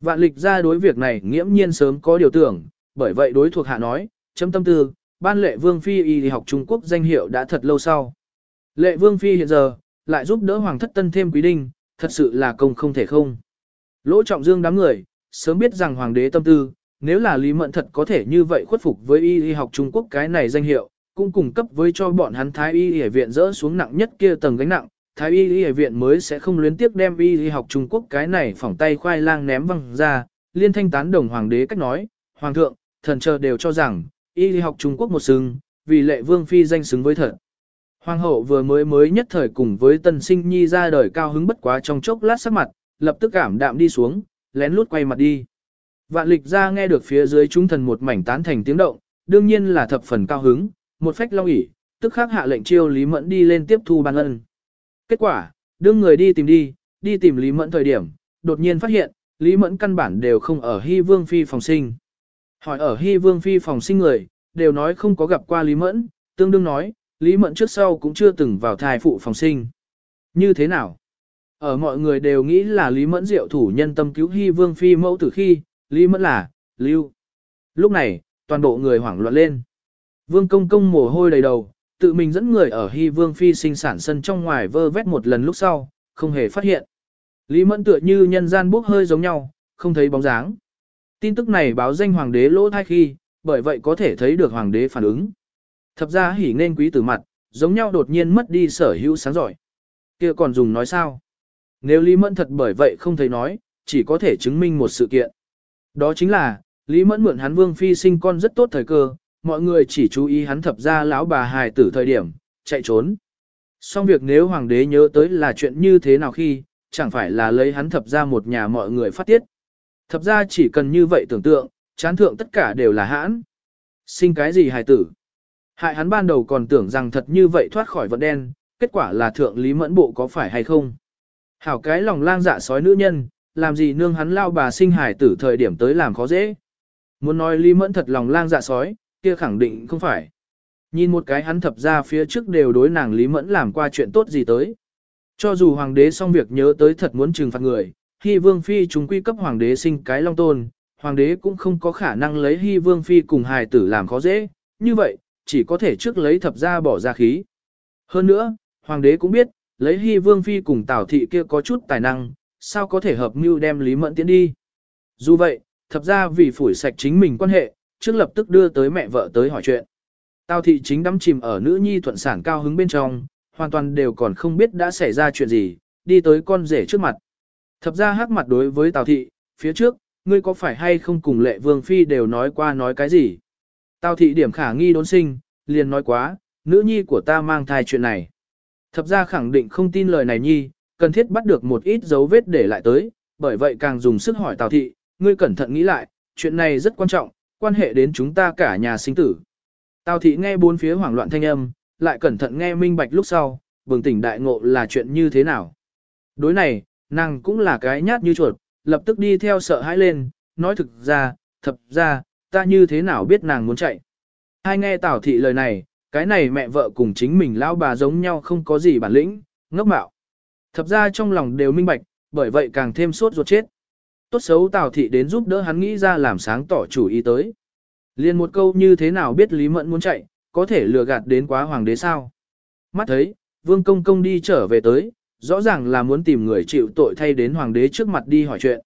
Vạn lịch ra đối việc này nghiễm nhiên sớm có điều tưởng, bởi vậy đối thuộc hạ nói, chấm tâm tư, ban lệ vương phi y học Trung Quốc danh hiệu đã thật lâu sau. Lệ vương phi hiện giờ, lại giúp đỡ hoàng thất tân thêm quý đinh, thật sự là công không thể không. Lỗ trọng dương đám người, sớm biết rằng hoàng đế tâm tư, nếu là lý mận thật có thể như vậy khuất phục với y y học Trung Quốc cái này danh hiệu, cũng cung cấp với cho bọn hắn thái y y viện dỡ xuống nặng nhất kia tầng gánh nặng, thái y y viện mới sẽ không luyến tiếc đem y y học Trung Quốc cái này phỏng tay khoai lang ném văng ra, liên thanh tán đồng hoàng đế cách nói, hoàng thượng, thần chờ đều cho rằng, y y học Trung Quốc một xứng, vì lệ vương phi danh xứng với thật. Hoàng hậu vừa mới mới nhất thời cùng với tân sinh nhi ra đời cao hứng bất quá trong chốc lát sắc mặt, lập tức cảm đạm đi xuống, lén lút quay mặt đi. Vạn lịch ra nghe được phía dưới chúng thần một mảnh tán thành tiếng động, đương nhiên là thập phần cao hứng, một phách long ỉ, tức khắc hạ lệnh chiêu Lý Mẫn đi lên tiếp thu ban ân. Kết quả, đương người đi tìm đi, đi tìm Lý Mẫn thời điểm, đột nhiên phát hiện, Lý Mẫn căn bản đều không ở Hy Vương Phi phòng sinh. Hỏi ở Hy Vương Phi phòng sinh người, đều nói không có gặp qua Lý Mẫn, tương đương nói, Lý Mẫn trước sau cũng chưa từng vào thai phụ phòng sinh. Như thế nào? Ở mọi người đều nghĩ là Lý Mẫn diệu thủ nhân tâm cứu Hy Vương Phi mẫu tử khi, Lý Mẫn là, Lưu. Lúc này, toàn bộ người hoảng loạn lên. Vương công công mồ hôi đầy đầu, tự mình dẫn người ở Hy Vương Phi sinh sản sân trong ngoài vơ vét một lần lúc sau, không hề phát hiện. Lý Mẫn tựa như nhân gian bốc hơi giống nhau, không thấy bóng dáng. Tin tức này báo danh hoàng đế lỗ thai khi, bởi vậy có thể thấy được hoàng đế phản ứng. Thập ra hỉ nên quý tử mặt, giống nhau đột nhiên mất đi sở hữu sáng giỏi. kia còn dùng nói sao? Nếu Lý Mẫn thật bởi vậy không thấy nói, chỉ có thể chứng minh một sự kiện. Đó chính là, Lý Mẫn mượn hắn vương phi sinh con rất tốt thời cơ, mọi người chỉ chú ý hắn thập ra lão bà hài tử thời điểm, chạy trốn. Xong việc nếu hoàng đế nhớ tới là chuyện như thế nào khi, chẳng phải là lấy hắn thập ra một nhà mọi người phát tiết. Thập ra chỉ cần như vậy tưởng tượng, chán thượng tất cả đều là hãn. Sinh cái gì hài tử? Hại hắn ban đầu còn tưởng rằng thật như vậy thoát khỏi vận đen, kết quả là thượng lý mẫn bộ có phải hay không? Hảo cái lòng lang dạ sói nữ nhân, làm gì nương hắn lao bà sinh hải tử thời điểm tới làm khó dễ. Muốn nói lý mẫn thật lòng lang dạ sói, kia khẳng định không phải. Nhìn một cái hắn thập ra phía trước đều đối nàng Lý Mẫn làm qua chuyện tốt gì tới. Cho dù hoàng đế xong việc nhớ tới thật muốn trừng phạt người, Hy Vương Phi chúng quy cấp hoàng đế sinh cái long tôn, hoàng đế cũng không có khả năng lấy Hy Vương Phi cùng hài tử làm khó dễ, như vậy, chỉ có thể trước lấy thập ra bỏ ra khí. Hơn nữa, hoàng đế cũng biết, lấy Hy Vương Phi cùng Tào Thị kia có chút tài năng, sao có thể hợp mưu đem Lý Mẫn tiến đi. Dù vậy, thập ra vì phủi sạch chính mình quan hệ, trước lập tức đưa tới mẹ vợ tới hỏi chuyện. Tào thị chính đắm chìm ở nữ nhi thuận sản cao hứng bên trong, hoàn toàn đều còn không biết đã xảy ra chuyện gì, đi tới con rể trước mặt. Thập ra hắc mặt đối với Tào thị, phía trước, ngươi có phải hay không cùng lệ vương phi đều nói qua nói cái gì. Tào thị điểm khả nghi đốn sinh, liền nói quá, nữ nhi của ta mang thai chuyện này. Thập ra khẳng định không tin lời này nhi, cần thiết bắt được một ít dấu vết để lại tới, bởi vậy càng dùng sức hỏi Tào thị, ngươi cẩn thận nghĩ lại, chuyện này rất quan trọng, quan hệ đến chúng ta cả nhà sinh tử. Tào thị nghe bốn phía hoảng loạn thanh âm, lại cẩn thận nghe minh bạch lúc sau, bừng tỉnh đại ngộ là chuyện như thế nào. Đối này, nàng cũng là cái nhát như chuột, lập tức đi theo sợ hãi lên, nói thực ra, thật ra, ta như thế nào biết nàng muốn chạy. Hai nghe Tào thị lời này, cái này mẹ vợ cùng chính mình lão bà giống nhau không có gì bản lĩnh, ngốc mạo. thập ra trong lòng đều minh bạch, bởi vậy càng thêm sốt ruột chết. Tốt xấu Tào thị đến giúp đỡ hắn nghĩ ra làm sáng tỏ chủ ý tới. Liên một câu như thế nào biết Lý Mẫn muốn chạy, có thể lừa gạt đến quá hoàng đế sao. Mắt thấy, vương công công đi trở về tới, rõ ràng là muốn tìm người chịu tội thay đến hoàng đế trước mặt đi hỏi chuyện.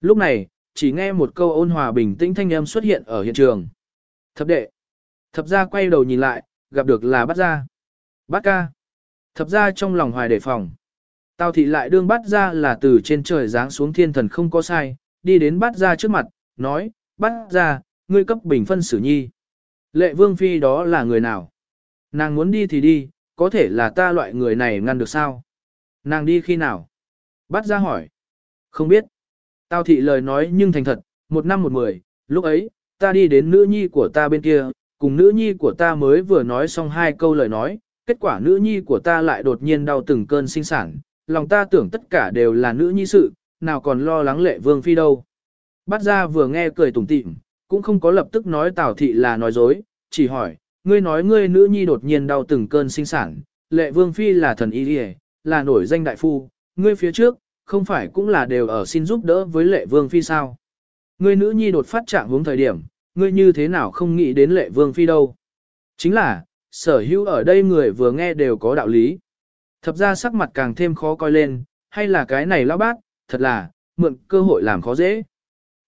Lúc này, chỉ nghe một câu ôn hòa bình tĩnh thanh âm xuất hiện ở hiện trường. Thập đệ. Thập gia quay đầu nhìn lại, gặp được là bắt gia. Bắt ca. Thập gia trong lòng hoài đề phòng. Tào thị lại đương bắt ra là từ trên trời giáng xuống thiên thần không có sai, đi đến bắt ra trước mặt, nói, bắt ra, ngươi cấp bình phân xử nhi. Lệ vương phi đó là người nào? Nàng muốn đi thì đi, có thể là ta loại người này ngăn được sao? Nàng đi khi nào? Bắt ra hỏi. Không biết. Tào thị lời nói nhưng thành thật, một năm một mười, lúc ấy, ta đi đến nữ nhi của ta bên kia, cùng nữ nhi của ta mới vừa nói xong hai câu lời nói, kết quả nữ nhi của ta lại đột nhiên đau từng cơn sinh sản, lòng ta tưởng tất cả đều là nữ nhi sự, nào còn lo lắng lệ vương phi đâu. bát ra vừa nghe cười tủm tỉm, cũng không có lập tức nói Tào thị là nói dối, chỉ hỏi, ngươi nói ngươi nữ nhi đột nhiên đau từng cơn sinh sản, lệ vương phi là thần y đi là nổi danh đại phu, ngươi phía trước, không phải cũng là đều ở xin giúp đỡ với lệ vương phi sao. Ngươi nữ nhi đột phát trạng hướng thời điểm, ngươi như thế nào không nghĩ đến lệ vương phi đâu. Chính là, sở hữu ở đây người vừa nghe đều có đạo lý. Thập ra sắc mặt càng thêm khó coi lên, hay là cái này lão bác, thật là, mượn cơ hội làm khó dễ.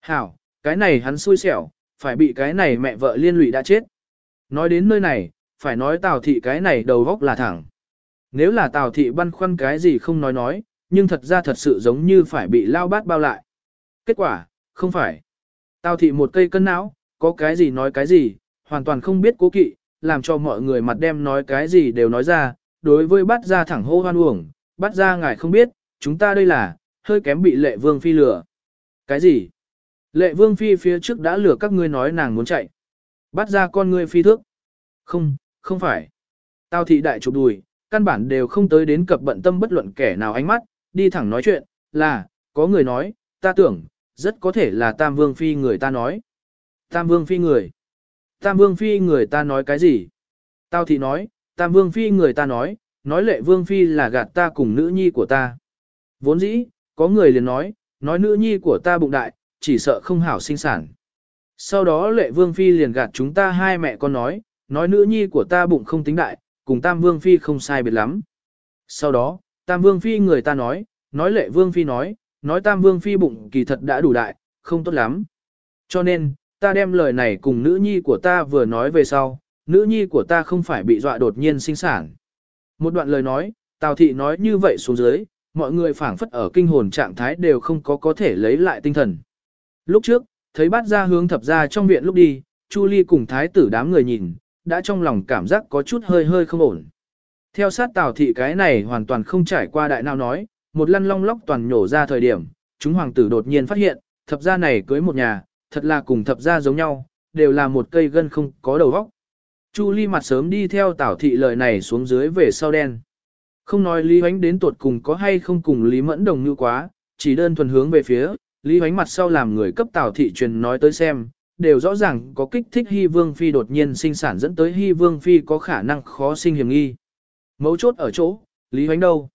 Hảo, cái này hắn xui xẻo, phải bị cái này mẹ vợ liên lụy đã chết. Nói đến nơi này, phải nói Tào thị cái này đầu góc là thẳng. Nếu là Tào thị băn khoăn cái gì không nói nói, nhưng thật ra thật sự giống như phải bị lao bát bao lại. Kết quả, không phải. Tào thị một cây cân não, có cái gì nói cái gì, hoàn toàn không biết cố kỵ, làm cho mọi người mặt đem nói cái gì đều nói ra, đối với bắt ra thẳng hô hoan uổng, bắt ra ngài không biết, chúng ta đây là, hơi kém bị lệ vương phi lừa. Cái gì? Lệ vương phi phía trước đã lừa các ngươi nói nàng muốn chạy. Bắt ra con ngươi phi thước. Không, không phải. Tao thị đại chụp đùi, căn bản đều không tới đến cập bận tâm bất luận kẻ nào ánh mắt, đi thẳng nói chuyện, là, có người nói, ta tưởng, rất có thể là Tam Vương Phi người ta nói. Tam Vương Phi người. Tam Vương Phi người ta nói cái gì? Tao thị nói, Tam Vương Phi người ta nói, nói lệ Vương Phi là gạt ta cùng nữ nhi của ta. Vốn dĩ, có người liền nói, nói nữ nhi của ta bụng đại, chỉ sợ không hảo sinh sản. Sau đó lệ Vương Phi liền gạt chúng ta hai mẹ con nói, nói nữ nhi của ta bụng không tính đại, cùng Tam Vương Phi không sai biệt lắm. Sau đó, Tam Vương Phi người ta nói, nói lệ Vương Phi nói, nói Tam Vương Phi bụng kỳ thật đã đủ đại, không tốt lắm. Cho nên, ta đem lời này cùng nữ nhi của ta vừa nói về sau, nữ nhi của ta không phải bị dọa đột nhiên sinh sản. Một đoạn lời nói, Tào Thị nói như vậy xuống dưới, mọi người phảng phất ở kinh hồn trạng thái đều không có có thể lấy lại tinh thần. Lúc trước, thấy bát ra hướng thập ra trong viện lúc đi, Chu Ly cùng thái tử đám người nhìn, đã trong lòng cảm giác có chút hơi hơi không ổn. Theo sát Tào Thị cái này hoàn toàn không trải qua đại nào nói, một lăn long lóc toàn nhổ ra thời điểm, chúng hoàng tử đột nhiên phát hiện, thập gia này cưới một nhà, thật là cùng thập gia giống nhau, đều là một cây gân không có đầu vóc. Chu Ly mặt sớm đi theo Tảo Thị lời này xuống dưới về sau đen. Không nói Lý Hoánh đến tuột cùng có hay không cùng Lý Mẫn đồng như quá, chỉ đơn thuần hướng về phía, Lý Hoánh mặt sau làm người cấp Tảo Thị truyền nói tới xem, đều rõ ràng có kích thích Hy Vương Phi đột nhiên sinh sản dẫn tới Hy Vương Phi có khả năng khó sinh hiểm nghi. Mấu chốt ở chỗ, Lý Hoánh đâu?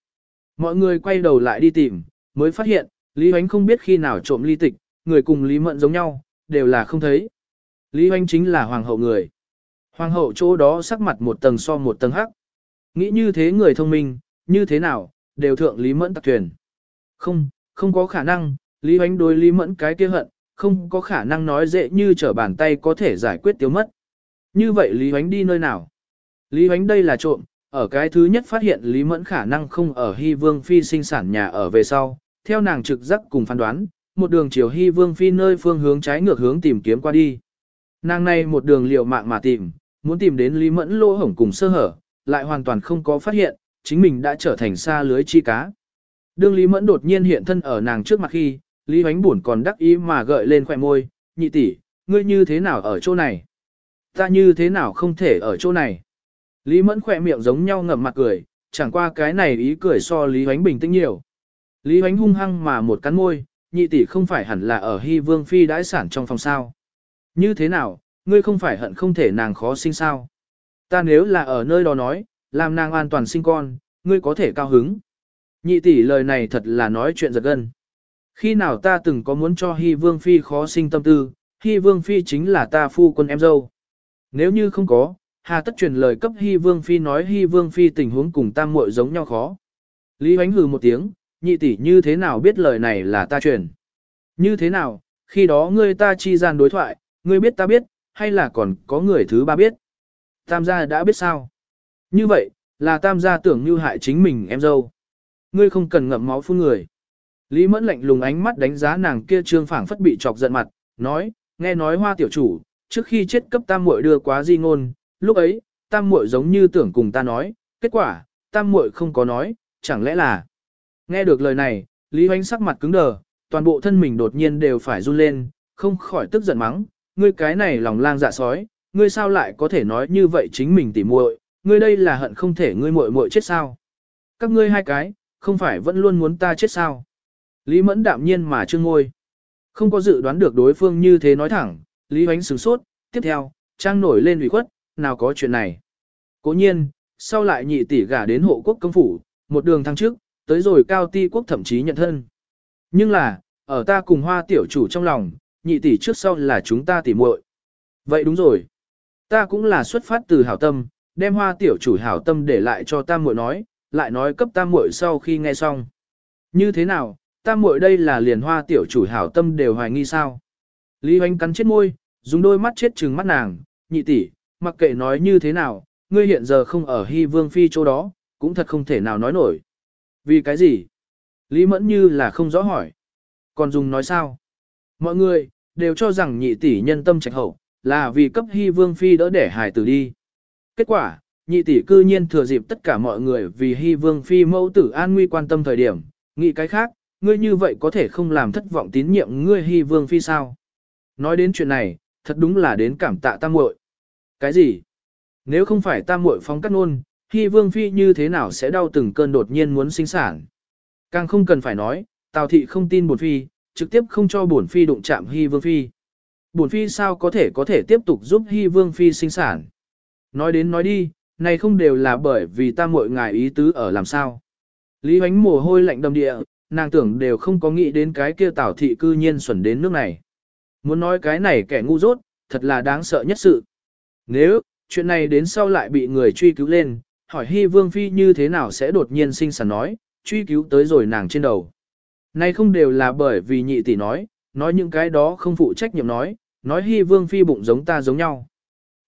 Mọi người quay đầu lại đi tìm, mới phát hiện, Lý Hoánh không biết khi nào trộm ly tịch, người cùng Lý Mẫn giống nhau, đều là không thấy. Lý Hoanh chính là hoàng hậu người. Hoàng hậu chỗ đó sắc mặt một tầng so một tầng hắc. Nghĩ như thế người thông minh, như thế nào, đều thượng Lý Mẫn tặc thuyền. Không, không có khả năng, Lý Hoanh đối Lý Mẫn cái kia hận, không có khả năng nói dễ như trở bàn tay có thể giải quyết tiêu mất. Như vậy Lý Hoánh đi nơi nào? Lý Hoánh đây là trộm, ở cái thứ nhất phát hiện Lý Mẫn khả năng không ở Hy Vương Phi sinh sản nhà ở về sau, theo nàng trực giác cùng phán đoán, một đường chiều Hy Vương Phi nơi phương hướng trái ngược hướng tìm kiếm qua đi. Nàng này một đường liều mạng mà tìm, muốn tìm đến Lý Mẫn lỗ hổng cùng sơ hở, lại hoàn toàn không có phát hiện, chính mình đã trở thành xa lưới chi cá. Đương Lý Mẫn đột nhiên hiện thân ở nàng trước mặt khi, Lý Hoánh buồn còn đắc ý mà gợi lên khỏe môi, nhị tỷ, ngươi như thế nào ở chỗ này? Ta như thế nào không thể ở chỗ này? Lý Mẫn khỏe miệng giống nhau ngậm mặt cười, chẳng qua cái này ý cười so Lý Hoánh bình tĩnh nhiều. Lý Hoánh hung hăng mà một cắn môi, nhị tỷ không phải hẳn là ở Hy Vương Phi đãi sản trong phòng sao. Như thế nào, ngươi không phải hận không thể nàng khó sinh sao. Ta nếu là ở nơi đó nói, làm nàng an toàn sinh con, ngươi có thể cao hứng. Nhị tỷ lời này thật là nói chuyện giật gân. Khi nào ta từng có muốn cho Hy Vương Phi khó sinh tâm tư, Hy Vương Phi chính là ta phu quân em dâu. Nếu như không có, hà tất truyền lời cấp Hy Vương Phi nói Hy Vương Phi tình huống cùng tam muội giống nhau khó. Lý Hoánh hừ một tiếng, nhị tỷ như thế nào biết lời này là ta truyền. Như thế nào, khi đó ngươi ta chi gian đối thoại, ngươi biết ta biết, hay là còn có người thứ ba biết. Tam gia đã biết sao. Như vậy, là tam gia tưởng như hại chính mình em dâu. Ngươi không cần ngậm máu phun người. Lý Mẫn lạnh lùng ánh mắt đánh giá nàng kia trương phảng phất bị chọc giận mặt, nói, nghe nói hoa tiểu chủ, trước khi chết cấp tam muội đưa quá di ngôn, lúc ấy, tam muội giống như tưởng cùng ta nói, kết quả, tam muội không có nói, chẳng lẽ là. Nghe được lời này, Lý Hoánh sắc mặt cứng đờ, toàn bộ thân mình đột nhiên đều phải run lên, không khỏi tức giận mắng, ngươi cái này lòng lang dạ sói, ngươi sao lại có thể nói như vậy chính mình tỉ muội, ngươi đây là hận không thể ngươi muội muội chết sao? Các ngươi hai cái, không phải vẫn luôn muốn ta chết sao? Lý Mẫn đạm nhiên mà trương ngôi. Không có dự đoán được đối phương như thế nói thẳng, Lý Hoánh sửng sốt, tiếp theo, trang nổi lên ủy khuất, nào có chuyện này. Cố nhiên, sau lại nhị tỷ gả đến hộ quốc công phủ, một đường thăng trước, tới rồi cao ti quốc thậm chí nhận thân. Nhưng là, ở ta cùng hoa tiểu chủ trong lòng, nhị tỷ trước sau là chúng ta tỉ muội. Vậy đúng rồi. Ta cũng là xuất phát từ hảo tâm, đem hoa tiểu chủ hảo tâm để lại cho ta muội nói, lại nói cấp ta muội sau khi nghe xong. Như thế nào, ta muội đây là liền hoa tiểu chủ hảo tâm đều hoài nghi sao? Lý Hoành cắn chết môi, dùng đôi mắt chết trừng mắt nàng, nhị tỷ, mặc kệ nói như thế nào, ngươi hiện giờ không ở Hy Vương Phi chỗ đó, cũng thật không thể nào nói nổi. Vì cái gì? Lý Mẫn như là không rõ hỏi. Còn dùng nói sao? Mọi người, đều cho rằng nhị tỷ nhân tâm trạch hậu, là vì cấp Hy Vương Phi đỡ để hài tử đi. Kết quả, nhị tỷ cư nhiên thừa dịp tất cả mọi người vì Hy Vương Phi mẫu tử an nguy quan tâm thời điểm, nghĩ cái khác, ngươi như vậy có thể không làm thất vọng tín nhiệm ngươi Hy Vương Phi sao? Nói đến chuyện này, thật đúng là đến cảm tạ tam muội. Cái gì? Nếu không phải tam muội phóng cắt nôn, Hy Vương Phi như thế nào sẽ đau từng cơn đột nhiên muốn sinh sản? Càng không cần phải nói, Tào thị không tin bổn phi, trực tiếp không cho bổn phi đụng chạm Hy Vương Phi. Bổn phi sao có thể có thể tiếp tục giúp Hy Vương Phi sinh sản? Nói đến nói đi, này không đều là bởi vì ta muội ngài ý tứ ở làm sao? Lý Huánh mồ hôi lạnh đầm địa, nàng tưởng đều không có nghĩ đến cái kia Tào thị cư nhiên xuẩn đến nước này. Muốn nói cái này kẻ ngu dốt, thật là đáng sợ nhất sự. Nếu, chuyện này đến sau lại bị người truy cứu lên, hỏi Hy Vương Phi như thế nào sẽ đột nhiên sinh sản nói, truy cứu tới rồi nàng trên đầu. Này không đều là bởi vì nhị tỷ nói, nói những cái đó không phụ trách nhiệm nói, nói Hy Vương Phi bụng giống ta giống nhau.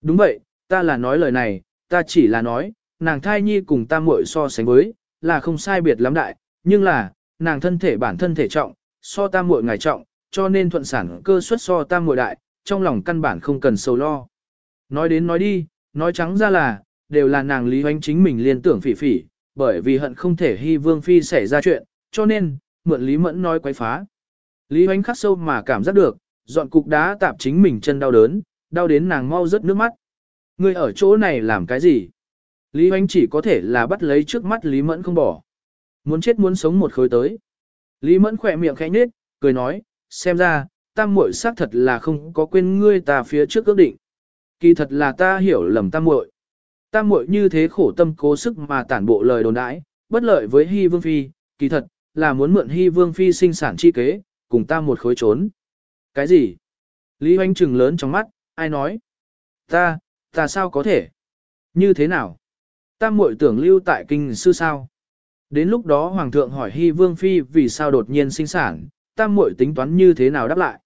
Đúng vậy, ta là nói lời này, ta chỉ là nói, nàng thai nhi cùng ta muội so sánh với, là không sai biệt lắm đại, nhưng là, nàng thân thể bản thân thể trọng, so ta muội ngài trọng, cho nên thuận sản cơ suất so ta muội đại, trong lòng căn bản không cần sầu lo. Nói đến nói đi, nói trắng ra là, đều là nàng Lý Hoánh chính mình liên tưởng phỉ phỉ, bởi vì hận không thể hy vương phi xảy ra chuyện, cho nên, mượn Lý Mẫn nói quấy phá. Lý Hoánh khắc sâu mà cảm giác được, dọn cục đá tạp chính mình chân đau đớn, đau đến nàng mau rớt nước mắt. Ngươi ở chỗ này làm cái gì? Lý Hoánh chỉ có thể là bắt lấy trước mắt Lý Mẫn không bỏ. Muốn chết muốn sống một khối tới. Lý Mẫn khỏe miệng khẽ nhếch, cười nói, xem ra, tam muội xác thật là không có quên ngươi ta phía trước ước định. Kỳ thật là ta hiểu lầm tam muội. Tam muội như thế khổ tâm cố sức mà tản bộ lời đồn đãi, bất lợi với Hy Vương Phi, kỳ thật, là muốn mượn Hy Vương Phi sinh sản chi kế, cùng ta một khối trốn. Cái gì? Lý Hoánh trừng lớn trong mắt, ai nói? Ta, ta sao có thể? Như thế nào? Tam muội tưởng lưu tại kinh sư sao? Đến lúc đó Hoàng thượng hỏi Hy Vương Phi vì sao đột nhiên sinh sản, tam muội tính toán như thế nào đáp lại.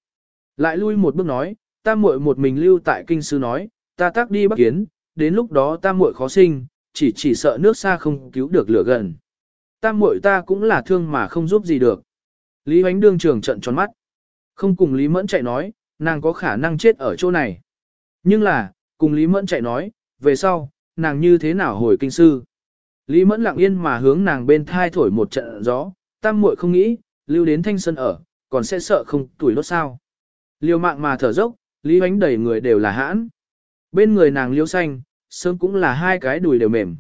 Lại lui một bước nói, tam muội một mình lưu tại kinh sư nói, ta tác đi bắc kiến, đến lúc đó tam muội khó sinh, chỉ chỉ sợ nước xa không cứu được lửa gần. Tam muội ta cũng là thương mà không giúp gì được. Lý Hoánh đương trường trận tròn mắt. Không cùng Lý Mẫn chạy nói, nàng có khả năng chết ở chỗ này. Nhưng là, cùng Lý Mẫn chạy nói, về sau, nàng như thế nào hồi kinh sư. Lý Mẫn lặng yên mà hướng nàng bên thai thổi một trận gió, tam muội không nghĩ, lưu đến thanh sân ở, còn sẽ sợ không tuổi đốt sao. liều mạng mà thở dốc, Lý Hoánh đầy người đều là hãn. Bên người nàng liêu xanh, sớm cũng là hai cái đùi đều mềm.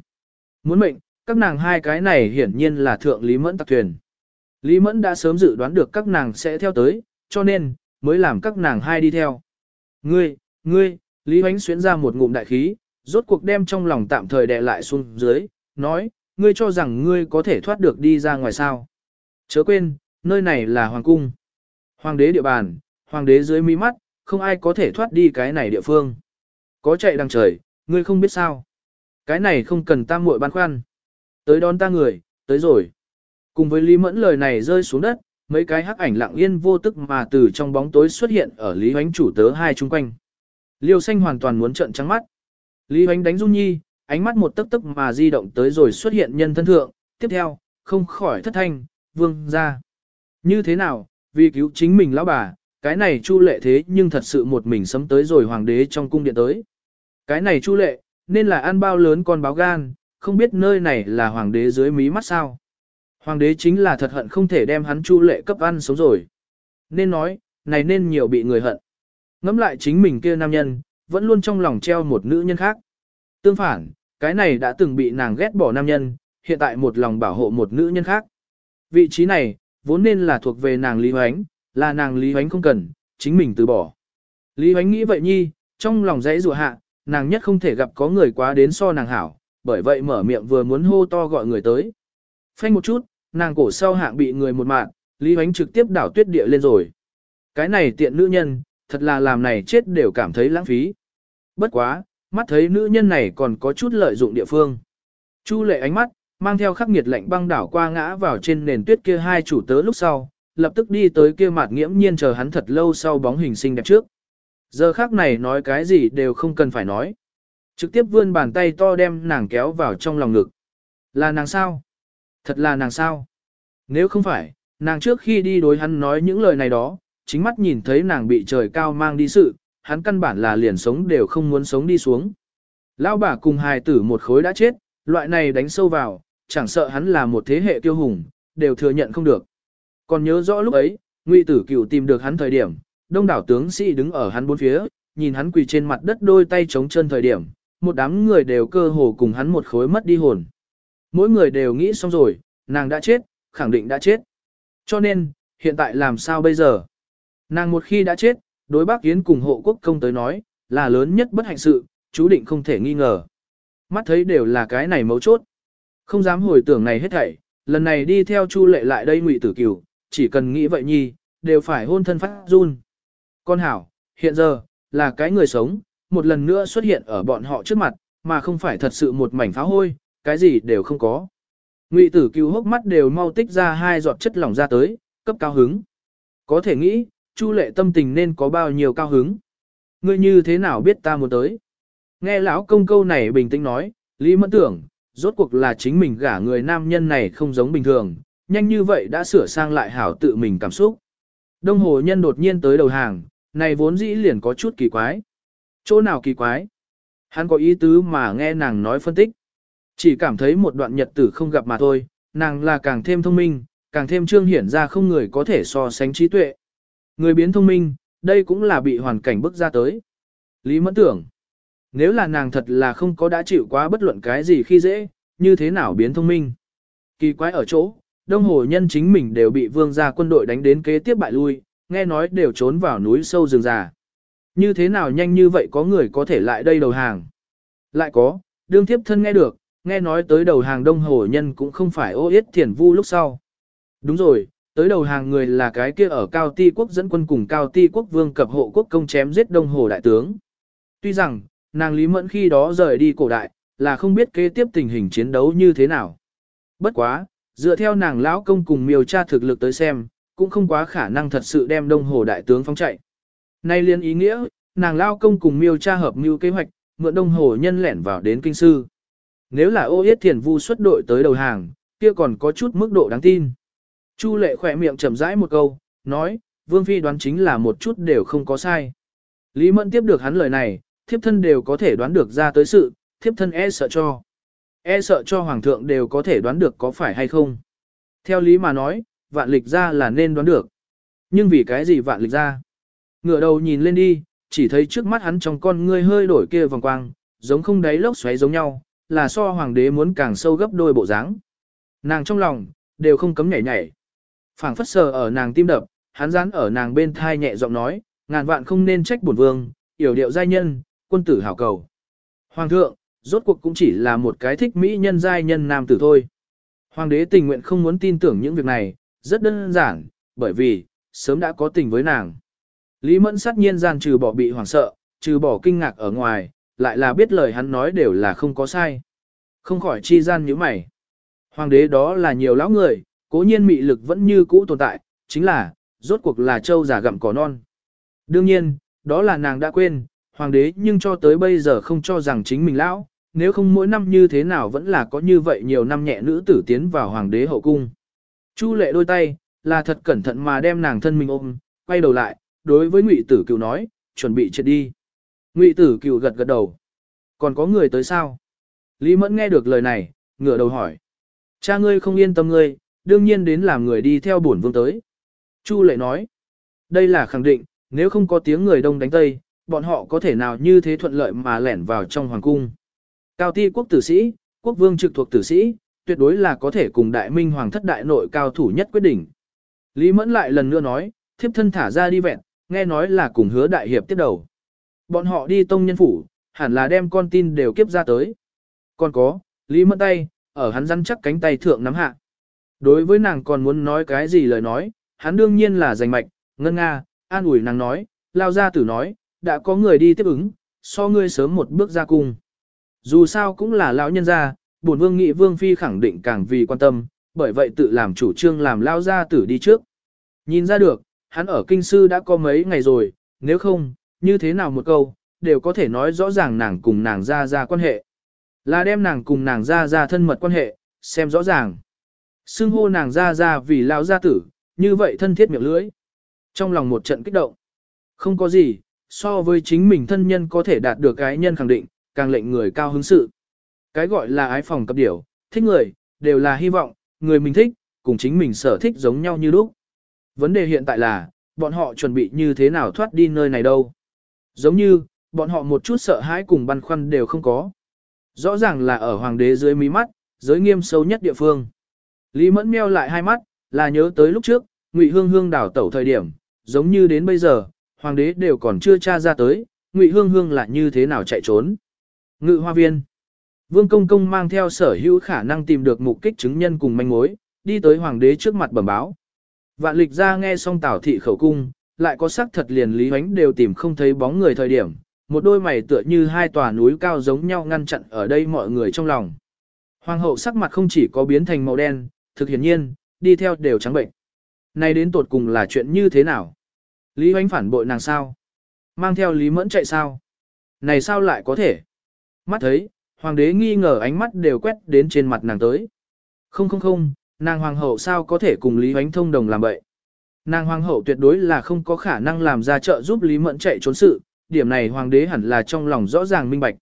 Muốn mệnh, các nàng hai cái này hiển nhiên là thượng Lý Mẫn tặc thuyền. Lý Mẫn đã sớm dự đoán được các nàng sẽ theo tới, cho nên, mới làm các nàng hai đi theo. Ngươi, ngươi, Lý Hoánh xuyến ra một ngụm đại khí, rốt cuộc đem trong lòng tạm thời đè lại xuống dưới, nói, ngươi cho rằng ngươi có thể thoát được đi ra ngoài sao. Chớ quên, nơi này là hoàng cung. Hoàng đế địa bàn, hoàng đế dưới mí mắt, không ai có thể thoát đi cái này địa phương. Có chạy đằng trời, ngươi không biết sao. Cái này không cần tam muội băn khoăn. Tới đón ta người, tới rồi. Cùng với Lý Mẫn lời này rơi xuống đất, mấy cái hắc ảnh lặng yên vô tức mà từ trong bóng tối xuất hiện ở Lý Hoánh chủ tớ hai chung quanh. Liêu xanh hoàn toàn muốn trợn trắng mắt. Lý Hoánh đánh run nhi, ánh mắt một tấc tấc mà di động tới rồi xuất hiện nhân thân thượng, tiếp theo, không khỏi thất thanh, vương ra. Như thế nào, vì cứu chính mình lão bà, cái này chu lệ thế nhưng thật sự một mình sấm tới rồi hoàng đế trong cung điện tới. Cái này chu lệ, nên là ăn bao lớn con báo gan, không biết nơi này là hoàng đế dưới mí mắt sao. Hoàng đế chính là thật hận không thể đem hắn chu lệ cấp ăn sống rồi. Nên nói, này nên nhiều bị người hận. Ngắm lại chính mình kia nam nhân, vẫn luôn trong lòng treo một nữ nhân khác. Tương phản, cái này đã từng bị nàng ghét bỏ nam nhân, hiện tại một lòng bảo hộ một nữ nhân khác. Vị trí này, vốn nên là thuộc về nàng Lý Hoánh, là nàng Lý Hoánh không cần, chính mình từ bỏ. Lý Hoánh nghĩ vậy nhi, trong lòng dãy rùa hạ, nàng nhất không thể gặp có người quá đến so nàng hảo, bởi vậy mở miệng vừa muốn hô to gọi người tới. Phanh một chút, nàng cổ sau hạng bị người một mạng, Lý Hoánh trực tiếp đảo tuyết địa lên rồi. Cái này tiện nữ nhân, thật là làm này chết đều cảm thấy lãng phí. Bất quá, mắt thấy nữ nhân này còn có chút lợi dụng địa phương. Chu lệ ánh mắt, mang theo khắc nghiệt lạnh băng đảo qua ngã vào trên nền tuyết kia hai chủ tớ lúc sau, lập tức đi tới kia mặt nghiễm nhiên chờ hắn thật lâu sau bóng hình xinh đẹp trước. Giờ khác này nói cái gì đều không cần phải nói. Trực tiếp vươn bàn tay to đem nàng kéo vào trong lòng ngực. Là nàng sao? Thật là nàng sao? Nếu không phải, nàng trước khi đi đối hắn nói những lời này đó, chính mắt nhìn thấy nàng bị trời cao mang đi sự, hắn căn bản là liền sống đều không muốn sống đi xuống. Lão bà cùng hài tử một khối đã chết, loại này đánh sâu vào, chẳng sợ hắn là một thế hệ tiêu hùng, đều thừa nhận không được. Còn nhớ rõ lúc ấy, Ngụy Tử Cửu tìm được hắn thời điểm, đông đảo tướng sĩ đứng ở hắn bốn phía, nhìn hắn quỳ trên mặt đất đôi tay chống chân thời điểm, một đám người đều cơ hồ cùng hắn một khối mất đi hồn. Mỗi người đều nghĩ xong rồi, nàng đã chết, khẳng định đã chết. Cho nên, hiện tại làm sao bây giờ? Nàng một khi đã chết, đối bác Yến cùng hộ quốc công tới nói, là lớn nhất bất hạnh sự, chú định không thể nghi ngờ. Mắt thấy đều là cái này mấu chốt. Không dám hồi tưởng này hết thảy, lần này đi theo Chu Lệ lại đây ngụy tử cửu, chỉ cần nghĩ vậy nhi, đều phải hôn thân phát run. Con hảo, hiện giờ, là cái người sống, một lần nữa xuất hiện ở bọn họ trước mặt, mà không phải thật sự một mảnh pháo hôi, cái gì đều không có. Ngụy tử cứu hốc mắt đều mau tích ra hai giọt chất lỏng ra tới, cấp cao hứng. Có thể nghĩ, Chu lệ tâm tình nên có bao nhiêu cao hứng. Ngươi như thế nào biết ta muốn tới? Nghe lão công câu này bình tĩnh nói, Lý Mẫn tưởng, rốt cuộc là chính mình gả người nam nhân này không giống bình thường, nhanh như vậy đã sửa sang lại hảo tự mình cảm xúc. Đông hồ nhân đột nhiên tới đầu hàng, này vốn dĩ liền có chút kỳ quái. Chỗ nào kỳ quái? Hắn có ý tứ mà nghe nàng nói phân tích. Chỉ cảm thấy một đoạn nhật tử không gặp mà thôi, nàng là càng thêm thông minh, càng thêm trương hiển ra không người có thể so sánh trí tuệ. Người biến thông minh, đây cũng là bị hoàn cảnh bức ra tới. Lý mẫn tưởng, nếu là nàng thật là không có đã chịu quá bất luận cái gì khi dễ, như thế nào biến thông minh. Kỳ quái ở chỗ, đông hồ nhân chính mình đều bị vương gia quân đội đánh đến kế tiếp bại lui, nghe nói đều trốn vào núi sâu rừng già. Như thế nào nhanh như vậy có người có thể lại đây đầu hàng? Lại có, đương tiếp thân nghe được, nghe nói tới đầu hàng đông hồ nhân cũng không phải ô yết thiền vu lúc sau. Đúng rồi, tới đầu hàng người là cái kia ở Cao Ti quốc dẫn quân cùng Cao Ti quốc vương cập hộ quốc công chém giết Đông Hồ đại tướng. Tuy rằng, nàng Lý Mẫn khi đó rời đi cổ đại, là không biết kế tiếp tình hình chiến đấu như thế nào. Bất quá, dựa theo nàng lão công cùng miêu tra thực lực tới xem, cũng không quá khả năng thật sự đem Đông Hồ đại tướng phóng chạy. Nay liên ý nghĩa, nàng lao công cùng miêu tra hợp mưu kế hoạch, mượn Đông Hồ nhân lẻn vào đến kinh sư. Nếu là ô yết thiền vu xuất đội tới đầu hàng, kia còn có chút mức độ đáng tin. Chu lệ khỏe miệng chậm rãi một câu, nói, Vương Phi đoán chính là một chút đều không có sai. Lý Mẫn tiếp được hắn lời này, thiếp thân đều có thể đoán được ra tới sự, thiếp thân e sợ cho. E sợ cho Hoàng thượng đều có thể đoán được có phải hay không. Theo lý mà nói, vạn lịch ra là nên đoán được. Nhưng vì cái gì vạn lịch ra? Ngựa đầu nhìn lên đi, chỉ thấy trước mắt hắn trong con ngươi hơi đổi kia vòng quang, giống không đáy lốc xoáy giống nhau, là so hoàng đế muốn càng sâu gấp đôi bộ dáng. Nàng trong lòng, đều không cấm nhảy nhảy phảng phất sờ ở nàng tim đập, hắn dán ở nàng bên thai nhẹ giọng nói, ngàn vạn không nên trách bổn vương, yểu điệu giai nhân, quân tử hảo cầu. Hoàng thượng, rốt cuộc cũng chỉ là một cái thích mỹ nhân giai nhân nam tử thôi. Hoàng đế tình nguyện không muốn tin tưởng những việc này, rất đơn giản, bởi vì, sớm đã có tình với nàng. Lý mẫn sát nhiên gian trừ bỏ bị hoảng sợ, trừ bỏ kinh ngạc ở ngoài, lại là biết lời hắn nói đều là không có sai. Không khỏi chi gian như mày. Hoàng đế đó là nhiều lão người, Cố nhiên mị lực vẫn như cũ tồn tại, chính là, rốt cuộc là châu giả gặm cỏ non. Đương nhiên, đó là nàng đã quên, hoàng đế nhưng cho tới bây giờ không cho rằng chính mình lão, nếu không mỗi năm như thế nào vẫn là có như vậy nhiều năm nhẹ nữ tử tiến vào hoàng đế hậu cung. Chu lệ đôi tay, là thật cẩn thận mà đem nàng thân mình ôm, quay đầu lại, đối với ngụy tử cựu nói, chuẩn bị chết đi. Ngụy tử cựu gật gật đầu. Còn có người tới sao? Lý mẫn nghe được lời này, ngửa đầu hỏi. Cha ngươi không yên tâm ngươi, đương nhiên đến làm người đi theo bổn vương tới. Chu lệ nói, đây là khẳng định, nếu không có tiếng người đông đánh tây, bọn họ có thể nào như thế thuận lợi mà lẻn vào trong hoàng cung. Cao ti quốc tử sĩ, quốc vương trực thuộc tử sĩ, tuyệt đối là có thể cùng đại minh hoàng thất đại nội cao thủ nhất quyết định. Lý Mẫn lại lần nữa nói, thiếp thân thả ra đi vẹn, nghe nói là cùng hứa đại hiệp tiếp đầu. Bọn họ đi tông nhân phủ, hẳn là đem con tin đều kiếp ra tới. Còn có, Lý Mẫn tay, ở hắn rắn chắc cánh tay thượng nắm hạ. Đối với nàng còn muốn nói cái gì lời nói, hắn đương nhiên là giành mạch, ngân nga, an ủi nàng nói, lao ra tử nói, đã có người đi tiếp ứng, so ngươi sớm một bước ra cùng Dù sao cũng là lão nhân gia, bổn vương nghị vương phi khẳng định càng vì quan tâm, bởi vậy tự làm chủ trương làm lao gia tử đi trước. Nhìn ra được, hắn ở kinh sư đã có mấy ngày rồi, nếu không, như thế nào một câu, đều có thể nói rõ ràng nàng cùng nàng ra ra quan hệ. Là đem nàng cùng nàng ra ra thân mật quan hệ, xem rõ ràng. Xưng hô nàng ra ra vì lao gia tử, như vậy thân thiết miệng lưỡi. Trong lòng một trận kích động. Không có gì, so với chính mình thân nhân có thể đạt được cái nhân khẳng định, càng lệnh người cao hứng sự. Cái gọi là ái phòng cấp điểu, thích người, đều là hy vọng, người mình thích, cùng chính mình sở thích giống nhau như lúc. Vấn đề hiện tại là, bọn họ chuẩn bị như thế nào thoát đi nơi này đâu. Giống như, bọn họ một chút sợ hãi cùng băn khoăn đều không có. Rõ ràng là ở hoàng đế dưới mí mắt, giới nghiêm sâu nhất địa phương. Lý mẫn meo lại hai mắt, là nhớ tới lúc trước, ngụy hương hương đảo tẩu thời điểm, giống như đến bây giờ, hoàng đế đều còn chưa tra ra tới, ngụy hương hương là như thế nào chạy trốn. Ngự hoa viên. Vương công công mang theo sở hữu khả năng tìm được mục kích chứng nhân cùng manh mối, đi tới hoàng đế trước mặt bẩm báo. Vạn lịch ra nghe xong tảo thị khẩu cung, lại có sắc thật liền lý hoánh đều tìm không thấy bóng người thời điểm, một đôi mày tựa như hai tòa núi cao giống nhau ngăn chặn ở đây mọi người trong lòng. Hoàng hậu sắc mặt không chỉ có biến thành màu đen, thực hiển nhiên, đi theo đều trắng bệnh. Này đến tột cùng là chuyện như thế nào? Lý hoánh phản bội nàng sao? Mang theo Lý mẫn chạy sao? Này sao lại có thể? Mắt thấy, hoàng đế nghi ngờ ánh mắt đều quét đến trên mặt nàng tới. Không không không, nàng hoàng hậu sao có thể cùng Lý hoánh thông đồng làm vậy? Nàng hoàng hậu tuyệt đối là không có khả năng làm ra trợ giúp Lý Mẫn chạy trốn sự, điểm này hoàng đế hẳn là trong lòng rõ ràng minh bạch.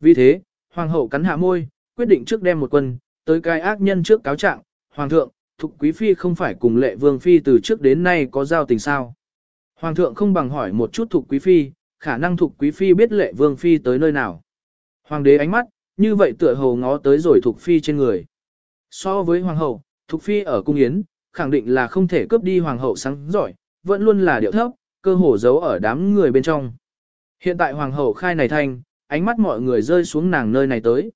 Vì thế, hoàng hậu cắn hạ môi, quyết định trước đem một quân, tới cái ác nhân trước cáo trạng, hoàng thượng, thục quý phi không phải cùng lệ vương phi từ trước đến nay có giao tình sao. Hoàng thượng không bằng hỏi một chút thục quý phi, khả năng thục quý phi biết lệ vương phi tới nơi nào. Hoàng đế ánh mắt, như vậy tựa hồ ngó tới rồi thục phi trên người. So với hoàng hậu, thục phi ở cung yến, khẳng định là không thể cướp đi hoàng hậu sáng giỏi, vẫn luôn là điệu thấp, cơ hồ giấu ở đám người bên trong. Hiện tại hoàng hậu khai này thanh, ánh mắt mọi người rơi xuống nàng nơi này tới.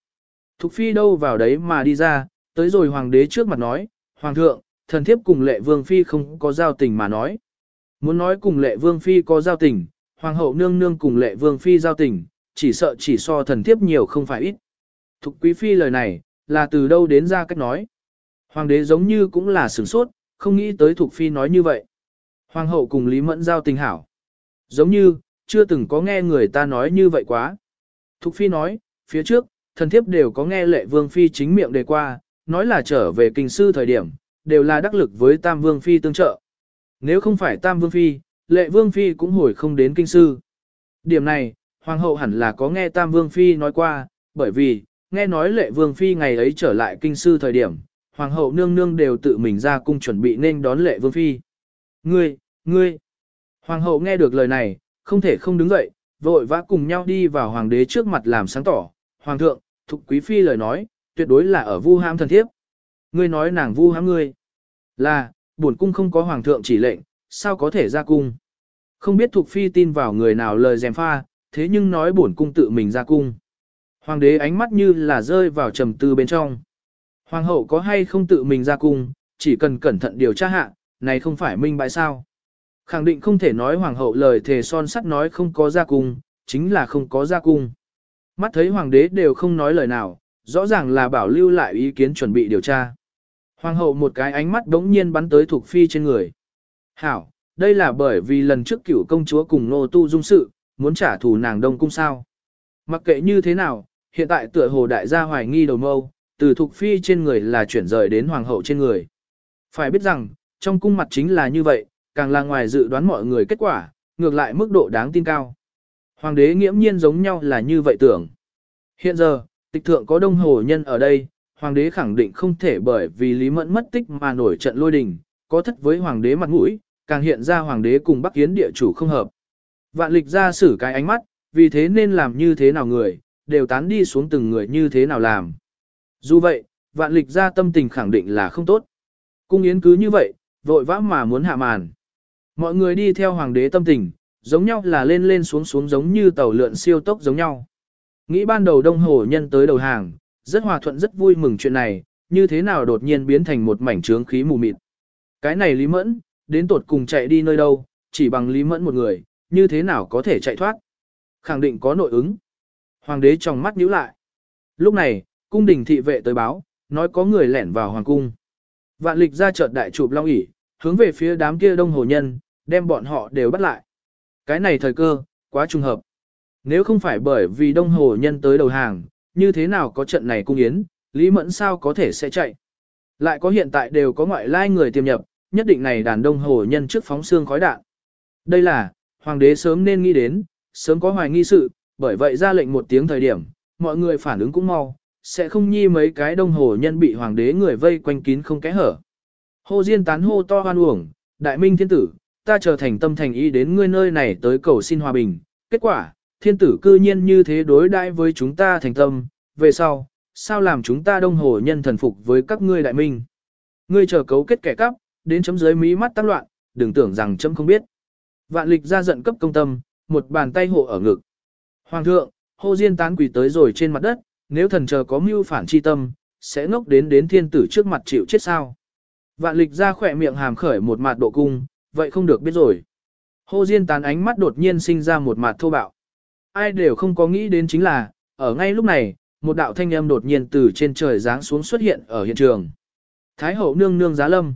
Thục phi đâu vào đấy mà đi ra, tới rồi hoàng đế trước mặt nói, hoàng thượng, thần thiếp cùng lệ vương phi không có giao tình mà nói. Muốn nói cùng lệ vương phi có giao tình, hoàng hậu nương nương cùng lệ vương phi giao tình, chỉ sợ chỉ so thần thiếp nhiều không phải ít. Thục quý phi lời này, là từ đâu đến ra cách nói. Hoàng đế giống như cũng là sửng sốt, không nghĩ tới Thục Phi nói như vậy. Hoàng hậu cùng Lý Mẫn giao tình hảo. Giống như, chưa từng có nghe người ta nói như vậy quá. Thục Phi nói, phía trước, thần thiếp đều có nghe lệ vương Phi chính miệng đề qua, nói là trở về kinh sư thời điểm, đều là đắc lực với Tam Vương Phi tương trợ. Nếu không phải Tam Vương Phi, lệ Vương Phi cũng hồi không đến kinh sư. Điểm này, Hoàng hậu hẳn là có nghe Tam Vương Phi nói qua, bởi vì, nghe nói lệ Vương Phi ngày ấy trở lại kinh sư thời điểm, hoàng hậu nương nương đều tự mình ra cung chuẩn bị nên đón lệ vương phi. Ngươi, ngươi. Hoàng hậu nghe được lời này, không thể không đứng dậy, vội vã cùng nhau đi vào hoàng đế trước mặt làm sáng tỏ. Hoàng thượng, thục quý phi lời nói, tuyệt đối là ở vu ham thần thiếp. Ngươi nói nàng vu ham ngươi. Là, bổn cung không có hoàng thượng chỉ lệnh, sao có thể ra cung. Không biết thục phi tin vào người nào lời dèm pha, thế nhưng nói bổn cung tự mình ra cung. Hoàng đế ánh mắt như là rơi vào trầm tư bên trong. Hoàng hậu có hay không tự mình ra cung, chỉ cần cẩn thận điều tra hạ, này không phải minh bại sao. Khẳng định không thể nói hoàng hậu lời thề son sắt nói không có ra cung, chính là không có ra cung. Mắt thấy hoàng đế đều không nói lời nào, rõ ràng là bảo lưu lại ý kiến chuẩn bị điều tra. Hoàng hậu một cái ánh mắt đống nhiên bắn tới thuộc phi trên người. Hảo, đây là bởi vì lần trước cửu công chúa cùng nô tu dung sự, muốn trả thù nàng đông cung sao. Mặc kệ như thế nào, hiện tại tựa hồ đại gia hoài nghi đầu mâu, từ Thục Phi trên người là chuyển rời đến Hoàng hậu trên người. Phải biết rằng, trong cung mặt chính là như vậy, càng là ngoài dự đoán mọi người kết quả, ngược lại mức độ đáng tin cao. Hoàng đế nghiễm nhiên giống nhau là như vậy tưởng. Hiện giờ, tịch thượng có đông hồ nhân ở đây, hoàng đế khẳng định không thể bởi vì Lý Mẫn mất tích mà nổi trận lôi đình, có thất với hoàng đế mặt mũi, càng hiện ra hoàng đế cùng Bắc Kiến địa chủ không hợp. Vạn lịch ra xử cái ánh mắt, vì thế nên làm như thế nào người, đều tán đi xuống từng người như thế nào làm. Dù vậy, vạn lịch ra tâm tình khẳng định là không tốt. Cung yến cứ như vậy, vội vã mà muốn hạ màn. Mọi người đi theo hoàng đế tâm tình, giống nhau là lên lên xuống xuống giống như tàu lượn siêu tốc giống nhau. Nghĩ ban đầu đông hồ nhân tới đầu hàng, rất hòa thuận rất vui mừng chuyện này, như thế nào đột nhiên biến thành một mảnh trướng khí mù mịt. Cái này Lý Mẫn, đến tột cùng chạy đi nơi đâu, chỉ bằng Lý Mẫn một người, như thế nào có thể chạy thoát. Khẳng định có nội ứng. Hoàng đế trong mắt nhíu lại. Lúc này, cung đình thị vệ tới báo, nói có người lẻn vào hoàng cung. Vạn lịch ra chợt đại chụp long ỉ, hướng về phía đám kia đông hồ nhân, đem bọn họ đều bắt lại. Cái này thời cơ, quá trùng hợp. Nếu không phải bởi vì đông hồ nhân tới đầu hàng, như thế nào có trận này cung yến, Lý Mẫn sao có thể sẽ chạy. Lại có hiện tại đều có ngoại lai người tiềm nhập, nhất định này đàn đông hồ nhân trước phóng xương khói đạn. Đây là, hoàng đế sớm nên nghĩ đến, sớm có hoài nghi sự, bởi vậy ra lệnh một tiếng thời điểm, mọi người phản ứng cũng mau, sẽ không nhi mấy cái đông hồ nhân bị hoàng đế người vây quanh kín không kẽ hở. Hồ Diên tán hô to hoan uổng, đại minh thiên tử, ta trở thành tâm thành ý đến ngươi nơi này tới cầu xin hòa bình. Kết quả, thiên tử cư nhiên như thế đối đãi với chúng ta thành tâm, về sau, sao làm chúng ta đông hồ nhân thần phục với các ngươi đại minh. Ngươi chờ cấu kết kẻ cắp, đến chấm dưới mí mắt tác loạn, đừng tưởng rằng chấm không biết. Vạn lịch ra giận cấp công tâm, một bàn tay hộ ở ngực. Hoàng thượng, hô diên tán quỷ tới rồi trên mặt đất, nếu thần chờ có mưu phản chi tâm, sẽ ngốc đến đến thiên tử trước mặt chịu chết sao. Vạn lịch ra khỏe miệng hàm khởi một mặt độ cung, vậy không được biết rồi. Hô diên tán ánh mắt đột nhiên sinh ra một mặt thô bạo. Ai đều không có nghĩ đến chính là, ở ngay lúc này, một đạo thanh âm đột nhiên từ trên trời giáng xuống xuất hiện ở hiện trường. Thái hậu nương nương giá lâm.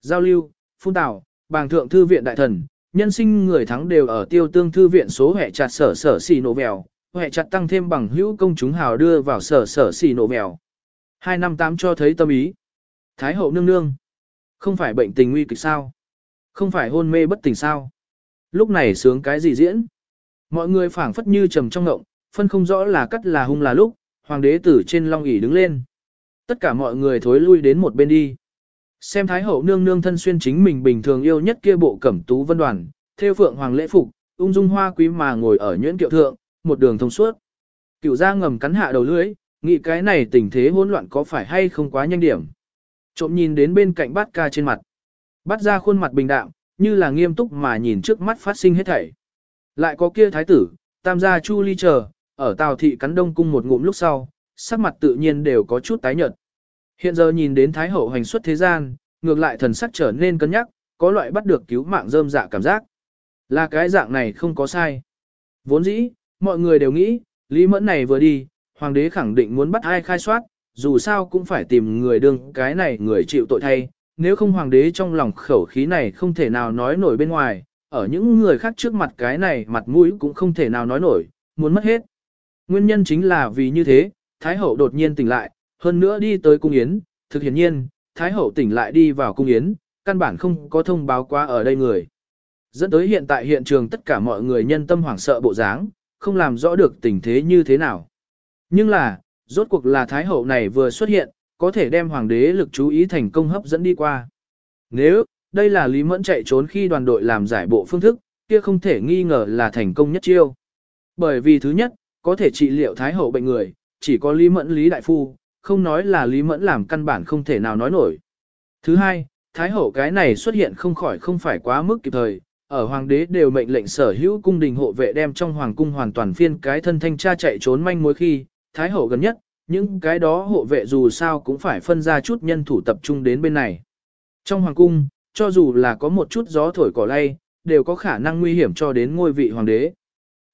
Giao lưu, phun tảo, bàng thượng thư viện đại thần, nhân sinh người thắng đều ở tiêu tương thư viện số hệ chặt sở sở xì nổ vèo, hệ chặt tăng thêm bằng hữu công chúng hào đưa vào sở sở xì nổ vèo. Hai năm tám cho thấy tâm ý. Thái hậu nương nương. Không phải bệnh tình nguy kịch sao? Không phải hôn mê bất tỉnh sao? Lúc này sướng cái gì diễn? Mọi người phảng phất như trầm trong ngộng, phân không rõ là cắt là hung là lúc, hoàng đế tử trên long ỷ đứng lên. Tất cả mọi người thối lui đến một bên đi. Xem Thái hậu nương nương thân xuyên chính mình bình thường yêu nhất kia bộ cẩm tú vân đoàn, theo phượng hoàng lễ phục, ung dung hoa quý mà ngồi ở nhuyễn kiệu thượng, một đường thông suốt. Cửu gia ngầm cắn hạ đầu lưỡi, nghĩ cái này tình thế hỗn loạn có phải hay không quá nhanh điểm. Trộm nhìn đến bên cạnh bát ca trên mặt. Bắt ra khuôn mặt bình đạm, như là nghiêm túc mà nhìn trước mắt phát sinh hết thảy. Lại có kia thái tử, tam gia chu ly chờ, ở tào thị cắn đông cung một ngụm lúc sau, sắc mặt tự nhiên đều có chút tái nhợt. Hiện giờ nhìn đến thái hậu hành xuất thế gian, ngược lại thần sắc trở nên cân nhắc, có loại bắt được cứu mạng rơm dạ cảm giác. Là cái dạng này không có sai. Vốn dĩ, mọi người đều nghĩ, Lý Mẫn này vừa đi, hoàng đế khẳng định muốn bắt ai khai soát, dù sao cũng phải tìm người đương cái này người chịu tội thay, nếu không hoàng đế trong lòng khẩu khí này không thể nào nói nổi bên ngoài, ở những người khác trước mặt cái này mặt mũi cũng không thể nào nói nổi, muốn mất hết. Nguyên nhân chính là vì như thế, Thái Hậu đột nhiên tỉnh lại, hơn nữa đi tới cung yến, thực hiển nhiên, Thái Hậu tỉnh lại đi vào cung yến, căn bản không có thông báo qua ở đây người. Dẫn tới hiện tại hiện trường tất cả mọi người nhân tâm hoảng sợ bộ dáng, không làm rõ được tình thế như thế nào. Nhưng là, rốt cuộc là Thái Hậu này vừa xuất hiện, có thể đem Hoàng đế lực chú ý thành công hấp dẫn đi qua. Nếu, đây là Lý Mẫn chạy trốn khi đoàn đội làm giải bộ phương thức, kia không thể nghi ngờ là thành công nhất chiêu. Bởi vì thứ nhất, có thể trị liệu Thái Hậu bệnh người, chỉ có Lý Mẫn Lý Đại Phu, không nói là Lý Mẫn làm căn bản không thể nào nói nổi. Thứ hai, Thái Hậu cái này xuất hiện không khỏi không phải quá mức kịp thời, ở Hoàng đế đều mệnh lệnh sở hữu cung đình hộ vệ đem trong Hoàng cung hoàn toàn phiên cái thân thanh tra chạy trốn manh mối khi, Thái Hậu gần nhất, những cái đó hộ vệ dù sao cũng phải phân ra chút nhân thủ tập trung đến bên này. Trong Hoàng cung, cho dù là có một chút gió thổi cỏ lay, đều có khả năng nguy hiểm cho đến ngôi vị Hoàng đế.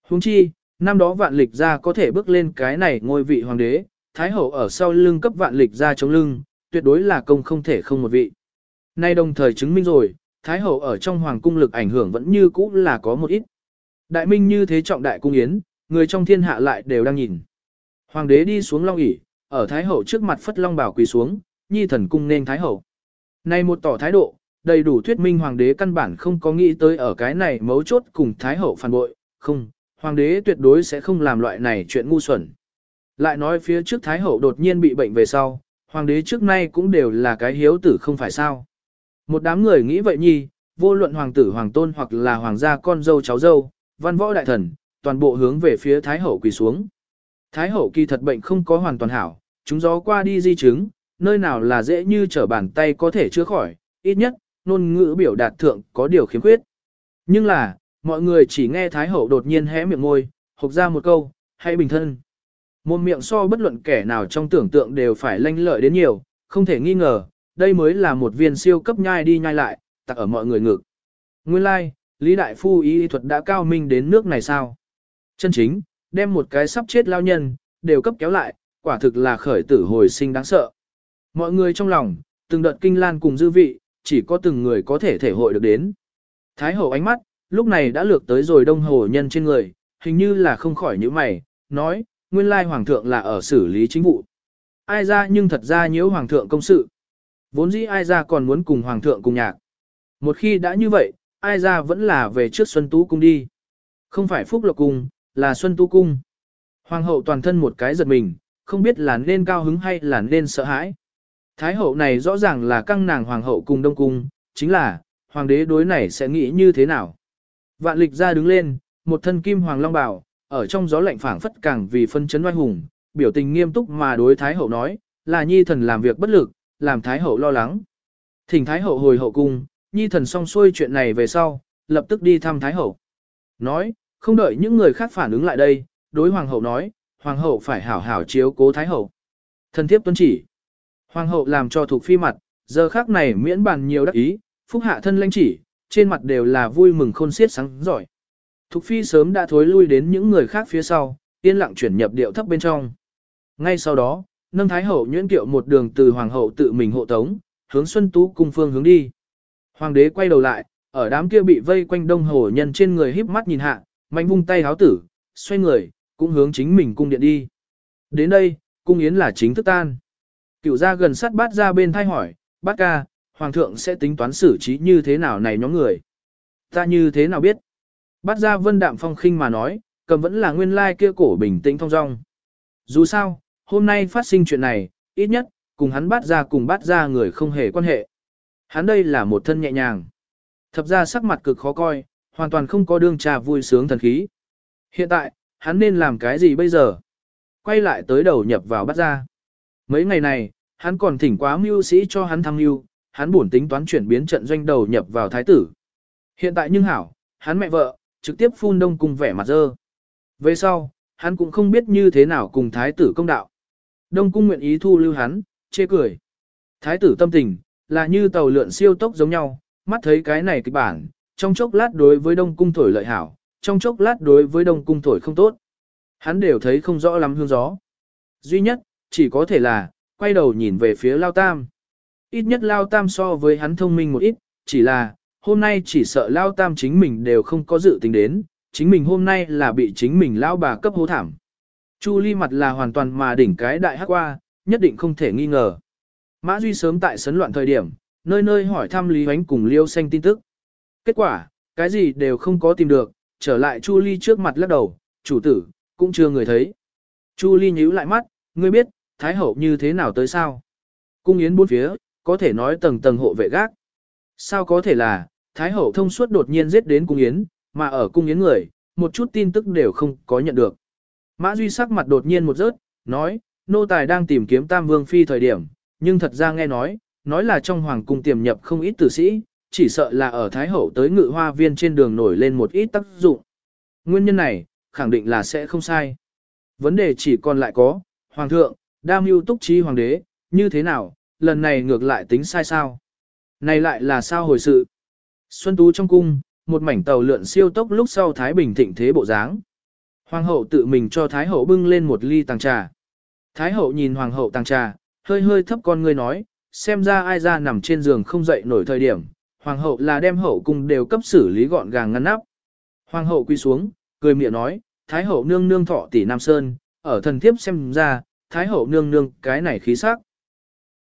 Huống chi, năm đó vạn lịch ra có thể bước lên cái này ngôi vị Hoàng đế, Thái Hậu ở sau lưng cấp vạn lịch ra chống lưng, tuyệt đối là công không thể không một vị. Nay đồng thời chứng minh rồi, Thái Hậu ở trong Hoàng cung lực ảnh hưởng vẫn như cũ là có một ít. Đại minh như thế trọng đại cung yến, người trong thiên hạ lại đều đang nhìn. Hoàng đế đi xuống long ỷ, ở Thái Hậu trước mặt phất long bảo quỳ xuống, nhi thần cung nên Thái Hậu. Này một tỏ thái độ, đầy đủ thuyết minh Hoàng đế căn bản không có nghĩ tới ở cái này mấu chốt cùng Thái Hậu phản bội, không, Hoàng đế tuyệt đối sẽ không làm loại này chuyện ngu xuẩn. Lại nói phía trước Thái Hậu đột nhiên bị bệnh về sau, Hoàng đế trước nay cũng đều là cái hiếu tử không phải sao. Một đám người nghĩ vậy nhi, vô luận hoàng tử hoàng tôn hoặc là hoàng gia con dâu cháu dâu, văn võ đại thần, toàn bộ hướng về phía Thái Hậu quỳ xuống. Thái Hậu kỳ thật bệnh không có hoàn toàn hảo, chúng gió qua đi di chứng, nơi nào là dễ như trở bàn tay có thể chữa khỏi, ít nhất, ngôn ngữ biểu đạt thượng có điều khiếm khuyết. Nhưng là, mọi người chỉ nghe Thái Hậu đột nhiên hé miệng ngôi, hộc ra một câu, hãy bình thân một miệng so bất luận kẻ nào trong tưởng tượng đều phải lanh lợi đến nhiều, không thể nghi ngờ, đây mới là một viên siêu cấp nhai đi nhai lại, tặc ở mọi người ngực. Nguyên lai, like, Lý Đại Phu y thuật đã cao minh đến nước này sao? Chân chính, đem một cái sắp chết lao nhân, đều cấp kéo lại, quả thực là khởi tử hồi sinh đáng sợ. Mọi người trong lòng, từng đợt kinh lan cùng dư vị, chỉ có từng người có thể thể hội được đến. Thái hậu ánh mắt, lúc này đã lược tới rồi đông hồ nhân trên người, hình như là không khỏi những mày, nói, nguyên lai hoàng thượng là ở xử lý chính vụ. Ai ra nhưng thật ra nhiễu hoàng thượng công sự. Vốn dĩ ai ra còn muốn cùng hoàng thượng cùng nhạc. Một khi đã như vậy, ai ra vẫn là về trước Xuân Tú Cung đi. Không phải Phúc Lộc Cung, là Xuân Tú Cung. Hoàng hậu toàn thân một cái giật mình, không biết là nên cao hứng hay là nên sợ hãi. Thái hậu này rõ ràng là căng nàng hoàng hậu cùng đông cung, chính là, hoàng đế đối này sẽ nghĩ như thế nào. Vạn lịch ra đứng lên, một thân kim hoàng long bảo, ở trong gió lạnh phảng phất càng vì phân chấn oai hùng, biểu tình nghiêm túc mà đối Thái hậu nói, là nhi thần làm việc bất lực, làm Thái hậu lo lắng. Thỉnh Thái hậu hồi hậu cung, nhi thần xong xuôi chuyện này về sau, lập tức đi thăm Thái hậu. Nói, không đợi những người khác phản ứng lại đây, đối hoàng hậu nói, hoàng hậu phải hảo hảo chiếu cố Thái hậu. Thần thiếp tuân chỉ. Hoàng hậu làm cho thuộc phi mặt, giờ khác này miễn bàn nhiều đắc ý, phúc hạ thân lãnh chỉ, trên mặt đều là vui mừng khôn xiết sáng giỏi. Thục phi sớm đã thối lui đến những người khác phía sau, yên lặng chuyển nhập điệu thấp bên trong. Ngay sau đó, nâng thái hậu nhuyễn kiệu một đường từ hoàng hậu tự mình hộ tống, hướng Xuân Tú cung phương hướng đi. Hoàng đế quay đầu lại, ở đám kia bị vây quanh đông hồ nhân trên người híp mắt nhìn hạ, mạnh vung tay háo tử, xoay người, cũng hướng chính mình cung điện đi. Đến đây, cung yến là chính thức tan. Cựu ra gần sát bát ra bên thay hỏi, bát ca, hoàng thượng sẽ tính toán xử trí như thế nào này nhóm người. Ta như thế nào biết? Bát ra vân đạm phong khinh mà nói, cầm vẫn là nguyên lai kia cổ bình tĩnh thong dong. Dù sao, hôm nay phát sinh chuyện này, ít nhất, cùng hắn bát ra cùng bát ra người không hề quan hệ. Hắn đây là một thân nhẹ nhàng. Thập ra sắc mặt cực khó coi, hoàn toàn không có đương trà vui sướng thần khí. Hiện tại, hắn nên làm cái gì bây giờ? Quay lại tới đầu nhập vào bát ra. Mấy ngày này, hắn còn thỉnh quá mưu sĩ cho hắn thăng mưu, hắn buồn tính toán chuyển biến trận doanh đầu nhập vào thái tử. Hiện tại nhưng hảo, hắn mẹ vợ, trực tiếp phun đông Cung vẻ mặt dơ. Về sau, hắn cũng không biết như thế nào cùng thái tử công đạo. Đông cung nguyện ý thu lưu hắn, chê cười. Thái tử tâm tình, là như tàu lượn siêu tốc giống nhau, mắt thấy cái này kịch bản, trong chốc lát đối với đông cung thổi lợi hảo, trong chốc lát đối với đông cung thổi không tốt. Hắn đều thấy không rõ lắm hương gió. Duy nhất, chỉ có thể là, quay đầu nhìn về phía Lao Tam. Ít nhất Lao Tam so với hắn thông minh một ít, chỉ là, hôm nay chỉ sợ Lao Tam chính mình đều không có dự tính đến, chính mình hôm nay là bị chính mình Lao bà cấp hố thảm. Chu Ly mặt là hoàn toàn mà đỉnh cái đại hắc qua, nhất định không thể nghi ngờ. Mã Duy sớm tại sấn loạn thời điểm, nơi nơi hỏi thăm Lý Huánh cùng Liêu Xanh tin tức. Kết quả, cái gì đều không có tìm được, trở lại Chu Ly trước mặt lắc đầu, chủ tử, cũng chưa người thấy. Chu Ly nhíu lại mắt, ngươi biết, Thái Hậu như thế nào tới sao? Cung yến bốn phía, có thể nói tầng tầng hộ vệ gác. Sao có thể là, Thái Hậu thông suốt đột nhiên giết đến cung yến, mà ở cung yến người, một chút tin tức đều không có nhận được. Mã Duy sắc mặt đột nhiên một rớt, nói, nô tài đang tìm kiếm Tam Vương Phi thời điểm, nhưng thật ra nghe nói, nói là trong hoàng cung tiềm nhập không ít tử sĩ, chỉ sợ là ở Thái Hậu tới ngự hoa viên trên đường nổi lên một ít tác dụng. Nguyên nhân này, khẳng định là sẽ không sai. Vấn đề chỉ còn lại có, Hoàng thượng, đa mưu túc trí hoàng đế, như thế nào, lần này ngược lại tính sai sao? Này lại là sao hồi sự? Xuân Tú trong cung, một mảnh tàu lượn siêu tốc lúc sau Thái Bình thịnh thế bộ dáng. Hoàng hậu tự mình cho Thái hậu bưng lên một ly tàng trà. Thái hậu nhìn Hoàng hậu tàng trà, hơi hơi thấp con ngươi nói, xem ra ai ra nằm trên giường không dậy nổi thời điểm. Hoàng hậu là đem hậu cung đều cấp xử lý gọn gàng ngăn nắp. Hoàng hậu quy xuống, cười miệng nói, Thái hậu nương nương thọ tỷ Nam Sơn, ở thần thiếp xem ra, Thái hậu nương nương cái này khí sắc.